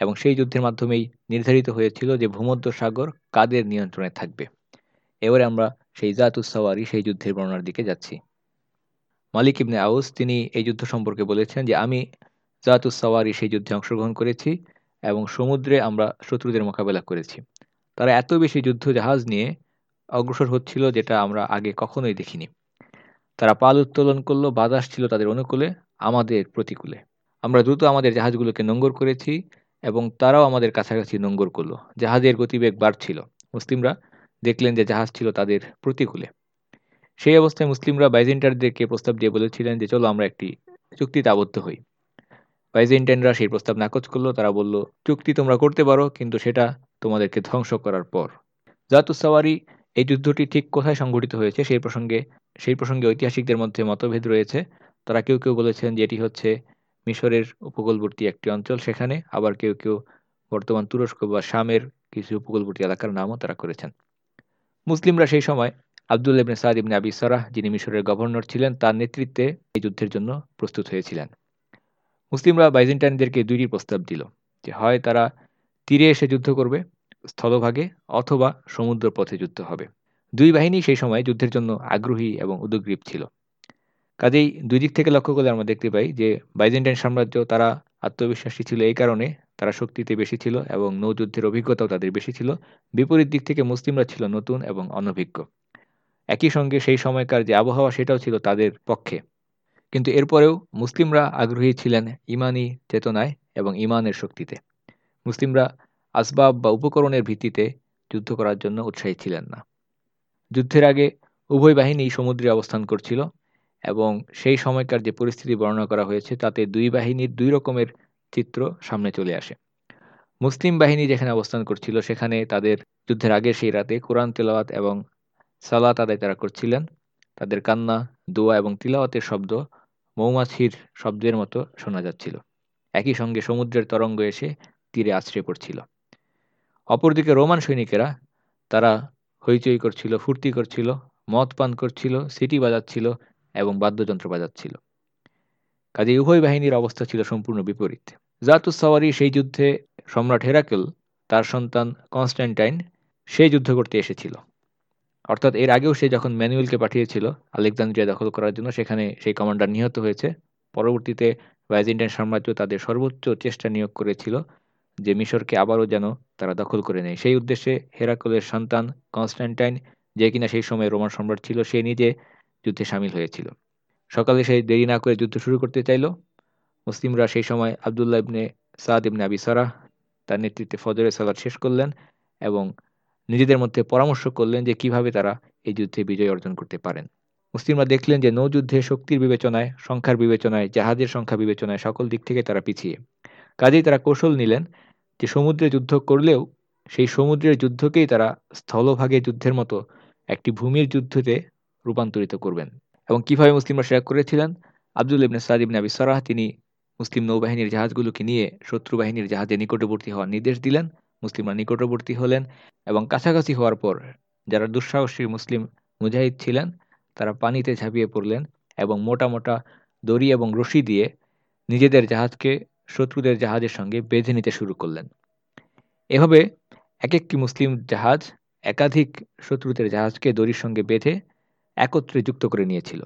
এবং সেই যুদ্ধের মাধ্যমেই নির্ধারিত হয়েছিল যে ভূমধ্য সাগর কাদের নিয়ন্ত্রণে থাকবে। এবারে আমরা সেই জাতুসাওয়ারি, সেই যুদ্ধের বর্ণনার দিকে যাচ্ছি। মালিক ইবনে আউস, তিনি এই যুদ্ধ সম্পর্কে বলেছেন যে, আমি জাতুসাওয়ারি, সেই যুদ্ধে অংশগ্রহণ করেছি এবং সমুদ্রে আমরা শত্রুদের মোকাবেলা করেছি। তারা এত বেশি যুদ্ধ জাহাজ নিয়ে অগ্রসর হচ্ছিল যেটা আমরা আগে কখনোই দেখিনি। তারা পাল উত্তোলন করল, বাতাস ছিল তাদের অনুকূলে, আমাদের প্রতিকূলে। আমরা দ্রুত আমাদের জাহাজগুলোকে নোঙ্গর করেছি এবং তারাও আমাদের কাছাকাছি নোঙ্গর করল। জাহাজের গতিবেগ বাড়ছিল। মুসলিমরা দেখলেন যে জাহাজ ছিল তাদের প্রতিকূলে। সেই অবস্থায় মুসলিমরা বাইজেন্টারদেরকে প্রস্তাব দিয়ে বলেছিলেন যে, চলো আমরা একটি চুক্তিতে আবদ্ধ হই। বাইজেন্টাইনরা সেই প্রস্তাব নাকচ করল। তারা বলল, চুক্তি তোমরা করতে পারো, কিন্তু সেটা তোমাদেরকে ধ্বংস করার পর। জাতুসাওয়ারি এই যুদ্ধটি ঠিক কোথায় সংঘটিত হয়েছে সেই প্রসঙ্গে সেই প্রসঙ্গে ঐতিহাসিকদের মধ্যে মতভেদ রয়েছে। তারা কেউ কেউ বলেছেন যে এটি হচ্ছে মিশরের উপকূলবর্তী একটি অঞ্চল। সেখানে আবার কেউ কেউ বর্তমান তুরস্ক বা শামের কিছু উপকূলবর্তী এলাকার নামও তারা করেছেন। মুসলিমরা সেই সময় আবদুল ইবনে সাদ ইবনে আবি সারাহ, যিনি মিশরের গভর্নর ছিলেন, তার নেতৃত্বে এই যুদ্ধের জন্য প্রস্তুত হয়েছিলেন। মুসলিমরা বাইজেন্টাইনদেরকে দুইটি প্রস্তাব দিল যে, হয় তারা তীরে এসে যুদ্ধ করবে, স্থলভাগে অথবা সমুদ্র পথে যুদ্ধ হবে। দুই বাহিনী সেই সময় যুদ্ধের জন্য আগ্রহী এবং উদ্গ্রীব ছিল। কাজেই দুই দিক থেকে লক্ষ্য করলে আমরা দেখতে পাই যে বাইজেন্টাইন সাম্রাজ্য তারা আত্মবিশ্বাসী ছিল এই কারণে তারা শক্তিতে বেশি ছিল এবং নৌযুদ্ধের অভিজ্ঞতাও তাদের বেশি ছিল। বিপরীত দিক থেকে মুসলিমরা ছিল নতুন এবং অনভিজ্ঞ। একই সঙ্গে সেই সময়কার যে আবহাওয়া সেটাও ছিল তাদের পক্ষে। কিন্তু এরপরেও মুসলিমরা আগ্রহী ছিলেন ইমানি চেতনায় এবং ইমানের শক্তিতে। মুসলিমরা আসবাব বা উপকরণের ভিত্তিতে যুদ্ধ করার জন্য উৎসাহী ছিলেন না। যুদ্ধের আগে উভয় বাহিনী সমুদ্রে অবস্থান করছিল এবং সেই সময়কার যে পরিস্থিতি বর্ণনা করা হয়েছে, তাতে দুই বাহিনীর দুই রকমের চিত্র সামনে চলে আসে। মুসলিম বাহিনী যেখানে অবস্থান করছিল, সেখানে তাদের যুদ্ধের আগে সেই রাতে কোরআন তেলাওয়াত এবং সালাত আদায় তারা করছিলেন। তাদের কান্না, দোয়া এবং তিলাওয়াতের শব্দ মৌমাছির শব্দের মতো শোনা যাচ্ছিল। একই সঙ্গে সমুদ্রের তরঙ্গ এসে তীরে আশ্রয় পড়ছিল অপরদিকে রোমান সৈনিকেরা, তারা হইচই করছিল, ফুর্তি করছিল, মদ পান করছিল, সিটি বাজাচ্ছিল এবং বাদ্যযন্ত্র বাজাচ্ছিল। কাজে উভয় বাহিনীর অবস্থা ছিল সম্পূর্ণ বিপরীত। জাতুস সাওয়ারি সেই যুদ্ধে সম্রাট হেরাকেল, তার সন্তান কনস্ট্যান্টাইন সেই যুদ্ধ করতে এসেছিল। অর্থাৎ এর আগেও সে যখন ম্যানুয়েলকে পাঠিয়েছিল আলেকজান্দ্রিয়া দখল করার জন্য, সেখানে সেই কমান্ডার নিহত হয়েছে। পরবর্তীতে বাইজেন্টাইন সাম্রাজ্য তাদের সর্বোচ্চ চেষ্টা নিয়োগ করেছিল যে মিশরকে আবারও যেন তারা দখল করে নেয়। সেই উদ্দেশ্যে হেরাকলের সন্তান কনস্ট্যান্টাইন যে কিনা সেই সময় রোমান সম্রাট ছিল, সে নিজে যুদ্ধে সামিল হয়েছিল। সকালে সেই দেরি না করে যুদ্ধ শুরু করতে চাইল। মুসলিমরা সেই সময় আবদুল্লাহ ইবনে সাদ ইবনে আবি সারাহ তার নেতৃত্বে ফজরের সালাদ শেষ করলেন এবং নিজেদের মধ্যে পরামর্শ করলেন যে কীভাবে তারা এই যুদ্ধে বিজয় অর্জন করতে পারেন। মুসলিমরা দেখলেন যে নৌযুদ্ধে শক্তির বিবেচনায়, সংখ্যার বিবেচনায়, জাহাজের সংখ্যা বিবেচনায় সকল দিক থেকে তারা পিছিয়ে। কাজেই তারা কৌশল নিলেন যে সমুদ্রে যুদ্ধ করলেও সেই সমুদ্রের যুদ্ধকেই তারা স্থলভাগে যুদ্ধের মতো একটি ভূমির যুদ্ধতে রূপান্তরিত করবেন। এবং কীভাবে মুসলিমরা সেরা করেছিলেন? আব্দুল ইবনে সাদ ইবনে আবি সারাহ তিনি মুসলিম নৌবাহিনীর জাহাজগুলোকে নিয়ে শত্রু বাহিনীর জাহাজে নিকটবর্তী হওয়ার নির্দেশ দিলেন, মুসলিমরা নিকটবর্তী হলেন এবং কাছাকাছি হওয়ার পর যারা দুঃসাহসী মুসলিম মুজাহিদ ছিলেন, তারা পানিতে ঝাঁপিয়ে পড়লেন এবং মোটা মোটা দড়ি এবং রশি দিয়ে নিজেদের জাহাজকে শত্রুদের জাহাজের সঙ্গে বেঁধে নিতে শুরু করলেন। এভাবে এক একটি মুসলিম জাহাজ একাধিক শত্রুদের জাহাজকে দড়ির সঙ্গে বেঁধে একত্রে যুক্ত করে নিয়েছিল।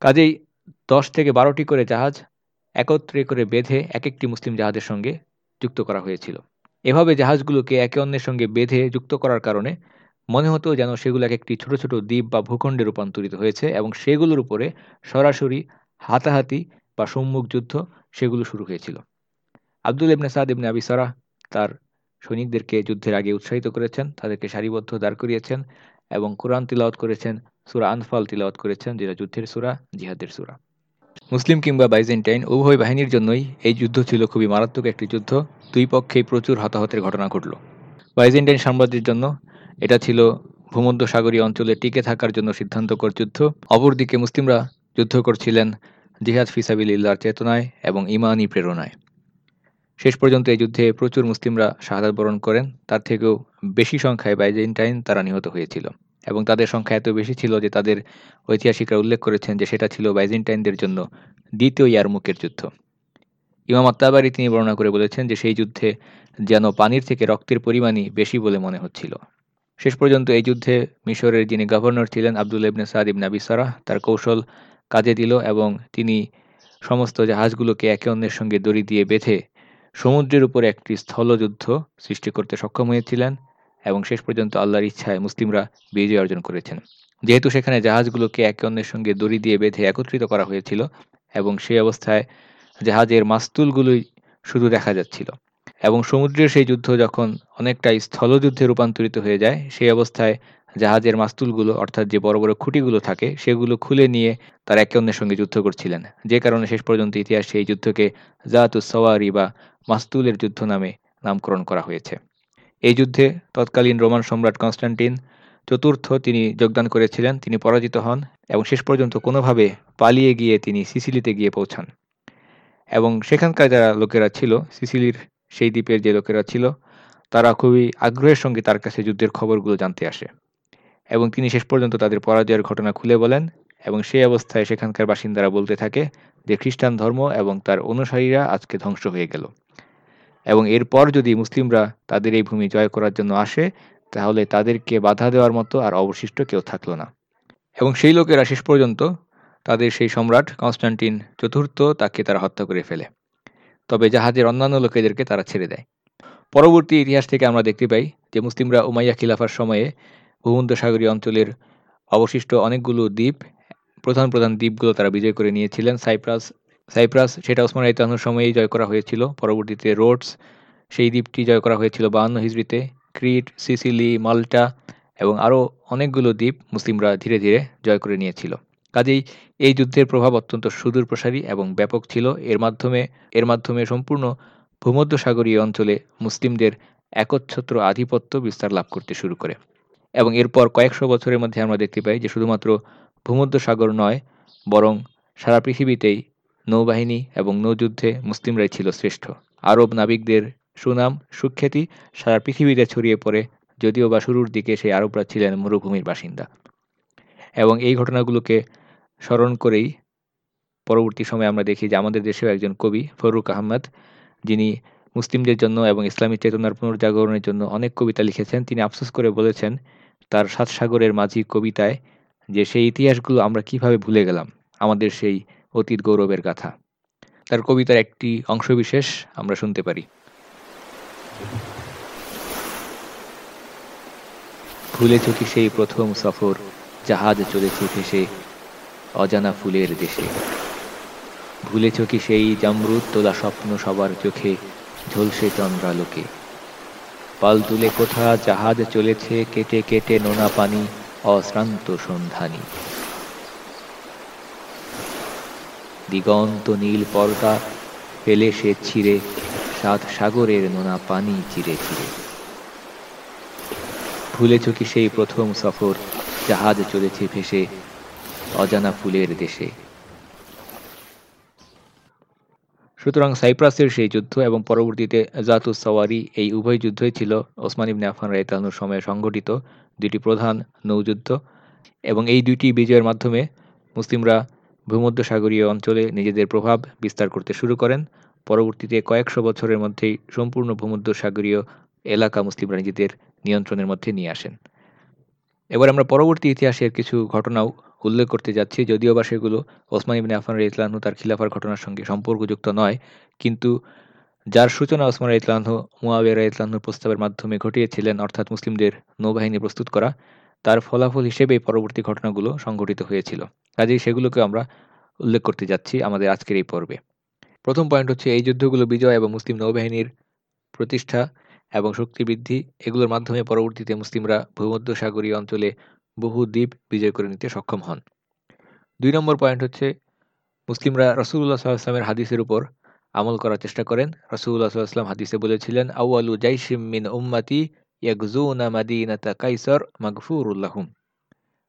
কাজেই দশ থেকে বারোটি করে জাহাজ একত্রে করে বেঁধে এক একটি মুসলিম জাহাজের সঙ্গে যুক্ত করা হয়েছিল। এভাবে জাহাজগুলোকে একে অন্যের সঙ্গে বেঁধে যুক্ত করার কারণে মনে হতো যেন সেগুলো এক একটি ছোট ছোট দ্বীপ বা ভূখণ্ডে রূপান্তরিত হয়েছে এবং সেগুলোর উপরে সরাসরি হাতাহাতি বা সম্মুখ যুদ্ধ সেগুলো শুরু হয়েছিল। আব্দুল ইবনে সাদ ইবনে আবি সারাহ তার সৈনিকদেরকে যুদ্ধের আগে উৎসাহিত করেছেন, তাদেরকে সারিবদ্ধ দাঁড় করিয়েছেন এবং কোরআন তিলাওয়াত করেছেন, সুরা আনফাল তিলাওয়াত করেছেন, যেটা যুদ্ধের সুরা, জিহাদের সুরা। মুসলিম কিংবা বাইজেন্টাইন উভয় বাহিনীর জন্যই এই যুদ্ধ ছিল খুবই মারাত্মক একটি যুদ্ধ। দুই পক্ষেই প্রচুর হতাহতের ঘটনা ঘটল। বাইজেন্টাইন সাম্রাজ্যের জন্য এটা ছিল ভূমধ্য সাগরীয় অঞ্চলে টিকে থাকার জন্য সিদ্ধান্তকর যুদ্ধ। অপরদিকে মুসলিমরা যুদ্ধ করছিলেন জিহাদ ফিসাবিল্লার চেতনায় এবং ইমানই প্রেরণায়। শেষ পর্যন্ত এই যুদ্ধে প্রচুর মুসলিমরা শাহাদাত বরণ করেন, তার থেকেও বেশি সংখ্যায় বাইজেন্টাইন তারা নিহত হয়েছিল এবং তাদের সংখ্যা এত বেশি ছিল যে তাদের ঐতিহাসিকরা উল্লেখ করেছেন যে সেটা ছিল বাইজেন্টাইনদের জন্য দ্বিতীয় ইয়ারমুকের যুদ্ধ। ইমাম আত্মাবারি তিনি বর্ণনা করে বলেছেন যে সেই যুদ্ধে যেন পানির থেকে রক্তের পরিমাণই বেশি বলে মনে হচ্ছিল। শেষ পর্যন্ত এই যুদ্ধে মিশরের যিনি গভর্নর ছিলেন আবদুল ইবনে সাদ ইবনে আবি সারাহ, তার কৌশল কাজে দিল এবং তিনি সমস্ত জাহাজগুলোকে একে অন্যের সঙ্গে দড়ি দিয়ে বেঁধে সমুদ্রের উপর একটি স্থলযুদ্ধ সৃষ্টি করতে সক্ষম হয়েছিলেন এবং শেষ পর্যন্ত আল্লাহর ইচ্ছায় মুসলিমরা বিজয় অর্জন করেছেন। যেহেতু সেখানে জাহাজগুলোকে একে অন্যের সঙ্গে দড়ি দিয়ে বেঁধে একত্রিত করা হয়েছিল এবং সেই অবস্থায় জাহাজের মাস্তুলগুলোই শুধু দেখা যাচ্ছিল এবং সমুদ্রের সেই যুদ্ধ যখন অনেকটাই স্থলযুদ্ধে রূপান্তরিত হয়ে যায়, সেই অবস্থায় জাহাজের মাস্তুলগুলো, অর্থাৎ যে বড় বড় খুঁটিগুলো থাকে, সেগুলো খুলে নিয়ে তারা একে অন্যের সঙ্গে যুদ্ধ করছিলেন। যে কারণে শেষ পর্যন্ত ইতিহাসে এই যুদ্ধকে জাহাতুস সওয়ারি বা মাস্তুলের যুদ্ধ নামে নামকরণ করা হয়েছে। এই যুদ্ধে তৎকালীন রোমান সম্রাট কনস্টান্টিন চতুর্থ তিনি যোগদান করেছিলেন, তিনি পরাজিত হন এবং শেষ পর্যন্ত কোনোভাবে পালিয়ে গিয়ে তিনি সিসিলিতে গিয়ে পৌঁছান। এবং সেখানকার যারা লোকেরা ছিল, সিসিলির সেই দ্বীপের যে লোকেরা ছিল, তারা খুবই আগ্রহের সঙ্গে তার কাছে যুদ্ধের খবরগুলো জানতে আসে। এবং তিনি শেষ পর্যন্ত তাদের পরাজয়ের ঘটনা খুলে বলেন এবং সেই অবস্থায় সেখানকার বাসিন্দারা বলতে থাকে যে খ্রিস্টান ধর্ম এবং তার অনুসারীরা আজকে ধ্বংস হয়ে গেল। এবং এরপর যদি মুসলিমরা তাদের এই ভূমি জয় করার জন্য আসে, তাহলে তাদেরকে বাধা দেওয়ার মতো আর অবশিষ্ট কেউ থাকল না। এবং সেই লোকেরা শেষ পর্যন্ত তাদের সেই সম্রাট কনস্টান্টিন চতুর্থ তাকে তারা হত্যা করে ফেলে। তবে জাহাজের অন্যান্য লোকেদেরকে তারা ছেড়ে দেয়। পরবর্তী ইতিহাস থেকে আমরা দেখতে পাই যে মুসলিমরা উমাইয়া খিলাফার সময়ে ভূমধ্যসাগরীয় অঞ্চলের অবশিষ্ট অনেকগুলো দ্বীপ, প্রধান প্রধান দ্বীপগুলো তারা বিজয় করে নিয়েছিলেন। সাইপ্রাস সাইপ্রাস, সেটা ওসমান ইতানুর সময়েই জয় করা হয়েছিল। পরবর্তীতে রোডস, সেই দ্বীপটি জয় করা হয়েছিল বাহান্ন হিজড়িতে। ক্রিট, সিসিলি, মাল্টা এবং আরও অনেকগুলো দ্বীপ মুসলিমরা ধীরে ধীরে জয় করে নিয়েছিল। কাজেই এই যুদ্ধের প্রভাব অত্যন্ত সুদূর প্রসারী এবং ব্যাপক ছিল। এর মাধ্যমে এর মাধ্যমে সম্পূর্ণ ভূমধ্যসাগরীয় অঞ্চলে মুসলিমদের একচ্ছত্র আধিপত্য বিস্তার লাভ করতে শুরু করে। এবং এরপর কয়েকশো বছরের মধ্যে আমরা দেখতে পাই যে শুধুমাত্র ভূমধ্যসাগর নয়, বরং সারা পৃথিবীতেই নৌবাহিনী এবং নৌযুদ্ধে মুসলিমরাই ছিল শ্রেষ্ঠ। আরব নাবিকদের সুনাম, সুখ্যাতি সারা পৃথিবীতে ছড়িয়ে পড়ে, যদিও বা শুরুর দিকে সেই আরবরা ছিলেন মরুভূমির বাসিন্দা। এবং এই ঘটনাগুলোকে স্মরণ করেই পরবর্তী সময়ে আমরা দেখি যে আমাদের দেশেও একজন কবি, ফরুক আহমদ, যিনি মুসলিমদের জন্য এবং ইসলামী চেতনার পুনর্জাগরণের জন্য অনেক কবিতা লিখেছেন। তিনি আফসোস করে বলেছেন তার সাত সাগরের মাঝি কবিতায় যে সেই ইতিহাসগুলো আমরা কীভাবে ভুলে গেলাম, আমাদের সেই অতীত গৌরবের গাথা তার কবিতার একটি অংশবিশেষ আমরা শুনতে পারি। ভুলেছ কি সেই প্রথম সফর, জাহাজ চলেছে ভেসে, অজানা ফুলের দেশে? ভুলেছ কি সেই জামরুদ তোলা স্বপ্ন সবার চোখে, ঝলসে চন্দ্রালোকে? পাল তুলে কোথা জাহাজ চলেছে, কেটে কেটে নোনা পানি, অশ্রান্ত সন্ধানী। দিগন্ত নীল পর্দা ফেলে সে ছিঁড়ে, সাত সাগরের নোনা পানি চিরে চিরে। ভুলেছ কি সেই প্রথম সফর, জাহাজ চলেছে ভেসে, অজানা ফুলের দেশে? সুতরাং সাইপ্রাসের সেই যুদ্ধ এবং পরবর্তীতে জাতুস সওয়ারি এই উভয় যুদ্ধই ছিল ওসমান ইবনে আফান রাইতানুর সময়ে সংঘটিত দুটি প্রধান নৌযুদ্ধ এবং এই দুইটি বিজয়ের মাধ্যমে মুসলিমরা ভূমধ্যসাগরীয় অঞ্চলে নিজেদের প্রভাব বিস্তার করতে শুরু করেন। পরবর্তীতে কয়েকশো বছরের মধ্যেই সম্পূর্ণ ভূমধ্যসাগরীয় এলাকা মুসলিমরা নিজেদের নিয়ন্ত্রণের মধ্যে নিয়ে আসেন। এবার আমরা পরবর্তী ইতিহাসের কিছু ঘটনাও উল্লেখ করতে যাচ্ছি, যদিও বা সেগুলো ওসমান ইবনে আফান ইসলাহু তার খিলাফার ঘটনার সঙ্গে সম্পর্কযুক্ত নয়, কিন্তু যার সূচনা ওসমান ইতলাহু মুয়াবিয়া ইতলাহুর প্রস্তাবের মাধ্যমে ঘটিয়েছিলেন, অর্থাৎ মুসলিমদের নৌবাহিনী প্রস্তুত করা, তার ফলাফল হিসেবেই পরবর্তী ঘটনাগুলো সংঘটিত হয়েছিল। কাজেই সেগুলোকে আমরা উল্লেখ করতে যাচ্ছি আমাদের আজকের এই পর্বে। প্রথম পয়েন্ট হচ্ছে, এই যুদ্ধগুলো বিজয় এবং মুসলিম নৌবাহিনীর প্রতিষ্ঠা এবং শক্তি বৃদ্ধি, এগুলোর মাধ্যমে পরবর্তীতে মুসলিমরা ভূমধ্যসাগরীয় অঞ্চলে বহু দ্বীপ বিজয় করে নিতে সক্ষম হন। দুই নম্বর পয়েন্ট হচ্ছে, মুসলিমরা রসুল্লাহ সাল্লামের হাদিসের উপর আমল করার চেষ্টা করেন। রসুল্লাহ সাল্লাম হাদিসে বলেছিলেন আউআলু জাইশিম মিন উম্মাতি ইয়াকজুনা মাদিনাতা কাইসর মাগফুরুল্লাহুম।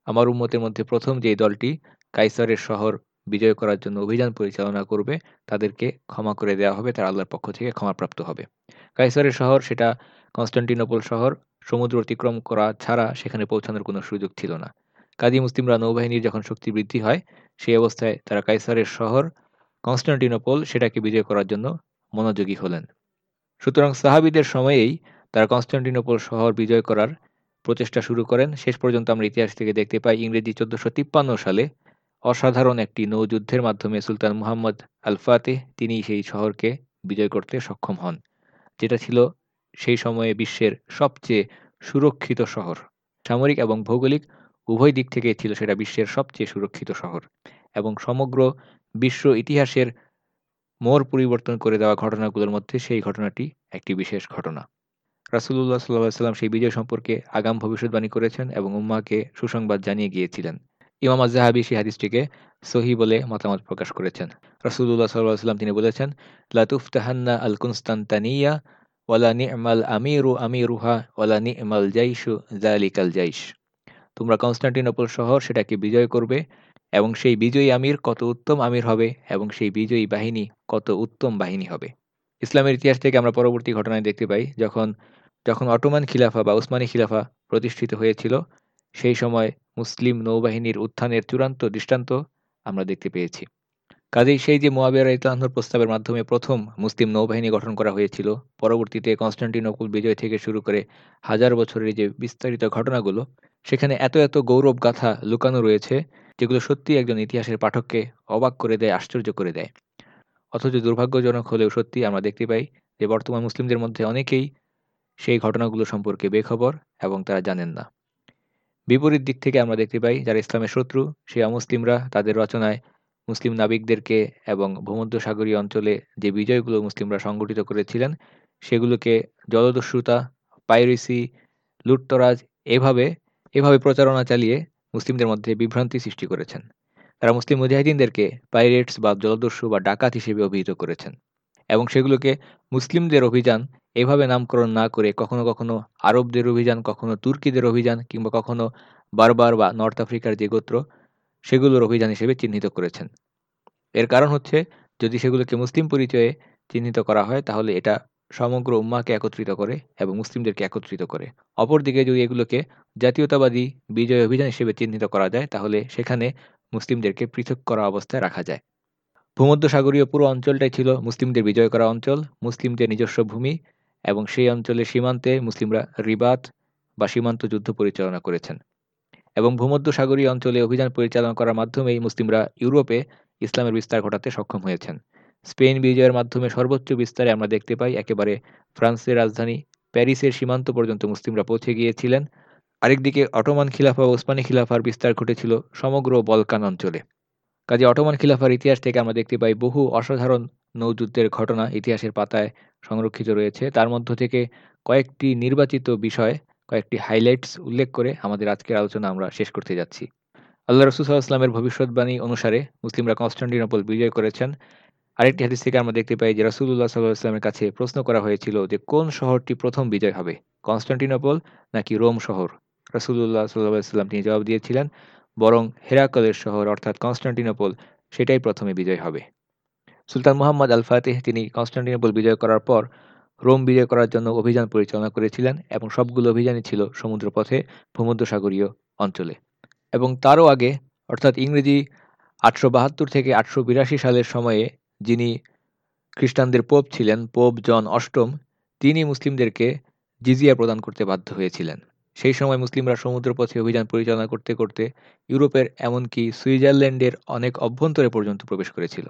আমার উম্মতের মধ্যে প্রথম যে দলটি কাইসারের শহর বিজয় করার জন্য অভিযান পরিচালনা করবে, তাদেরকে ক্ষমা করে দেওয়া হবে, তার আল্লাহর পক্ষ থেকে ক্ষমাপ্রাপ্ত হবে। কাইসারের শহর সেটা কনস্টান্টিনোপল শহর সমুদ্র অতিক্রম করা ছাড়া সেখানে পৌঁছানোর কোনো সুযোগ ছিল না। কাজী মুসলিমরা নৌবাহিনীর যখন শক্তি বৃদ্ধি হয় সেই অবস্থায় তারা কাইসারের শহর কনস্টান্টিনোপল সেটাকে বিজয় করার জন্য মনোযোগী হলেন। সুতরাং সাহাবিদের সময়েই তারা কনস্টান্টিনোপল শহর বিজয় করার প্রচেষ্টা শুরু করেন। শেষ পর্যন্ত আমরা ইতিহাস থেকে দেখতে পাই, ইংরেজি চোদ্দশো তিপ্পান্ন সালে অসাধারণ একটি নৌযুদ্ধের মাধ্যমে সুলতান মুহাম্মদ আল ফাতেহ তিনি সেই শহরকে বিজয় করতে সক্ষম হন, যেটা ছিল সেই সময়ে বিশ্বের সবচেয়ে সুরক্ষিত শহর। সামরিক এবং ভৌগোলিক উভয় দিক থেকে ছিল সেটা বিশ্বের সবচেয়ে সুরক্ষিত শহর এবং সমগ্র বিশ্ব ইতিহাসের মোর পরিবর্তন করে দেওয়া ঘটনাগুলোর মধ্যে সেই ঘটনাটি একটি বিশেষ ঘটনা। রাসুল্লাহ সাল্লাহ সাল্লাম সেই বিজয় সম্পর্কে আগাম ভবিষ্যৎবাণী করেছেন এবং উম্মাকে সুসংবাদ জানিয়ে গিয়েছিলেন। ইমাম আজাহাবি সেই হাদিসটিকে সহি বলে মতামত প্রকাশ করেছেন। রাসুল্লাহ সাল্লাহ সাল্লাম তিনি বলেছেন লাতুফ তাহান্না আল কুনস্তান্তানিয়া ওয়ালা নি'মাল আমিরু আমিরুহা ওয়ালা নি'মাল জাইশু জালিকাল জাইশ তোমরা কনস্টান্টিনোপল শহর সেটাকে বিজয় করবে এবং সেই বিজয়ী আমির কত উত্তম আমির হবে এবং সেই বিজয়ী বাহিনী কত উত্তম বাহিনী হবে। ইসলামের ইতিহাস থেকে আমরা পরবর্তী ঘটনায় দেখতে পাই যখন যখন অটোমান খিলাফা বা উসমানী খিলাফা প্রতিষ্ঠিত হয়েছিল, সেই সময় মুসলিম নৌবাহিনীর উত্থানের চূড়ান্ত দৃষ্টান্ত আমরা দেখতে পেয়েছি। কাজেই সেই যে মোয়াবিয়া ইতলাহর প্রস্তাবের মাধ্যমে প্রথম মুসলিম নৌবাহিনী গঠন করা হয়েছিল, পরবর্তীতে কনস্টান্টিনোপল বিজয় থেকে শুরু করে হাজার বছরের যে বিস্তারিত ঘটনাগুলো, সেখানে এত এত গৌরব গাথা লুকানো রয়েছে, যেগুলো সত্যি একজন ইতিহাসের পাঠককে অবাক করে দেয়, আশ্চর্য করে দেয়। অথচ দুর্ভাগ্যজনক হলেও সত্যি আমরা দেখতে পাই যে বর্তমান মুসলিমদের মধ্যে অনেকেই সেই ঘটনাগুলো সম্পর্কে বেখবর এবং তারা জানেন না। বিপরীত দিক থেকে আমরা দেখতে পাই, যারা ইসলামের শত্রু, সেই অমুসলিমরা তাদের রচনায় মুসলিম নাবিকদেরকে এবং ভূমধ্যসাগরীয় অঞ্চলে যে বিজয়গুলো মুসলিমরা সংগঠিত করেছিলেন, সেগুলোকে জলদস্যুতা, পাইরেসি, লুটতরাজ এভাবে এভাবে প্রচারণা চালিয়ে মুসলিমদের মধ্যে বিভ্রান্তি সৃষ্টি করেছেন। তারা মুসলিম মুজাহিদিনদেরকে পাইরেটস বা জলদস্যু বা ডাকাত হিসেবে অভিহিত করেছেন এবং সেগুলোকে মুসলিমদের অভিযান এভাবে নামকরণ না করে কখনো কখনো আরবদের অভিযান, কখনো তুর্কিদের অভিযান কিংবা কখনো বারবার বা নর্থ আফ্রিকার যে গোত্র সেগুলোর অভিযান হিসেবে চিহ্নিত করেছেন। এর কারণ হচ্ছে, যদি সেগুলোকে মুসলিম পরিচয়ে চিহ্নিত করা হয়, তাহলে এটা সমগ্র উম্মাকে একত্রিত করে এবং মুসলিমদেরকে একত্রিত করে। অপরদিকে যদি এগুলোকে জাতীয়তাবাদী বিজয় অভিযান হিসেবে চিহ্নিত করা যায়, তাহলে সেখানে মুসলিমদেরকে পৃথক করা অবস্থায় রাখা যায়। ভূমধ্যসাগরীয় পুরো অঞ্চলটাই ছিল মুসলিমদের বিজয় করা অঞ্চল, মুসলিমদের নিজস্ব ভূমি, এবং সেই অঞ্চলের সীমান্তে মুসলিমরা রিবাত বা সীমান্ত যুদ্ধ পরিচালনা করেছেন। এবং ভূমধ্যসাগরীয় অঞ্চলে অভিযান পরিচালনা করার মাধ্যমেই মুসলিমরা ইউরোপে ইসলামের বিস্তার ঘটাতে সক্ষম হয়েছেন। স্পেন বিজয়ের মাধ্যমে সর্বোচ্চ বিস্তারে আমরা দেখতে পাই একেবারে ফ্রান্সের রাজধানী প্যারিসের সীমান্ত পর্যন্ত মুসলিমরা পৌঁছে গিয়েছিলেন। আরেকদিকে অটোমান খিলাফা ও ওসমানী খিলাফার বিস্তার ঘটেছিল সমগ্র বলকান অঞ্চলে। কাজে অটোমান খিলাফার ইতিহাস থেকে আমরা দেখতে পাই বহু অসাধারণ নৌযুদ্ধের ঘটনা ইতিহাসের পাতায় সংরক্ষিত রয়েছে। তার মধ্য থেকে কয়েকটি নির্বাচিত বিষয় কয়েকটি হাইলাইটস উল্লেখ করে আমাদের আজকের আলোচনা আমরা শেষ করতে যাচ্ছি। আল্লাহ রসুল ইসলামের ভবিষ্যৎবাণী অনুসারে মুসলিমরা কনস্টান্টিনোপল বিজয় করেছেন। আরেকটি হাদিস থেকে আমরা দেখতে পাই যে রাসুল্লাহ সাল্লাহ ইসলামের কাছে প্রশ্ন করা হয়েছিল যে কোন শহরটি প্রথম বিজয় হবে, কনস্টান্টিনোপল নাকি রোম শহর? রাসুল্লাহ সাল্লাহ ইসলাম তিনি জবাব দিয়েছিলেন, বরং হেরাকলের শহর অর্থাৎ কনস্টান্টিনোপল সেটাই প্রথমে বিজয় হবে। সুলতান মোহাম্মদ আল ফাতেহ তিনি কনস্টান্টিনোপল বিজয় করার পর রোম বিজয় করার জন্য অভিযান পরিচালনা করেছিলেন এবং সবগুলো অভিযানই ছিল সমুদ্রপথে ভূমধ্যসাগরীয় অঞ্চলে। এবং তারও আগে, অর্থাৎ ইংরেজি আটশো বাহাত্তর থেকে আটশো বিরাশি সালের সময়ে যিনি খ্রিস্টানদের পোপ ছিলেন, পোপ জন অষ্টম, তিনি মুসলিমদেরকে জিজিয়া প্রদান করতে বাধ্য হয়েছিলেন। সেই সময় মুসলিমরা সমুদ্রপথে অভিযান পরিচালনা করতে করতে ইউরোপের, এমনকি সুইজারল্যান্ডের অনেক অভ্যন্তরে পর্যন্ত প্রবেশ করেছিল।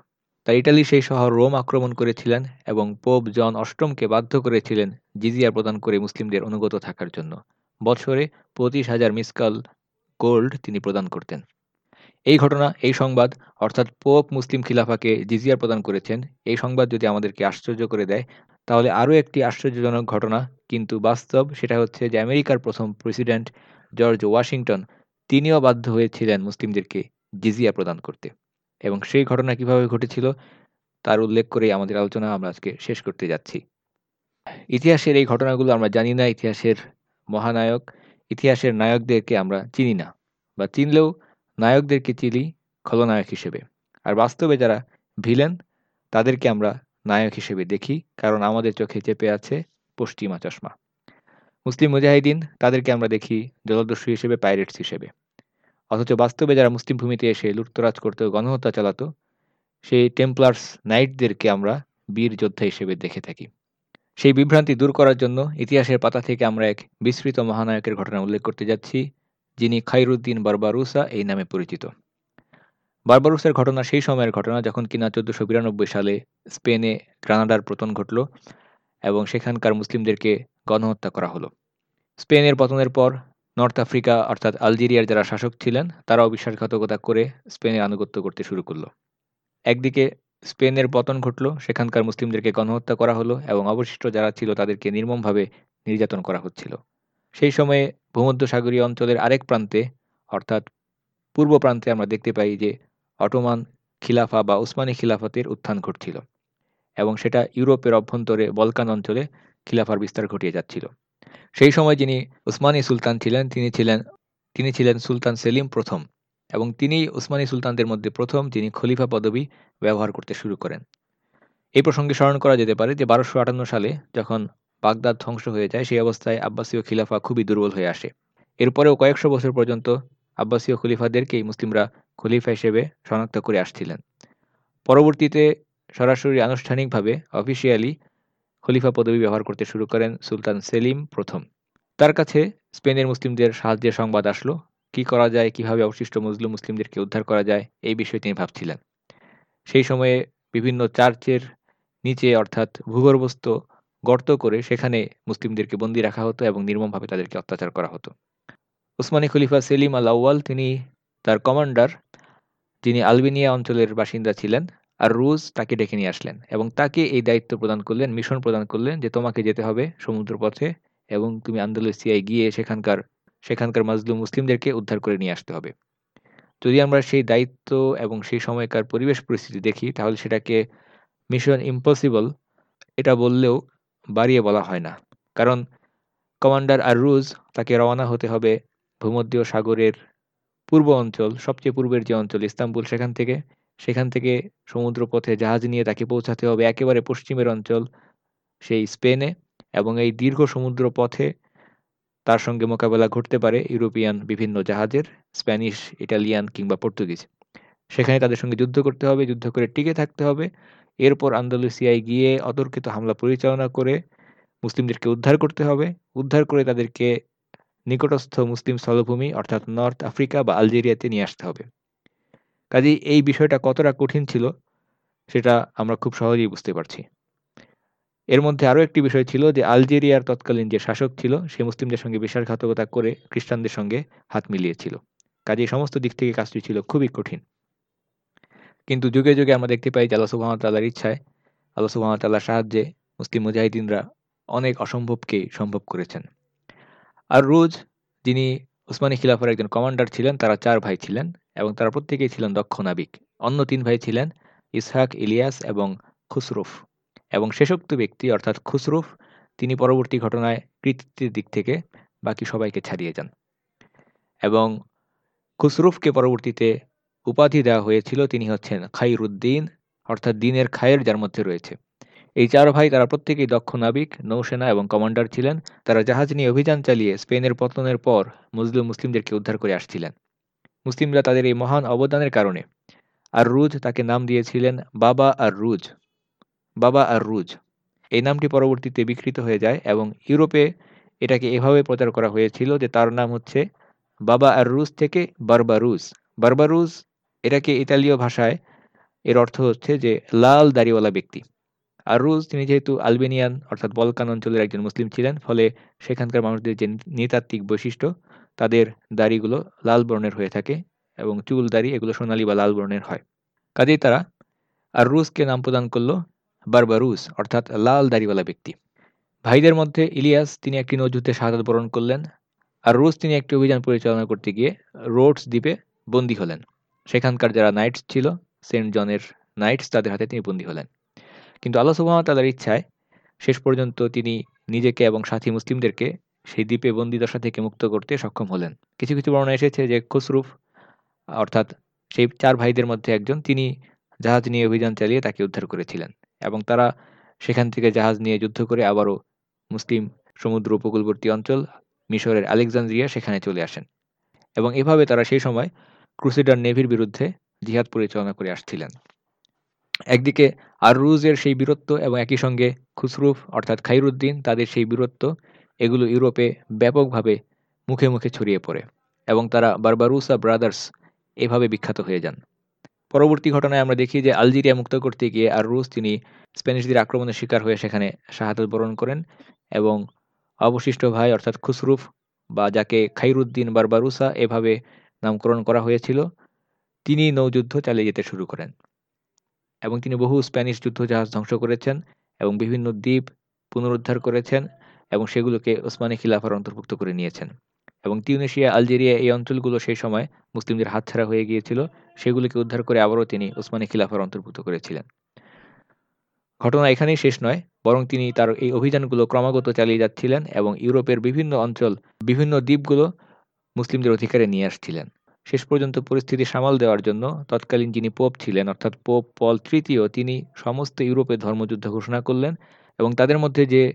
তাই ইটালি সেই শহর রোম আক্রমণ করেছিলেন এবং পোপ জন অষ্টমকে বাধ্য করেছিলেন জিজিয়া প্রদান করে মুসলিমদের অনুগত থাকার জন্য। বছরে পঁচিশ হাজার মিসকাল গোল্ড তিনি প্রদান করতেন। এই ঘটনা, এই সংবাদ, অর্থাৎ পোপ মুসলিম খিলাফাকে জিজিয়া প্রদান করেছেন, এই সংবাদ যদি আমাদেরকে আশ্চর্য করে দেয়, তাহলে আরও একটি আশ্চর্যজনক ঘটনা, কিন্তু বাস্তব সেটা হচ্ছে যে আমেরিকার প্রথম প্রেসিডেন্ট জর্জ ওয়াশিংটন তিনিও বাধ্য হয়েছিলেন মুসলিমদেরকে জিজিয়া প্রদান করতে। এবং সেই ঘটনা কীভাবে ঘটেছিল তার উল্লেখ করেই আমাদের আলোচনা আমরা আজকে শেষ করতে যাচ্ছি। ইতিহাসের এই ঘটনাগুলো আমরা জানি না, ইতিহাসের মহানায়ক, ইতিহাসের নায়কদেরকে আমরা চিনি না বা চিনলেও নায়কদেরকে চিনি খলনায়ক হিসেবে। আর বাস্তবে যারা ভিলেন, তাদেরকে আমরা নায়ক হিসেবে দেখি, কারণ আমাদের চোখে চেপে আছে পশ্চিমা চশমা। মুসলিম মুজাহিদিন, তাদেরকে আমরা দেখি জলদস্যু হিসেবে, পাইরেটস হিসেবে। অথচ বাস্তবে যারা মুসলিম ভূমিতে এসে লুটতরাজ করতো, গণহত্যা চালাতো, সেই টেম্পলার্স নাইটদেরকে আমরা বীর যোদ্ধা হিসেবে দেখে থাকি। সেই বিভ্রান্তি দূর করার জন্য ইতিহাসের পাতা থেকে আমরা এক বিস্তৃত মহানায়কের ঘটনা উল্লেখ করতে যাচ্ছি, যিনি খাইরুদ্দিন বারবারুসা এই নামে পরিচিত। বারবারুসের ঘটনা সেই সময়ের ঘটনা যখন কিনা চোদ্দশো বিরানব্বই সালে স্পেনে গ্রানাডার পতন ঘটল এবং সেখানকার মুসলিমদেরকে গণহত্যা করা হলো। স্পেনের পতনের পর নর্থ আফ্রিকা, অর্থাৎ আলজেরিয়ার যারা শাসক ছিলেন, তারাও বিশ্বাসঘাতকতা করে স্পেনের আনুগত্য করতে শুরু করল। একদিকে স্পেনের পতন ঘটল, সেখানকার মুসলিমদেরকে গণহত্যা করা হলো এবং অবশিষ্ট যারা ছিল তাদেরকে নির্মমভাবে নির্যাতন করা হচ্ছিল। সেই সময়ে ভূমধ্যসাগরীয় অঞ্চলের আরেক প্রান্তে, অর্থাৎ পূর্ব প্রান্তে আমরা দেখতে পাই যে অটোমান খিলাফা বা উসমানী খিলাফতের উত্থান ঘটছিল এবং সেটা ইউরোপের অভ্যন্তরে বলকান অঞ্চলে খিলাফার বিস্তার ঘটিয়ে যাচ্ছিল। সেই সময় যিনি উসমানী সুলতান ছিলেন, তিনি ছিলেন তিনি ছিলেন সুলতান সেলিম প্রথম এবং তিনি উসমানী সুলতানদের মধ্যে প্রথম যিনি খলিফা পদবি ব্যবহার করতে শুরু করেন। এই প্রসঙ্গে স্মরণ করা যেতে পারে যে বারোশো আটান্ন সালে যখন বাগদাদ ধ্বংস হয়ে যায়, সেই অবস্থায় আব্বাসীয় খিলাফা খুবই দুর্বল হয়ে আসে। এরপরেও কয়েকশো বছর পর্যন্ত আব্বাসীয় খলিফাদেরকেই মুসলিমরা খলিফা হিসেবে শনাক্ত করে আসছিলেন। পরবর্তীতে সরাসরি আনুষ্ঠানিকভাবে অফিসিয়ালি খলিফা পদবি ব্যবহার করতে শুরু করেন সুলতান সেলিম প্রথম। তার কাছে স্পেনের মুসলিমদের সাহায্যের সংবাদ আসলো। কি করা যায়, কীভাবে অবশিষ্ট মুসলিম মুসলিমদেরকে উদ্ধার করা যায়, এই বিষয়ে তিনি ভাবছিলেন। সেই সময়ে বিভিন্ন চার্চের নিচে অর্থাৎ ভূগর্ভস্থ গর্ত করে সেখানে মুসলিমদেরকে বন্দী রাখা হতো এবং নির্মমভাবে তাদেরকে অত্যাচার করা হতো। উসমানী খলিফা সেলিম আল আউ্য়াল তিনি তার কমান্ডার, যিনি আলবেনিয়া অঞ্চলের বাসিন্দা ছিলেন। আর রুজ তাকে ডেকে নিয়ে আসলেন এবং তাকে এই দায়িত্ব প্রদান করলেন মিশন প্রদান করলেন যে তোমাকে যেতে হবে সমুদ্র পথে এবং তুমি আন্দালুসিয়ায় গিয়ে সেখানকার সেখানকার মাজলুম মুসলিমদেরকে উদ্ধার করে নিয়ে আসতে হবে। যদি আমরা সেই দায়িত্ব এবং সেই সময়কার পরিবেশ পরিস্থিতি দেখি, তাহলে সেটাকে মিশন ইম্পসিবল এটা বললেও বাড়িয়ে বলা হয় না। কারণ কমান্ডার আর রুজ তাকে রওনা হতে হবে ভূমধ্য সাগরের পূর্ব অঞ্চল, সবচেয়ে পূর্বের যে অঞ্চল, ইস্তাম্বুল, সেখান থেকে সেখান থেকে সমুদ্র পথে জাহাজ নিয়ে তাকে পৌঁছাতে হবে একেবারে পশ্চিমের অঞ্চল, সেই স্পেনে এবং এই দীর্ঘ সমুদ্র পথে তার সঙ্গে মোকাবেলা ঘটতে পারে ইউরোপিয়ান বিভিন্ন জাহাজের, স্প্যানিশ, ইটালিয়ান কিংবা পর্তুগিজ। সেখানে তাদের সঙ্গে যুদ্ধ করতে হবে, যুদ্ধ করে টিকে থাকতে হবে। এরপর আন্দোলুসিয়ায় গিয়ে অতর্কিত হামলা পরিচালনা করে মুসলিমদেরকে উদ্ধার করতে হবে। উদ্ধার করে তাদেরকে নিকটস্থ মুসলিম স্থলভূমি অর্থাৎ নর্থ আফ্রিকা বা আলজেরিয়াতে নিয়ে আসতে হবে। কাজেই এই বিষয়টা কতটা কঠিন ছিল, সেটা আমরা খুব সহজেই বুঝতে পারছি। এর মধ্যে আরও একটি বিষয় ছিল যে, আলজেরিয়ার তৎকালীন যে শাসক ছিল, সে মুসলিমদের সঙ্গে বিশ্বাসঘাতকতা করে খ্রিস্টানদের সঙ্গে হাত মিলিয়েছিল। কাজে সমস্ত দিক থেকে কাজটি ছিল খুবই কঠিন। কিন্তু যুগে যুগে আমরা দেখতে পাই যে, আল্লাহ সুবাহতাল্লাহর ইচ্ছায়, আল্লাহ সুবাহতাল্লাহর সাহায্যে মুসলিম মুজাহিদিনরা অনেক অসম্ভবকেই সম্ভব করেছেন। আর রোজ যিনি উসমানী খিলাফার একজন কমান্ডার ছিলেন, তারা চার ভাই ছিলেন। এবং তারা প্রত্যেকেই ছিলেন দক্ষ নাবিক। অন্য তিন ভাই ছিলেন ইসহাক, ইলিয়াস এবং খুসরুফ। এবং শেষোক্ত ব্যক্তি অর্থাৎ খুসরুফ, তিনি পরবর্তী ঘটনায় কৃতিত্বের দিক থেকে বাকি সবাইকে ছাড়িয়ে যান। এবং খুসরুফকে পরবর্তীতে উপাধি দেওয়া হয়েছিল তিনি হচ্ছেন খাইরুদ্দিন অর্থাৎ দিনের খায়ের যার মধ্যে রয়েছে। এই চার ভাই তারা প্রত্যেকেই দক্ষ নাবিক, নৌসেনা এবং কমান্ডার ছিলেন। তারা জাহাজ নিয়ে অভিযান চালিয়ে স্পেনের পতনের পর মুসলিম মুসলিমদেরকে উদ্ধার করে আসছিলেন। মুসলিমরা তাদের এই মহান অবদানের কারণে। আর রুজ তাকে নাম দিয়েছিলেন বাবা আর রুজ। বাবা আর রুজ। এই নামটি পরবর্তীতে বিকৃত হয়ে যায় এবং ইউরোপে এটাকে এভাবে প্রচার করা হয়েছিল যে তার নাম হচ্ছে বাবা আর রুজ থেকে বারবারুজ। বারবারুজ এটাকে ইতালীয় ভাষায় এর অর্থ হচ্ছে যে লাল দাড়িওয়ালা ব্যক্তি। আর রুজ তিনি যেহেতু আলবেনিয়ান অর্থাৎ বলকান অঞ্চলের একজন মুসলিম ছিলেন, ফলে সেখানকার মানুষদের যে নৃতাত্ত্বিক বৈশিষ্ট্য তাদের দাড়িগুলো লাল বর্ণের হয়ে থাকে এবং চুল দাড়ি এগুলো সোনালি বা লাল বর্ণের হয়। কাজেই তারা আর রুসকে নাম প্রদান করল বারবারুস, অর্থাৎ লাল দাড়িওয়ালা ব্যক্তি। ভাইদের মধ্যে ইলিয়াস তিনি একটি নৌযুদ্ধে শাহাদ বরণ করলেন। আর রুশ তিনি একটি অভিযান পরিচালনা করতে গিয়ে রোডস দ্বীপে বন্দী হলেন। সেখানকার যারা নাইটস ছিল, সেন্ট জনের নাইটস তাদের হাতে তিনি বন্দী হলেন। কিন্তু আল্লাহ সুবাহতালার ইচ্ছায় শেষ পর্যন্ত তিনি নিজেকে এবং সাথী মুসলিমদেরকে সেই দ্বীপে বন্দিদশা থেকে মুক্ত করতে সক্ষম হলেন। কিছু কিছু বর্ণনা এসেছে যে খসরুফ, অর্থাৎ সেই চার ভাইদের মধ্যে একজন, তিনি জাহাজ নিয়ে অভিযান চালিয়ে তাকে উদ্ধার করেছিলেন এবং তারা সেখান থেকে জাহাজ নিয়ে যুদ্ধ করে আবারও মুসলিম সমুদ্র উপকূলবর্তী অঞ্চল মিশরের আলেকজান্দ্রিয়া সেখানে চলে আসেন এবং এভাবে তারা সেই সময় ক্রুসেডার নেভির বিরুদ্ধে জিহাদ পরিচালনা করে আসছিলেন। একদিকে আর রুজের সেই বীরত্ব এবং একই সঙ্গে খুসরুফ, অর্থাৎ খাইরুদ্দিন তাদের সেই বীরত্ব এগুলো ইউরোপে ব্যাপকভাবে মুখে মুখে ছড়িয়ে পড়ে এবং তারা বারবারুসা ব্রাদার্স এভাবে বিখ্যাত হয়ে যান। পরবর্তী ঘটনায় আমরা দেখি যে আলজেরিয়া মুক্ত করতে গিয়ে আর রুশ, তিনি স্প্যানিশদের আক্রমণের শিকার হয়ে সেখানে শাহাদত বরণ করেন এবং অবশিষ্ট ভাই অর্থাৎ খুসরুফ বা যাকে খাইরুদ্দিন বারবারুসা এভাবে নামকরণ করা হয়েছিল, তিনি নৌযুদ্ধ চালিয়ে যেতে শুরু করেন এবং তিনি বহু স্প্যানিশ যুদ্ধ জাহাজ ধ্বংস করেছেন এবং বিভিন্ন দ্বীপ পুনরুদ্ধার করেছেন। এবং সেগুলোকে ওসমানী খিলাফার অন্তর্ভুক্ত করে নিয়েছেন। এবং তিউনেশিয়া, আলজেরিয়া এই অঞ্চলগুলো সেই সময় মুসলিমদের হাতছাড়া হয়ে গিয়েছিল, সেগুলিকে উদ্ধার করে আবারও তিনি ওসমানী খিলাফার অন্তর্ভুক্ত করেছিলেন। ঘটনা এখানেই শেষ নয়, বরং তিনি তার এই অভিযানগুলো ক্রমাগত চালিয়ে যাচ্ছিলেন এবং ইউরোপের বিভিন্ন অঞ্চল, বিভিন্ন দ্বীপগুলো মুসলিমদের অধিকারে নিয়ে আসছিলেন। শেষ পর্যন্ত পরিস্থিতি সামাল দেওয়ার জন্য তৎকালীন যিনি পোপ ছিলেন, অর্থাৎ পোপ পল তৃতীয়, তিনি সমস্ত ইউরোপে ধর্মযুদ্ধ ঘোষণা করলেন এবং তাদের মধ্যে যে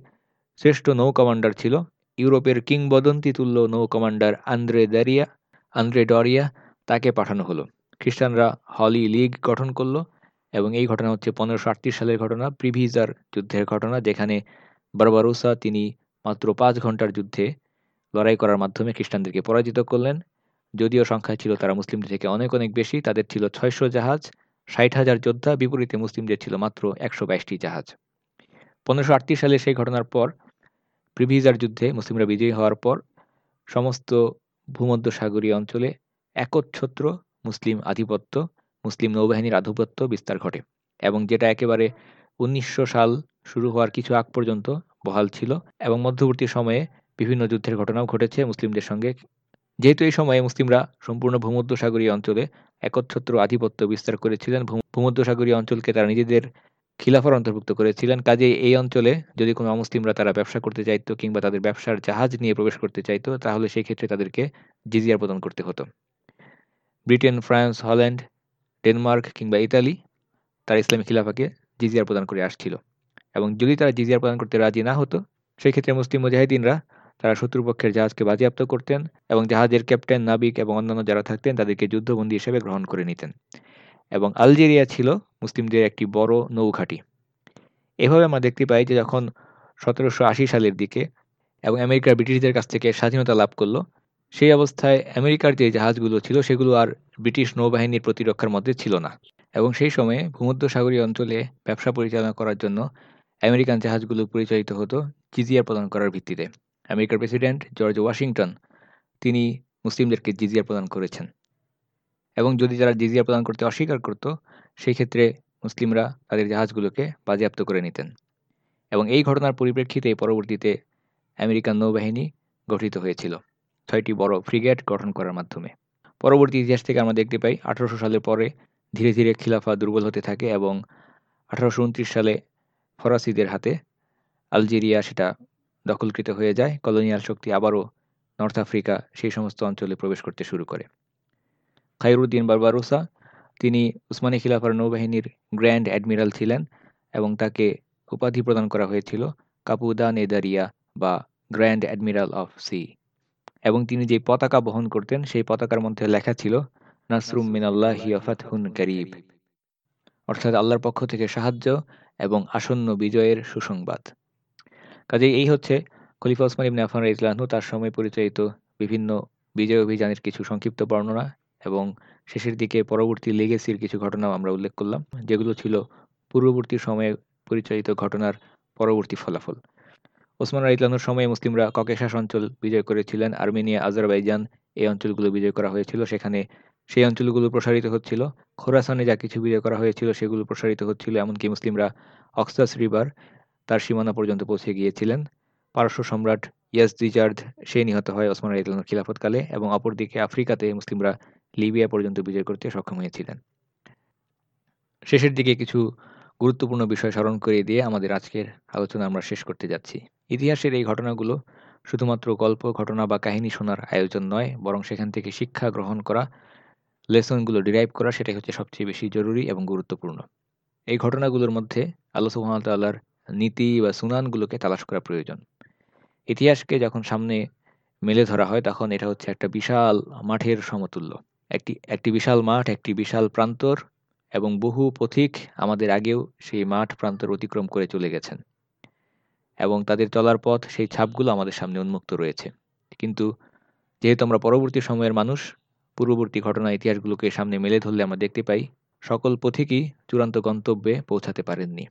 শ্রেষ্ঠ নৌ কমান্ডার ছিল। ইউরোপের কিংবদন্তি তুল্য নৌ commander Andrea Doria, Andrea Doria তাকে পাঠানো হলো। খ্রিস্টানরা হলি লিগ গঠন করল এবং এই ঘটনা হচ্ছে পনেরোশো সালের ঘটনা, প্রিভিজার যুদ্ধের ঘটনা, যেখানে বারবারোসা তিনি মাত্র পাঁচ ঘণ্টার যুদ্ধে লড়াই করার মাধ্যমে খ্রিস্টানদেরকে পরাজিত করলেন। যদিও সংখ্যায় ছিল তারা মুসলিমদের থেকে অনেক অনেক বেশি, তাদের ছিল ছয়শো জাহাজ, ষাট হাজার যোদ্ধা, বিপরীতে মুসলিমদের ছিল মাত্র একশো বাইশটি জাহাজ। পনেরোশো সালে সেই ঘটনার পর প্রিভিজার যুদ্ধে মুসলিমরা বিজয়ী হওয়ার পর সমস্ত ভূমধ্যসাগরীয় অঞ্চলে একচ্ছত্র মুসলিম আধিপত্য, মুসলিম নৌবাহিনীর আধিপত্য বিস্তার ঘটে এবং যেটা একেবারে উনিশশো সাল শুরু হওয়ার কিছু আগ পর্যন্ত বহাল ছিল এবং মধ্যবর্তী সময়ে বিভিন্ন যুদ্ধের ঘটনাও ঘটেছে মুসলিমদের সঙ্গে। যেহেতু এই সময়ে মুসলিমরা সম্পূর্ণ ভূমধ্যসাগরীয় অঞ্চলে একচ্ছত্র আধিপত্য বিস্তার করেছিলেন ভূমধ্যসাগরীয় অঞ্চলকে তারা নিজেদের খিলাফার অন্তর্ভুক্ত করেছিলেন। কাজে এই অঞ্চলে যদি কোনো অমুসলিমরা তারা ব্যবসা করতে চাইতো কিংবা তাদের ব্যবসার জাহাজ নিয়ে প্রবেশ করতে চাইতো, তাহলে সেই ক্ষেত্রে তাদেরকে জিজিয়ার প্রদান করতে হতো। ব্রিটেন, ফ্রান্স, হল্যান্ড, ডেনমার্ক কিংবা ইতালি তারা ইসলামী খিলাফাকে জিজিয়ার প্রদান করে আসছিল। এবং যদি তারা জিজিয়ার প্রদান করতে রাজি না হতো, সেই ক্ষেত্রে মুসলিম মুজাহিদিনরা তারা শত্রুপক্ষের জাহাজকে বাজেয়াপ্ত করতেন এবং জাহাজের ক্যাপ্টেন, নাবিক এবং অন্যান্য যারা থাকতেন তাদেরকে যুদ্ধবন্দী হিসেবে গ্রহণ করে নিতেন। এবং আলজেরিয়া ছিল মুসলিমদের একটি বড় নৌঘাঁটি। এভাবে আমরা দেখতে পাই যে যখন সতেরোশো আশি সালের দিকে এবং আমেরিকার ব্রিটিশদের কাছ থেকে স্বাধীনতা লাভ করল, সেই অবস্থায় আমেরিকার যে জাহাজগুলো ছিল সেগুলো আর ব্রিটিশ নৌবাহিনীর প্রতিরক্ষার মধ্যে ছিল না। এবং সেই সময়ে ভূমধ্যসাগরীয় অঞ্চলে ব্যবসা পরিচালনা করার জন্য আমেরিকান জাহাজগুলো পরিচালিত হতো জিজিয়া প্রদান করার ভিত্তিতে। আমেরিকার প্রেসিডেন্ট জর্জ ওয়াশিংটন, তিনি মুসলিমদেরকে জিজিয়া প্রদান করেছেন। এবং যদি যারা জিজিয়া প্রদান করতে অস্বীকার করত, সেই ক্ষেত্রে মুসলিমরা তাদের জাহাজগুলোকে বাজেয়াপ্ত করে নিতেন। এবং এই ঘটনার পরিপ্রেক্ষিতে পরবর্তীতে আমেরিকান নৌবাহিনী গঠিত হয়েছিল ছয়টি বড় ফ্রিগেট গঠন করার মাধ্যমে। পরবর্তী ইতিহাস থেকে আমরা দেখতে পাই, আঠারোশো সালের পরে ধীরে ধীরে খিলাফা দুর্বল হতে থাকে এবং আঠারোশো উনত্রিশ সালে ফরাসিদের হাতে আলজেরিয়া সেটা দখলকৃত হয়ে যায়। কলোনিয়াল শক্তি আবারও নর্থ আফ্রিকা সেই সমস্ত অঞ্চলে প্রবেশ করতে শুরু করে। খাইরুদ্দিন বারবারোসা তিনি উসমানী খিলাফার নৌবাহিনীর গ্র্যান্ড অ্যাডমিরাল ছিলেন এবং তাকে উপাধি প্রদান করা হয়েছিল কাপুদা নেদারিয়া বা গ্র্যান্ড অ্যাডমিরাল অফ সি। এবং তিনি যে পতাকা বহন করতেন সেই পতাকার মধ্যে লেখা ছিল নাসরুম মিনাল্লাহ হুন গরিব অর্থাৎ আল্লাহর পক্ষ থেকে সাহায্য এবং আসন্ন বিজয়ের সুসংবাদ। কাজেই এই হচ্ছে খলিফা ওসমান ইবনে আফান ইসলাহু তার সময় পরিচালিত বিভিন্ন বিজয় অভিযানের কিছু সংক্ষিপ্ত বর্ণনা। এবং শেষের দিকে পরবর্তী লেগেসির কিছু ঘটনাও আমরা উল্লেখ করলাম, যেগুলো ছিল পূর্ববর্তী সময়ে পরিচালিত ঘটনার পরবর্তী ফলাফল। ওসমান রাইতলানুর সময়ে মুসলিমরা ককেশাস অঞ্চল বিজয় করেছিলেন, আর্মেনিয়া, আজারবাইজান এই অঞ্চলগুলো বিজয় করা হয়েছিল, সেখানে সেই অঞ্চলগুলো প্রসারিত হচ্ছিল। খোরাসানে যা কিছু বিজয় করা হয়েছিল সেগুলো প্রসারিত হচ্ছিল, এমনকি মুসলিমরা অক্সাস রিভার তার সীমানা পর্যন্ত পৌঁছে গিয়েছিলেন। পারস্য সম্রাট ইয়াজদিজার্দ সে নিহত হয় ওসমান রাইতলানোর খিলাফতকালে এবং অপরদিকে আফ্রিকাতে মুসলিমরা লিবিয়া পর্যন্ত বিজয় করতে সক্ষম হয়েছিলেন। শেষের দিকে কিছু গুরুত্বপূর্ণ বিষয় স্মরণ করিয়ে দিয়ে আমাদের আজকের আলোচনা আমরা শেষ করতে যাচ্ছি। ইতিহাসের এই ঘটনাগুলো শুধুমাত্র গল্প, ঘটনা বা কাহিনী শোনার আয়োজন নয়, বরং সেখান থেকে শিক্ষা গ্রহণ করা, লেসনগুলো ডিরাইভ করা, সেটাই হচ্ছে সবচেয়ে বেশি জরুরি এবং গুরুত্বপূর্ণ। এই ঘটনাগুলোর মধ্যে আল্লাহ সুহামতাল্লাহর নীতি বা সুনানগুলোকে তালাশ করা প্রয়োজন। ইতিহাসকে যখন সামনে মেলে ধরা হয়, তখন এটা হচ্ছে একটা বিশাল মাঠের সমতুল্য। একটি একটি বিশাল মাঠ, একটি বিশাল প্রান্তর এবং বহু পথিক আমাদের আগেও সেই মাঠ প্রান্তর অতিক্রম করে চলে গেছেন এবং তাদের চলার পথ, সেই ছাপগুলো আমাদের সামনে উন্মুক্ত রয়েছে। কিন্তু যেহেতু আমরা পরবর্তী সময়ের মানুষ, পূর্ববর্তী ঘটনা ইতিহাসগুলোকে সামনে মেলে ধরলে আমরা দেখতে পাই, সকল পথিকই চূড়ান্ত গন্তব্যে পৌঁছাতে পারেননি।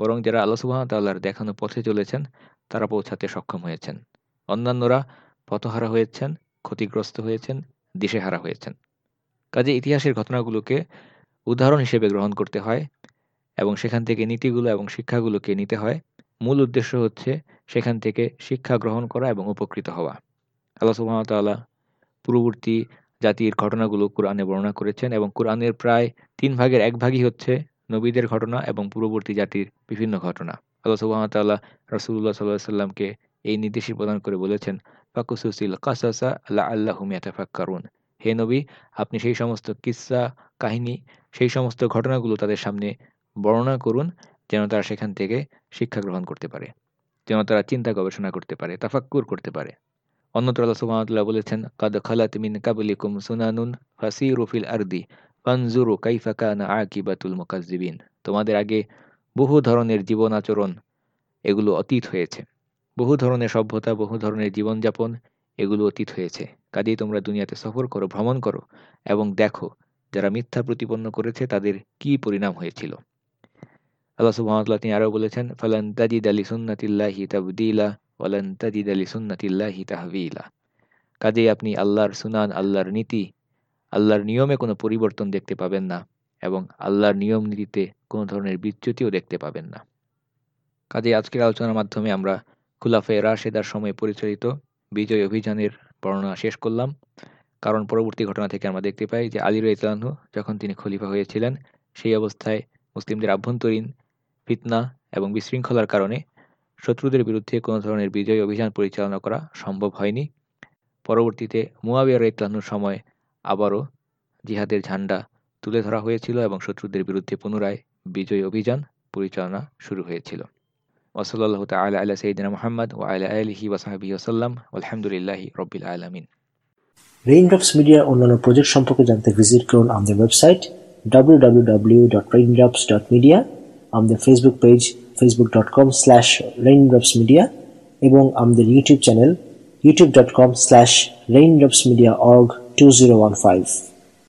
বরং যারা আল্লাহ সুবাহতাল্লাহর দেখানো পথে চলেছেন, তারা পৌঁছাতে সক্ষম হয়েছেন। অন্যান্যরা পথহারা হয়েছেন, ক্ষতিগ্রস্ত হয়েছেন, দিশেহারা হয়েছেন। কাজে ইতিহাসের ঘটনাগুলোকে উদাহরণ হিসেবে গ্রহণ করতে হয় এবং সেখান থেকে নীতিগুলো এবং শিক্ষাগুলোকে নিতে হয়। মূল উদ্দেশ্য হচ্ছে সেখান থেকে শিক্ষা গ্রহণ করা এবং উপকৃত হওয়া। আল্লাহ সুহামতাল্লাহ পূর্ববর্তী জাতির ঘটনাগুলো কোরআনে বর্ণনা করেছেন এবং কোরআনের প্রায় তিন ভাগের এক ভাগই হচ্ছে নবীদের ঘটনা এবং পূর্ববর্তী জাতির বিভিন্ন ঘটনা। আল্লাহ সুবাহতাল্লাহ রসুল্লাহ সাল্লাহ সাল্লামকে এই নির্দেশই প্রদান করে বলেছেন, ফাকুসুসিল কাসাসা আল্লাহ আল্লাহ কারুন হে নবী, আপনি সেই সমস্ত কিসা, কাহিনী, সেই সমস্ত ঘটনাগুলো তাদের সামনে বর্ণনা করুন, যেন তারা সেখান থেকে শিক্ষা গ্রহণ করতে পারে, যেন তারা চিন্তা গবেষণা করতে পারে, তাফাক্কুর করতে পারে। অন্যত্র আল্লাহ সুবহানাহু বলেছেন, কাদ খালাত মিন কাবলিকুম সুনানুন ফাসিরু ফিল আরদি ফানজুরু কাইফা কানা আকিবাতুল মুকাজ্জিবিন তোমাদের আগে বহু ধরনের জীবন আচরণ এগুলো অতীত হয়েছে। বহু ধরনের সভ্যতা, বহু ধরনের জীবনযাপন এগুলো অতীত হয়েছে। কাজেই তোমরা দুনিয়াতে সফর করো, ভ্রমণ করো এবং দেখো যারা মিথ্যা প্রতিপন্ন করেছে তাদের কি পরিণাম হয়েছিল। আল্লাহ সুবহানাহু তিনি আরও বলেছেন, ফালান তাজিদ আলী সুন্নাতিল্লাহি তাবদিলা, ওয়ালান তাজিদ আলী সুন্নাতিল্লাহি তাহবিলা। কাজেই আপনি আল্লাহর সুনান, আল্লাহর নীতি, আল্লাহর নিয়মে কোনো পরিবর্তন দেখতে পাবেন না এবং আল্লাহর নিয়ম নীতিতে কোনো ধরনের বিচ্যুতিও দেখতে পাবেন না। কাজে আজকের আলোচনার মাধ্যমে আমরা খুলাফে রাশেদার সময় পরিচালিত বিজয় অভিযানের বর্ণনা শেষ করলাম। কারণ পরবর্তী ঘটনা থেকে আমরা দেখতে পাই যে আলী ইতলানহু যখন তিনি খলিফা হয়েছিলেন, সেই অবস্থায় মুসলিমদের আভ্যন্তরীণ ফিতনা এবং বিশৃঙ্খলার কারণে শত্রুদের বিরুদ্ধে কোনো ধরনের বিজয় অভিযান পরিচালনা করা সম্ভব হয়নি। পরবর্তীতে মুয়াবিয়া ইতলানহুর সময় আবারও জিহাদের ঝান্ডা তুলে ধরা হয়েছিল এবং শত্রুদের বিরুদ্ধে পুনরায় বিজয় অভিযান পরিচালনা শুরু হয়েছিল। ওসলাল্লাহ তালা আল্লাহ সঈদিনা মোহাম্মদ ও আল্লাহ আলহি ওসাহাবি ওসাল্লাম আলহামদুলিল্লাহি রবিল আলমিন
রেইনড্রপস মিডিয়ার অন্যান্য প্রজেক্ট সম্পর্কে জানতে ভিজিট করুন আমাদের ওয়েবসাইট www.raindrops.media আমাদের Facebook page Facebook dot com facebook.com slash raindropsmedia এবং আমাদের YouTube channel youtube.com slash raindropsmediaorg 2015